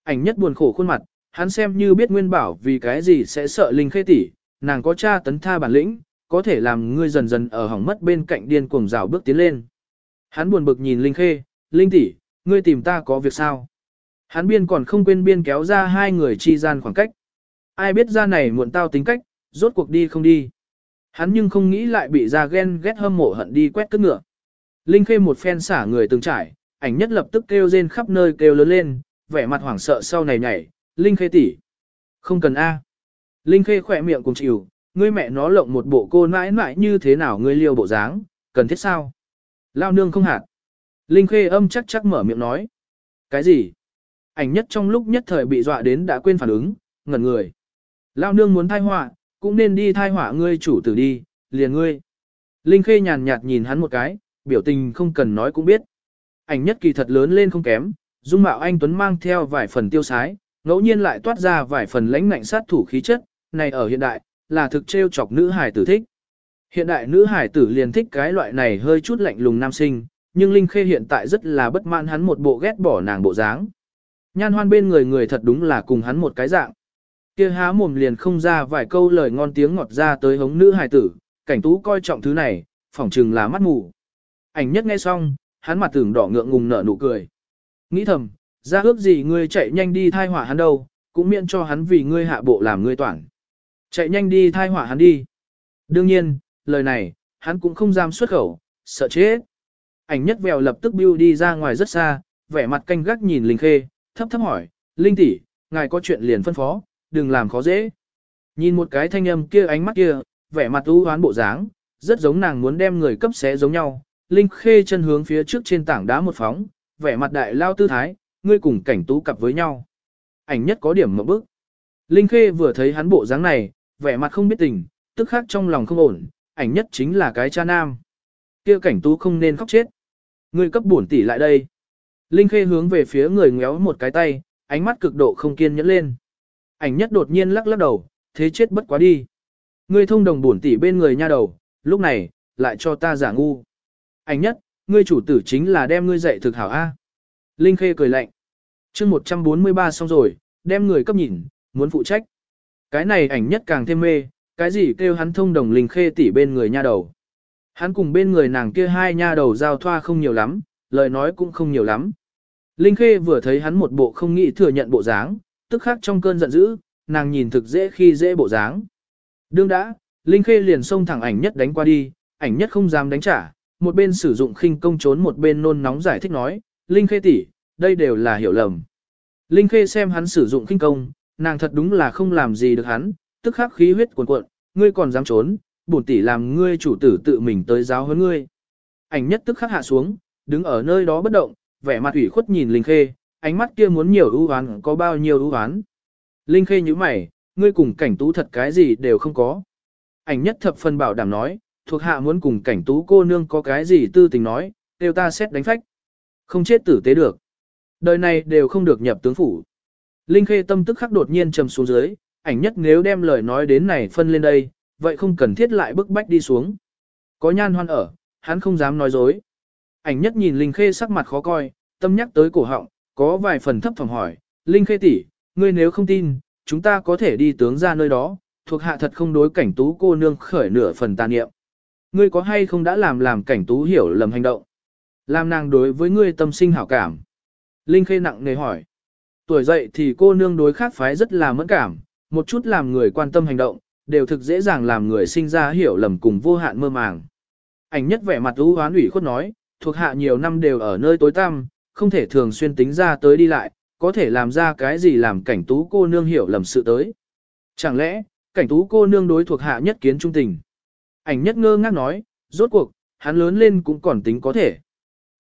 Ảnh nhất buồn khổ khuôn mặt, hắn xem như biết nguyên bảo vì cái gì sẽ sợ linh khê tỷ, nàng có cha tấn tha bản lĩnh, có thể làm ngươi dần dần ở hỏng mất bên cạnh điên cuồng rào bước tiến lên. Hắn buồn bực nhìn linh khê, linh tỷ, ngươi tìm ta có việc sao? Hắn biên còn không quên biên kéo ra hai người chi gian khoảng cách. Ai biết ra này muộn tao tính cách, rốt cuộc đi không đi. Hắn nhưng không nghĩ lại bị ra ghen ghét hâm mộ hận đi quét cất ngựa. Linh khê một phen xả người từng trải, ảnh nhất lập tức kêu rên khắp nơi kêu lớn lên, vẻ mặt hoảng sợ sau này nhảy, Linh Khê tỷ, Không cần A. Linh Khê khỏe miệng cùng chịu, ngươi mẹ nó lộng một bộ cô nãi nãi như thế nào ngươi liêu bộ dáng, cần thiết sao? Lao nương không hạt. Linh Khê âm chắc chắc mở miệng nói. Cái gì? Ảnh nhất trong lúc nhất thời bị dọa đến đã quên phản ứng, ngẩn người. Lao nương muốn thai họa, cũng nên đi thai họa ngươi chủ tử đi, liền ngươi. Linh Khê nhàn nhạt nhìn hắn một cái, biểu tình không cần nói cũng biết ảnh nhất kỳ thật lớn lên không kém, dung mạo anh Tuấn mang theo vài phần tiêu sái, ngẫu nhiên lại toát ra vài phần lãnh ngạnh sát thủ khí chất, này ở hiện đại, là thực trêu chọc nữ hải tử thích. Hiện đại nữ hải tử liền thích cái loại này hơi chút lạnh lùng nam sinh, nhưng Linh Khê hiện tại rất là bất mãn hắn một bộ ghét bỏ nàng bộ dáng. Nhan hoan bên người người thật đúng là cùng hắn một cái dạng. Kia há mồm liền không ra vài câu lời ngon tiếng ngọt ra tới hống nữ hài tử, cảnh tú coi trọng thứ này, phỏng chừng là mắt mù. Ảnh nhất nghe xong, hắn mặt tưởng đỏ ngượng ngùng nở nụ cười. Nghĩ thầm, ra ước gì ngươi chạy nhanh đi thai hỏa hắn đâu, cũng miễn cho hắn vì ngươi hạ bộ làm ngươi toàn. Chạy nhanh đi thai hỏa hắn đi. Đương nhiên, lời này, hắn cũng không dám xuất khẩu, sợ chết. Ảnh nhất vèo lập tức bưu đi ra ngoài rất xa, vẻ mặt canh gác nhìn Linh Khê, thấp thấp hỏi, Linh tỷ, ngài có chuyện liền phân phó, đừng làm khó dễ. Nhìn một cái thanh âm kia ánh mắt kia, vẻ mặt u hoán bộ dáng, rất giống nàng muốn đem người cấp xé giống nhau, Linh Khê chân hướng phía trước trên tảng đá một phóng, vẻ mặt đại lao tư thái, ngươi cùng cảnh tú cặp với nhau. Ảnh nhất có điểm một bức. Linh Khê vừa thấy hắn bộ dáng này, vẻ mặt không biết tình, tức khắc trong lòng không ổn, ảnh nhất chính là cái cha nam. kia cảnh tú không nên khóc chết. Ngươi cấp bổn tỷ lại đây. Linh Khê hướng về phía người ngéo một cái tay, ánh mắt cực độ không kiên nhẫn lên. Ảnh nhất đột nhiên lắc lắc đầu, thế chết bất quá đi. Ngươi thông đồng bổn tỷ bên người nha đầu, lúc này, lại cho ta giả ngu. Ảnh nhất, ngươi chủ tử chính là đem ngươi dạy thực hảo A. Linh Khê cười lạnh. chương 143 xong rồi, đem người cấp nhìn, muốn phụ trách. Cái này ảnh nhất càng thêm mê, cái gì kêu hắn thông đồng Linh Khê tỷ bên người nha đầu. Hắn cùng bên người nàng kia hai nha đầu giao thoa không nhiều lắm, lời nói cũng không nhiều lắm. Linh Khê vừa thấy hắn một bộ không nghĩ thừa nhận bộ dáng, tức khắc trong cơn giận dữ, nàng nhìn thực dễ khi dễ bộ dáng. Đương đã, Linh Khê liền xông thẳng ảnh nhất đánh qua đi, ảnh nhất không dám đánh trả, một bên sử dụng khinh công trốn một bên nôn nóng giải thích nói, Linh Khê tỷ, đây đều là hiểu lầm. Linh Khê xem hắn sử dụng khinh công, nàng thật đúng là không làm gì được hắn, tức khắc khí huyết cuồn cuộn, ngươi còn dám trốn, bổn tỷ làm ngươi chủ tử tự mình tới giáo huấn ngươi. Ảnh nhất tức khắc hạ xuống, đứng ở nơi đó bất động, vẻ mặt ủy khuất nhìn Linh Khê, ánh mắt kia muốn nhiều ưu oán có bao nhiêu ưu oán. Linh Khê nhíu mày, ngươi cùng cảnh tú thật cái gì đều không có. Ảnh nhất thập phần bảo đảm nói, thuộc hạ muốn cùng cảnh tú cô nương có cái gì tư tình nói, đều ta xét đánh phách. Không chết tử tế được. Đời này đều không được nhập tướng phủ. Linh Khê tâm tức khắc đột nhiên trầm xuống dưới, ảnh nhất nếu đem lời nói đến này phân lên đây, vậy không cần thiết lại bức bách đi xuống. Có nhan hoan ở, hắn không dám nói dối. Ảnh nhất nhìn Linh Khê sắc mặt khó coi, tâm nhắc tới cổ họng, có vài phần thấp phòng hỏi, Linh Khê tỷ, ngươi nếu không tin, chúng ta có thể đi tướng ra nơi đó, thuộc hạ thật không đối cảnh tú cô nương khởi nửa phần tàn niệm. Ngươi có hay không đã làm làm cảnh tú hiểu lầm hành động? Làm nàng đối với ngươi tâm sinh hảo cảm. Linh Khê nặng nề hỏi. Tuổi dậy thì cô nương đối khác phái rất là mẫn cảm, một chút làm người quan tâm hành động, đều thực dễ dàng làm người sinh ra hiểu lầm cùng vô hạn mơ màng. Ảnh nhất vẻ mặt ưu hoán ủy khuất nói, thuộc hạ nhiều năm đều ở nơi tối tăm, không thể thường xuyên tính ra tới đi lại, có thể làm ra cái gì làm cảnh tú cô nương hiểu lầm sự tới. Chẳng lẽ, cảnh tú cô nương đối thuộc hạ nhất kiến trung tình. Ảnh nhất ngơ ngác nói, rốt cuộc, hắn lớn lên cũng còn tính có thể.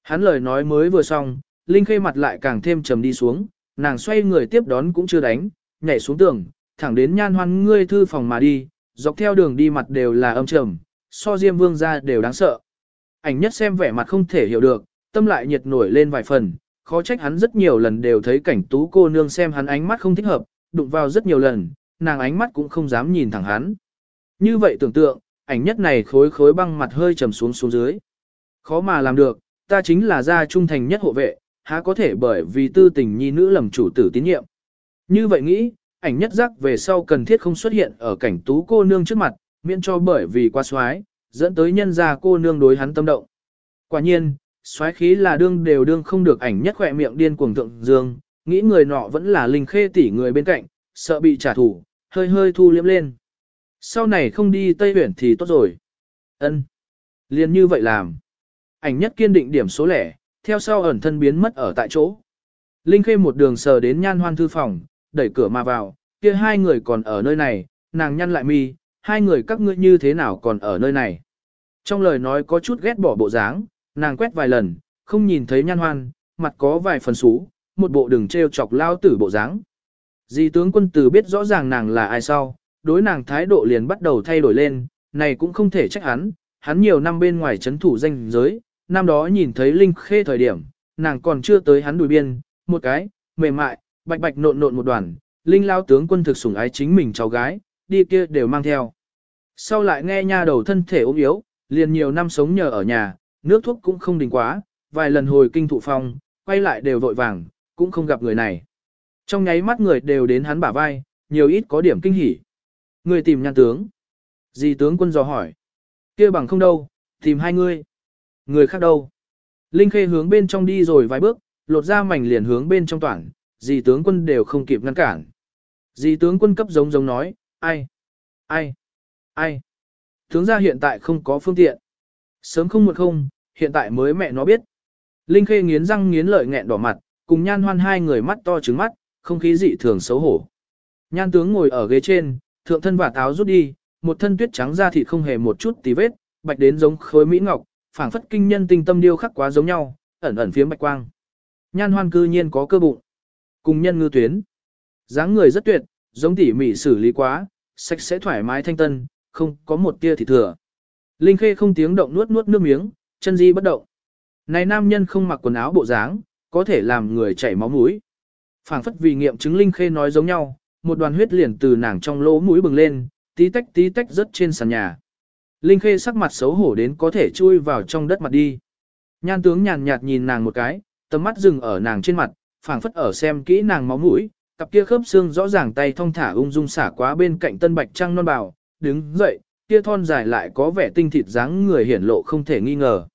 Hắn lời nói mới vừa xong, Linh Khê mặt lại càng thêm trầm đi xuống, nàng xoay người tiếp đón cũng chưa đánh, nhảy xuống tường, thẳng đến nhan hoan ngươi thư phòng mà đi, dọc theo đường đi mặt đều là âm trầm, so diêm vương ra đều đáng sợ. Ảnh nhất xem vẻ mặt không thể hiểu được, tâm lại nhiệt nổi lên vài phần, khó trách hắn rất nhiều lần đều thấy cảnh tú cô nương xem hắn ánh mắt không thích hợp, đụng vào rất nhiều lần, nàng ánh mắt cũng không dám nhìn thẳng hắn. Như vậy tưởng tượng, ảnh nhất này khối khối băng mặt hơi trầm xuống xuống dưới. Khó mà làm được, ta chính là gia trung thành nhất hộ vệ, há có thể bởi vì tư tình nhi nữ lầm chủ tử tín nhiệm. Như vậy nghĩ, ảnh nhất giác về sau cần thiết không xuất hiện ở cảnh tú cô nương trước mặt, miễn cho bởi vì qua xoái, dẫn tới nhân gia cô nương đối hắn tâm động. Quả nhiên, xoái khí là đương đều đương không được ảnh nhất khỏe miệng điên cuồng thượng dương, nghĩ người nọ vẫn là linh khê tỷ người bên cạnh, sợ bị trả thù, hơi hơi thu liếm lên. Sau này không đi Tây Huyển thì tốt rồi. Ân, Liên như vậy làm. Ảnh nhất kiên định điểm số lẻ, theo sau ẩn thân biến mất ở tại chỗ. Linh Khê một đường sờ đến nhan hoan thư phòng, đẩy cửa mà vào, kia hai người còn ở nơi này, nàng nhăn lại mi, hai người các ngươi như thế nào còn ở nơi này. Trong lời nói có chút ghét bỏ bộ dáng, nàng quét vài lần, không nhìn thấy nhan hoan, mặt có vài phần xú, một bộ đừng treo chọc lao tử bộ dáng. Di tướng quân tử biết rõ ràng nàng là ai sau, đối nàng thái độ liền bắt đầu thay đổi lên, này cũng không thể trách hắn, hắn nhiều năm bên ngoài chấn thủ danh giới, năm đó nhìn thấy Linh Khê thời điểm, nàng còn chưa tới hắn đùi biên, một cái, mềm mại, bạch bạch nộn nộn một đoàn, Linh lao tướng quân thực sủng ái chính mình cháu gái, đi kia đều mang theo. Sau lại nghe nha đầu thân thể ốm yếu, liền nhiều năm sống nhờ ở nhà, nước thuốc cũng không đình quá, vài lần hồi kinh thụ phong, quay lại đều vội vàng, cũng không gặp người này. Trong nháy mắt người đều đến hắn bả vai, nhiều ít có điểm kinh hỉ. Người tìm nhan tướng. Dì tướng quân dò hỏi. kia bằng không đâu, tìm hai người. Người khác đâu? Linh Khê hướng bên trong đi rồi vài bước, lột ra mảnh liền hướng bên trong toàn, dì tướng quân đều không kịp ngăn cản. Dì tướng quân cấp giống giống nói, ai? Ai? Ai? Tướng gia hiện tại không có phương tiện. Sớm không một không, hiện tại mới mẹ nó biết. Linh Khê nghiến răng nghiến lợi nghẹn đỏ mặt, cùng nhan hoan hai người mắt to trứng mắt, không khí dị thường xấu hổ. Nhan tướng ngồi ở ghế trên, thượng thân và táo rút đi, một thân tuyết trắng da thịt không hề một chút tí vết, bạch đến giống khối mỹ ngọc, phảng phất kinh nhân tinh tâm điêu khắc quá giống nhau, ẩn ẩn phía bạch quang. Nhan hoan cư nhiên có cơ bụng. Cùng nhân ngư tuyến. dáng người rất tuyệt, giống tỉ mỉ xử lý quá, sạch sẽ thoải mái thanh tân, không có một tia thịt thừa. Linh Khê không tiếng động nuốt nuốt nước miếng, chân di bất động. Này nam nhân không mặc quần áo bộ dáng, có thể làm người chảy máu mũi. phảng phất vì nghiệm chứng Linh Khê nói giống nhau, một đoàn huyết liền từ nàng trong lỗ mũi bừng lên, tí tách tí tách rớt trên sàn nhà. Linh Khê sắc mặt xấu hổ đến có thể chui vào trong đất mặt đi. Nhan tướng nhàn nhạt nhìn nàng một cái, tầm mắt dừng ở nàng trên mặt, phảng phất ở xem kỹ nàng máu mũi, cặp kia khớp xương rõ ràng tay thong thả ung dung xả quá bên cạnh tân bạch trăng non bào, đứng dậy, kia thon dài lại có vẻ tinh thịt dáng người hiển lộ không thể nghi ngờ.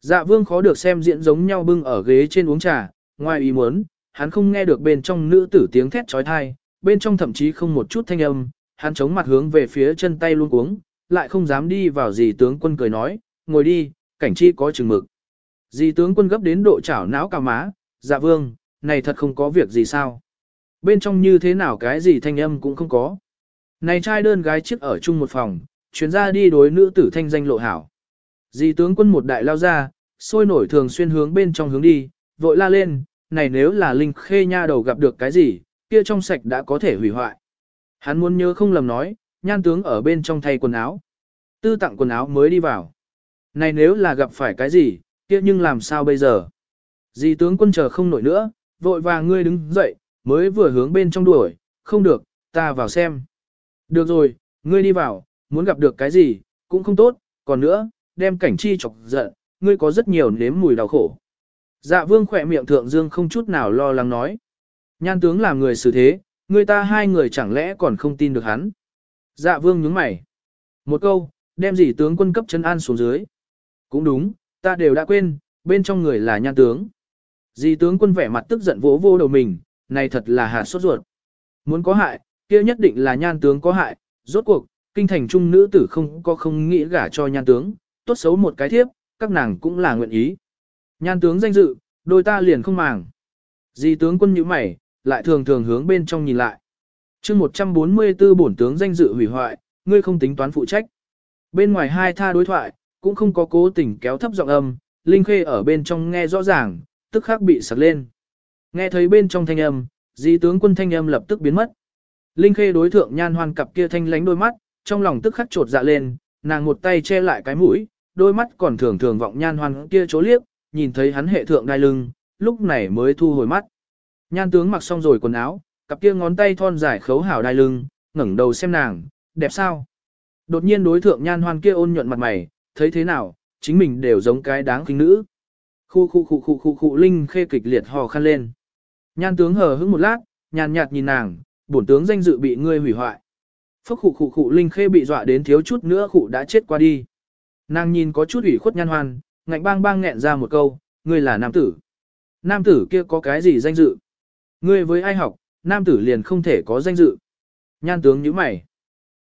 Dạ vương khó được xem diễn giống nhau bưng ở ghế trên uống trà, ngoài ý muốn, hắn không nghe được bên trong nữ tử tiếng thét trói thai, bên trong thậm chí không một chút thanh âm, hắn chống mặt hướng về phía chân tay luôn uống, lại không dám đi vào gì tướng quân cười nói, ngồi đi, cảnh chi có chừng mực. Dì tướng quân gấp đến độ chảo não cà má, dạ vương, này thật không có việc gì sao. Bên trong như thế nào cái gì thanh âm cũng không có. Này trai đơn gái chiếc ở chung một phòng, chuyến ra đi đối nữ tử thanh danh lộ hảo. Dì tướng quân một đại lao ra, sôi nổi thường xuyên hướng bên trong hướng đi, vội la lên, này nếu là Linh Khê nha đầu gặp được cái gì, kia trong sạch đã có thể hủy hoại. Hắn muốn nhớ không lầm nói, nhan tướng ở bên trong thay quần áo. Tư tặng quần áo mới đi vào. Này nếu là gặp phải cái gì, kia nhưng làm sao bây giờ? Dì tướng quân chờ không nổi nữa, vội vàng ngươi đứng dậy, mới vừa hướng bên trong đuổi, không được, ta vào xem. Được rồi, ngươi đi vào, muốn gặp được cái gì, cũng không tốt, còn nữa, đem cảnh chi chọc giận, ngươi có rất nhiều nếm mùi đau khổ. Dạ vương khỏe miệng thượng dương không chút nào lo lắng nói. Nhan tướng làm người xử thế, người ta hai người chẳng lẽ còn không tin được hắn. Dạ vương nhướng mày. Một câu, đem gì tướng quân cấp chân an xuống dưới. Cũng đúng, ta đều đã quên, bên trong người là nhan tướng. Dì tướng quân vẻ mặt tức giận vỗ vô đầu mình, này thật là hạt sốt ruột. Muốn có hại, kia nhất định là nhan tướng có hại, rốt cuộc, kinh thành trung nữ tử không có không nghĩ gả cho nhan tướng, tốt xấu một cái thiếp, các nàng cũng là nguyện ý. Nhan tướng danh dự, đôi ta liền không màng. Dì tướng quân như mày, lại thường thường hướng bên trong nhìn lại. chương 144 bổn tướng danh dự hủy hoại, ngươi không tính toán phụ trách. Bên ngoài hai tha đối thoại, cũng không có cố tình kéo thấp giọng âm, Linh Khê ở bên trong nghe rõ ràng, tức khắc bị sặc lên. Nghe thấy bên trong thanh âm, dì tướng quân thanh âm lập tức biến mất. Linh Khê đối thượng nhan hoan cặp kia thanh lánh đôi mắt, trong lòng tức khắc trột dạ lên, nàng một tay che lại cái mũi, đôi mắt còn thường thường vọng nhan hoan kia chố liếc, nhìn thấy hắn hệ thượng đai lưng, lúc này mới thu hồi mắt. Nhan tướng mặc xong rồi quần áo, cặp kia ngón tay thon dài khấu hảo đai lưng, ngẩng đầu xem nàng, đẹp sao? Đột nhiên đối thượng nhan hoan kia ôn nhuận mặt mày, thấy thế nào, chính mình đều giống cái đáng kính nữ. Khu khu khu khu khu khu linh khê kịch liệt hò khăn lên. Nhan tướng hờ hững một lát, nhàn nhạt nhìn nàng, bổn tướng danh dự bị ngươi hủy hoại. Phốc khu khu khu linh khê bị dọa đến thiếu chút nữa khu đã chết qua đi. Nàng nhìn có chút ủy khuất nhan hoan, ngạnh bang bang nghẹn ra một câu, ngươi là nam tử. Nam tử kia có cái gì danh dự? Ngươi với ai học, nam tử liền không thể có danh dự. Nhan tướng nhíu mày.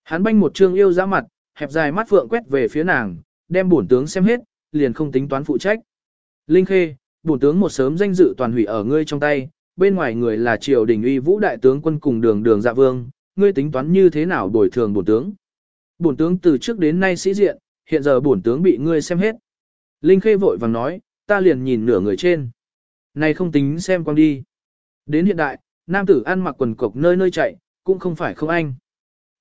Hắn banh một trương yêu ra mặt, hẹp dài mắt phượng quét về phía nàng, đem bổn tướng xem hết, liền không tính toán phụ trách. Linh Khê, bổn tướng một sớm danh dự toàn hủy ở ngươi trong tay, bên ngoài người là triều đình uy vũ đại tướng quân cùng đường đường dạ vương, ngươi tính toán như thế nào bồi thường bổn tướng. Bổn tướng từ trước đến nay sĩ diện, hiện giờ bổn tướng bị ngươi xem hết. Linh Khê vội vàng nói, ta liền nhìn nửa người trên. Này không tính xem quang đi. Đến hiện đại, nam tử ăn mặc quần cộc nơi nơi chạy, cũng không phải không anh.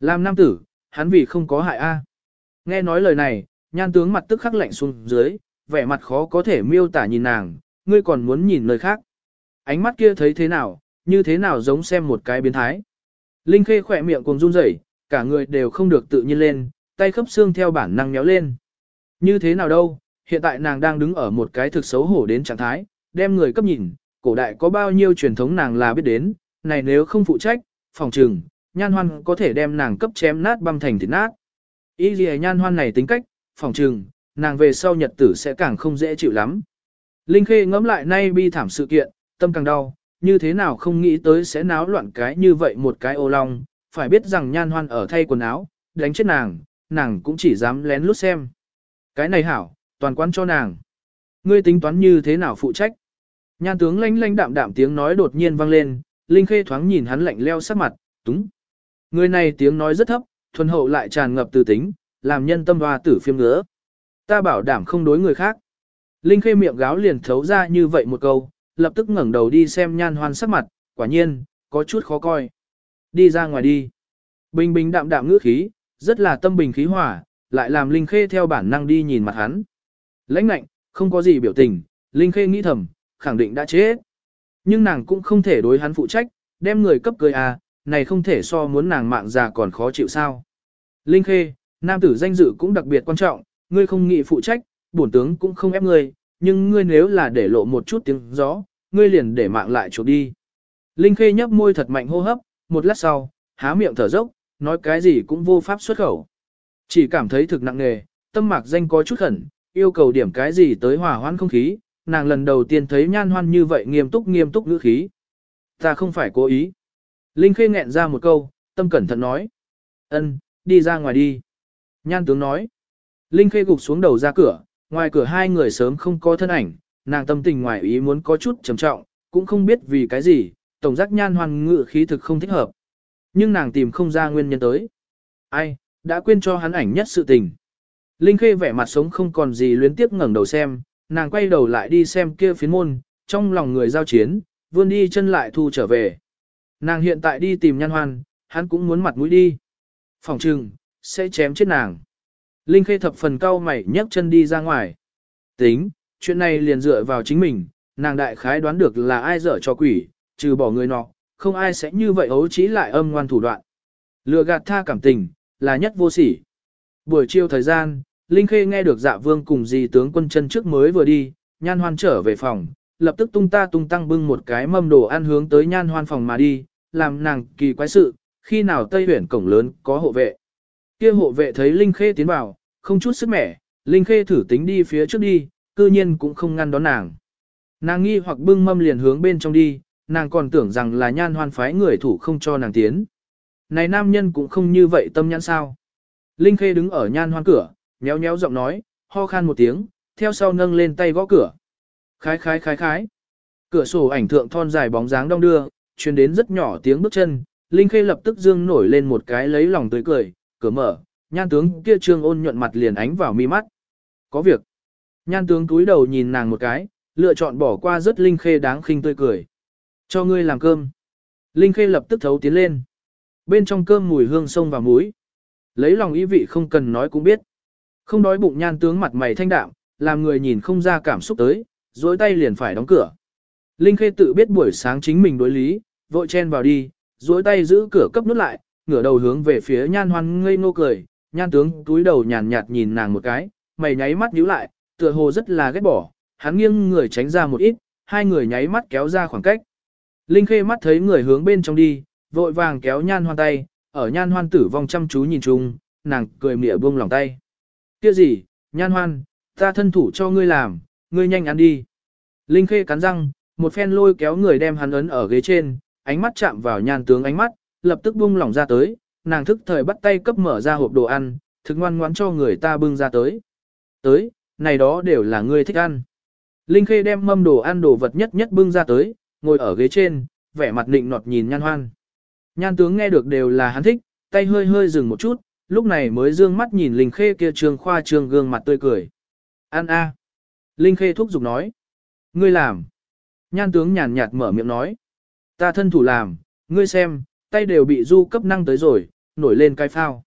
Làm nam tử, hắn vì không có hại a. Nghe nói lời này, nhan tướng mặt tức khắc lạnh xuống dưới, vẻ mặt khó có thể miêu tả nhìn nàng, ngươi còn muốn nhìn nơi khác. Ánh mắt kia thấy thế nào, như thế nào giống xem một cái biến thái. Linh Khê khỏe miệng cùng run rẩy, cả người đều không được tự nhiên lên, tay khớp xương theo bản năng nhéo lên. Như thế nào đâu, hiện tại nàng đang đứng ở một cái thực xấu hổ đến trạng thái, đem người cấp nhìn, cổ đại có bao nhiêu truyền thống nàng là biết đến, này nếu không phụ trách, phòng trừng, nhan hoan có thể đem nàng cấp chém nát băm thành thịt nát. Ý gì nhan hoan này tính cách, phòng trừng, nàng về sau nhật tử sẽ càng không dễ chịu lắm. Linh Khê ngẫm lại nay bi thảm sự kiện, tâm càng đau, như thế nào không nghĩ tới sẽ náo loạn cái như vậy một cái ô long, phải biết rằng nhan hoan ở thay quần áo, đánh chết nàng, nàng cũng chỉ dám lén lút xem. Cái này hảo, toàn quán cho nàng. Ngươi tính toán như thế nào phụ trách? Nhan tướng lanh lanh đạm đạm tiếng nói đột nhiên vang lên, Linh Khê thoáng nhìn hắn lạnh leo sắc mặt, túng. Người này tiếng nói rất thấp, thuần hậu lại tràn ngập từ tính, làm nhân tâm hoa tử phiêm ngứa. Ta bảo đảm không đối người khác. Linh Khê miệng gáo liền thấu ra như vậy một câu, lập tức ngẩng đầu đi xem nhan hoan sắc mặt, quả nhiên, có chút khó coi. Đi ra ngoài đi. Bình bình đạm đạm ngữ khí, rất là tâm bình khí hỏa, lại làm Linh Khê theo bản năng đi nhìn mặt hắn. Lãnh nạnh không có gì biểu tình, Linh Khê nghĩ thầm, khẳng định đã chết. Nhưng nàng cũng không thể đối hắn phụ trách, đem người cấp cười à, này không thể so muốn nàng mạng già còn khó chịu sao. Linh Khê, nam tử danh dự cũng đặc biệt quan trọng, ngươi không nghĩ phụ trách, bổn tướng cũng không ép ngươi, nhưng ngươi nếu là để lộ một chút tiếng gió, ngươi liền để mạng lại chuộc đi. Linh Khê nhấp môi thật mạnh hô hấp, một lát sau, há miệng thở dốc, nói cái gì cũng vô pháp xuất khẩu. Chỉ cảm thấy thực nặng nề, tâm mạc danh có chút khẩn, yêu cầu điểm cái gì tới hòa hoãn không khí, nàng lần đầu tiên thấy nhan hoan như vậy nghiêm túc nghiêm túc ngữ khí. Ta không phải cố ý. Linh Khê nghẹn ra một câu, tâm cẩn thận nói. ân, đi ra ngoài đi. Nhan tướng nói. Linh Khê gục xuống đầu ra cửa, ngoài cửa hai người sớm không có thân ảnh, nàng tâm tình ngoài ý muốn có chút trầm trọng, cũng không biết vì cái gì, tổng giác nhan hoan ngự khí thực không thích hợp. Nhưng nàng tìm không ra nguyên nhân tới. Ai, đã quên cho hắn ảnh nhất sự tình. Linh Khê vẻ mặt sống không còn gì luyến tiếp ngẩng đầu xem, nàng quay đầu lại đi xem kia phiến môn, trong lòng người giao chiến, vươn đi chân lại thu trở về. Nàng hiện tại đi tìm nhan hoan, hắn cũng muốn mặt mũi đi. Phòng trừng, sẽ chém chết nàng. Linh Khê thập phần cao mày nhấc chân đi ra ngoài. Tính, chuyện này liền dựa vào chính mình, nàng đại khái đoán được là ai dở cho quỷ, trừ bỏ người nọ, không ai sẽ như vậy ấu trí lại âm ngoan thủ đoạn. Lừa gạt tha cảm tình, là nhất vô sỉ. Buổi chiều thời gian, Linh Khê nghe được dạ vương cùng dì tướng quân chân trước mới vừa đi, nhan hoan trở về phòng, lập tức tung ta tung tăng bưng một cái mâm đồ ăn hướng tới nhan hoan phòng mà đi, làm nàng kỳ quái sự, khi nào Tây huyển cổng lớn có hộ vệ. Kia hộ vệ thấy Linh Khê tiến vào, không chút sức mẻ, Linh Khê thử tính đi phía trước đi, cư nhiên cũng không ngăn đón nàng. Nàng nghi hoặc bưng mâm liền hướng bên trong đi, nàng còn tưởng rằng là nhan hoan phái người thủ không cho nàng tiến. Này nam nhân cũng không như vậy tâm nhãn sao. Linh Khê đứng ở nhan hoan cửa, nhéo nhéo giọng nói, ho khan một tiếng, theo sau nâng lên tay gõ cửa. Khái khái khái khái. Cửa sổ ảnh thượng thon dài bóng dáng đong đưa, truyền đến rất nhỏ tiếng bước chân, Linh Khê lập tức dương nổi lên một cái lấy lòng tươi cười, cửa mở, nhan tướng kia trương ôn nhuận mặt liền ánh vào mi mắt. Có việc. Nhan tướng cúi đầu nhìn nàng một cái, lựa chọn bỏ qua rất Linh Khê đáng khinh tươi cười. Cho ngươi làm cơm. Linh Khê lập tức thấu tiến lên. Bên trong cơm mùi hương sông và muối. Lấy lòng ý vị không cần nói cũng biết. Không đói bụng nhan tướng mặt mày thanh đạm, làm người nhìn không ra cảm xúc tới, dối tay liền phải đóng cửa. Linh Khê tự biết buổi sáng chính mình đối lý, vội chen vào đi, dối tay giữ cửa cấp nút lại, ngửa đầu hướng về phía nhan hoan ngây ngô cười, nhan tướng túi đầu nhàn nhạt nhìn nàng một cái, mày nháy mắt nhíu lại, tựa hồ rất là ghét bỏ, hắn nghiêng người tránh ra một ít, hai người nháy mắt kéo ra khoảng cách. Linh Khê mắt thấy người hướng bên trong đi, vội vàng kéo nhan hoan tay, ở nhan hoan tử vong chăm chú nhìn chung, nàng cười mỉa buông lòng tay. Kia gì, nhan hoan, ta thân thủ cho ngươi làm, ngươi nhanh ăn đi. Linh Khê cắn răng, một phen lôi kéo người đem hắn ấn ở ghế trên, ánh mắt chạm vào nhan tướng ánh mắt, lập tức buông lỏng ra tới, nàng thức thời bắt tay cấp mở ra hộp đồ ăn, thực ngoan ngoãn cho người ta bưng ra tới. Tới, này đó đều là ngươi thích ăn. Linh Khê đem mâm đồ ăn đồ vật nhất nhất bưng ra tới, ngồi ở ghế trên, vẻ mặt nịnh nọt nhìn nhan hoan. Nhan tướng nghe được đều là hắn thích, tay hơi hơi dừng một chút, lúc này mới dương mắt nhìn Linh Khê kia trường khoa trường gương mặt tươi cười. an a. Linh Khê thúc giục nói. Ngươi làm. Nhan tướng nhàn nhạt mở miệng nói. Ta thân thủ làm, ngươi xem, tay đều bị du cấp năng tới rồi, nổi lên cái phao.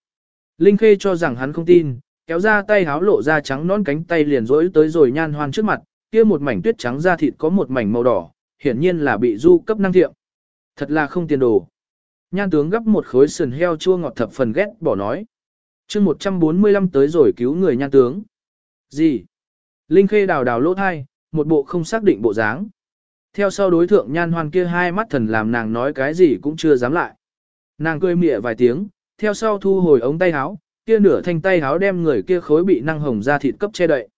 Linh Khê cho rằng hắn không tin, kéo ra tay háo lộ ra trắng nón cánh tay liền rỗi tới rồi nhan hoan trước mặt, kia một mảnh tuyết trắng da thịt có một mảnh màu đỏ, hiển nhiên là bị du cấp năng thiệm. Thật là không tiền đồ. Nhan tướng gấp một khối sườn heo chua ngọt thập phần ghét bỏ nói. chương 145 tới rồi cứu người nhan tướng. Gì? Linh Khê đào đào lỗ thai, một bộ không xác định bộ dáng. Theo sau đối thượng nhan hoan kia hai mắt thần làm nàng nói cái gì cũng chưa dám lại. Nàng cười mỉa vài tiếng, theo sau thu hồi ống tay áo, kia nửa thanh tay áo đem người kia khối bị năng hồng ra thịt cấp che đậy.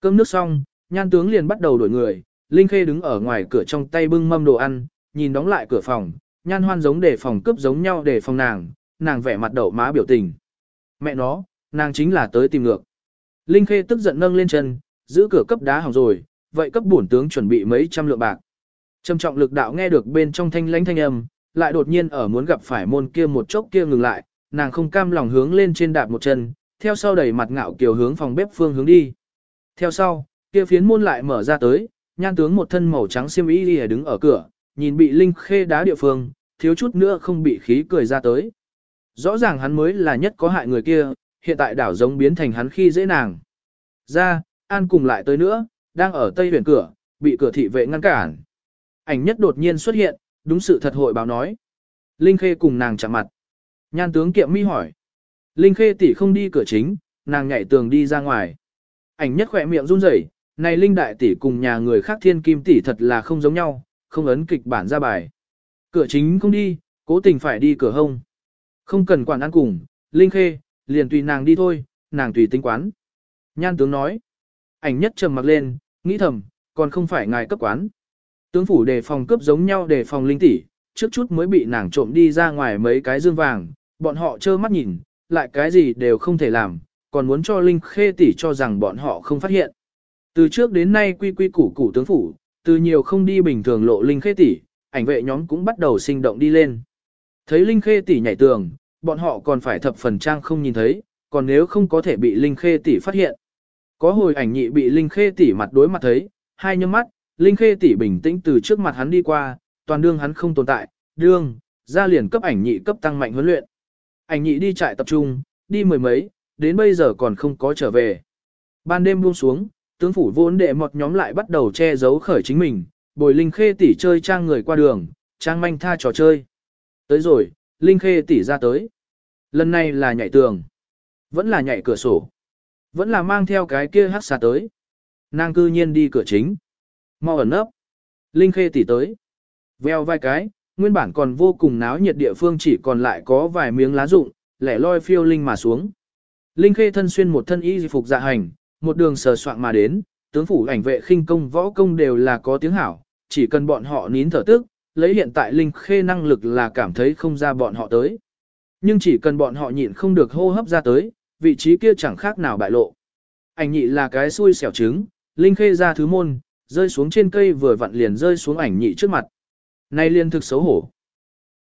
Cơm nước xong, nhan tướng liền bắt đầu đổi người, Linh Khê đứng ở ngoài cửa trong tay bưng mâm đồ ăn, nhìn đóng lại cửa phòng, nhan hoan giống để phòng cướp giống nhau để phòng nàng, nàng vẻ mặt đậu má biểu tình. Mẹ nó, nàng chính là tới tìm ngược. Linh Khê tức giận nâng lên chân, giữ cửa cấp đá hỏng rồi, vậy cấp bổn tướng chuẩn bị mấy trăm lượng bạc. Trầm trọng lực đạo nghe được bên trong thanh lãnh thanh âm, lại đột nhiên ở muốn gặp phải môn kia một chốc kia ngừng lại, nàng không cam lòng hướng lên trên đạp một chân, theo sau đẩy mặt ngạo kiều hướng phòng bếp phương hướng đi. Theo sau, kia phiến môn lại mở ra tới, nhan tướng một thân màu trắng xiêm y lìa đứng ở cửa, nhìn bị linh khê đá địa phương, thiếu chút nữa không bị khí cười ra tới. Rõ ràng hắn mới là nhất có hại người kia, hiện tại đảo giống biến thành hắn khi dễ nàng. Ra, An cùng lại tới nữa, đang ở tây huyền cửa, bị cửa thị vệ ngăn cản. Ảnh nhất đột nhiên xuất hiện, đúng sự thật hội báo nói. Linh Khê cùng nàng chạm mặt. Nhan tướng kiệm mi hỏi. Linh Khê tỷ không đi cửa chính, nàng nhảy tường đi ra ngoài. Ảnh nhất khỏe miệng run rẩy, này Linh đại tỷ cùng nhà người khác thiên kim tỷ thật là không giống nhau, không ấn kịch bản ra bài. Cửa chính không đi, cố tình phải đi cửa hông. Không cần quản ăn cùng, Linh Khê, liền tùy nàng đi thôi, nàng tùy tính quán. Nhan tướng nói. Ảnh nhất trầm mặc lên, nghĩ thầm, còn không phải ngài cấp quán. Tướng phủ đề phòng cướp giống nhau đề phòng linh tỷ, trước chút mới bị nàng trộm đi ra ngoài mấy cái dương vàng, bọn họ trơ mắt nhìn, lại cái gì đều không thể làm, còn muốn cho Linh Khê tỷ cho rằng bọn họ không phát hiện. Từ trước đến nay quy quy củ củ tướng phủ, từ nhiều không đi bình thường lộ Linh Khê tỷ, ảnh vệ nhóm cũng bắt đầu sinh động đi lên. Thấy Linh Khê tỷ nhảy tường, bọn họ còn phải thập phần trang không nhìn thấy, còn nếu không có thể bị Linh Khê tỷ phát hiện. Có hồi ảnh nhị bị Linh Khê tỷ mặt đối mặt thấy, hai nhắm mắt, Linh Khê tỷ bình tĩnh từ trước mặt hắn đi qua, toàn đương hắn không tồn tại, đương, ra liền cấp ảnh nhị cấp tăng mạnh huấn luyện. Ảnh nhị đi trại tập trung, đi mười mấy, đến bây giờ còn không có trở về. Ban đêm buông xuống, tướng phủ vốn đệ một nhóm lại bắt đầu che giấu khởi chính mình, bồi Linh Khê tỷ chơi trang người qua đường, trang manh tha trò chơi. Tới rồi, Linh Khê tỷ ra tới. Lần này là nhảy tường, vẫn là nhảy cửa sổ, vẫn là mang theo cái kia hát xà tới. Nàng cư nhiên đi cửa chính. Mau ẩn nấp. Linh Khê tỷ tới. Veo vai cái, nguyên bản còn vô cùng náo nhiệt địa phương chỉ còn lại có vài miếng lá rụng, lẻ loi phiêu linh mà xuống. Linh Khê thân xuyên một thân y phục dạ hành, một đường sờ soạn mà đến, tướng phủ ảnh vệ khinh công võ công đều là có tiếng hảo, chỉ cần bọn họ nín thở tức, lấy hiện tại Linh Khê năng lực là cảm thấy không ra bọn họ tới. Nhưng chỉ cần bọn họ nhịn không được hô hấp ra tới, vị trí kia chẳng khác nào bại lộ. Ảnh nhị là cái xui xẻo trứng, Linh Khê ra thứ môn, rơi xuống trên cây vừa vặn liền rơi xuống ảnh nhị trước mặt. Nay liên thực xấu hổ,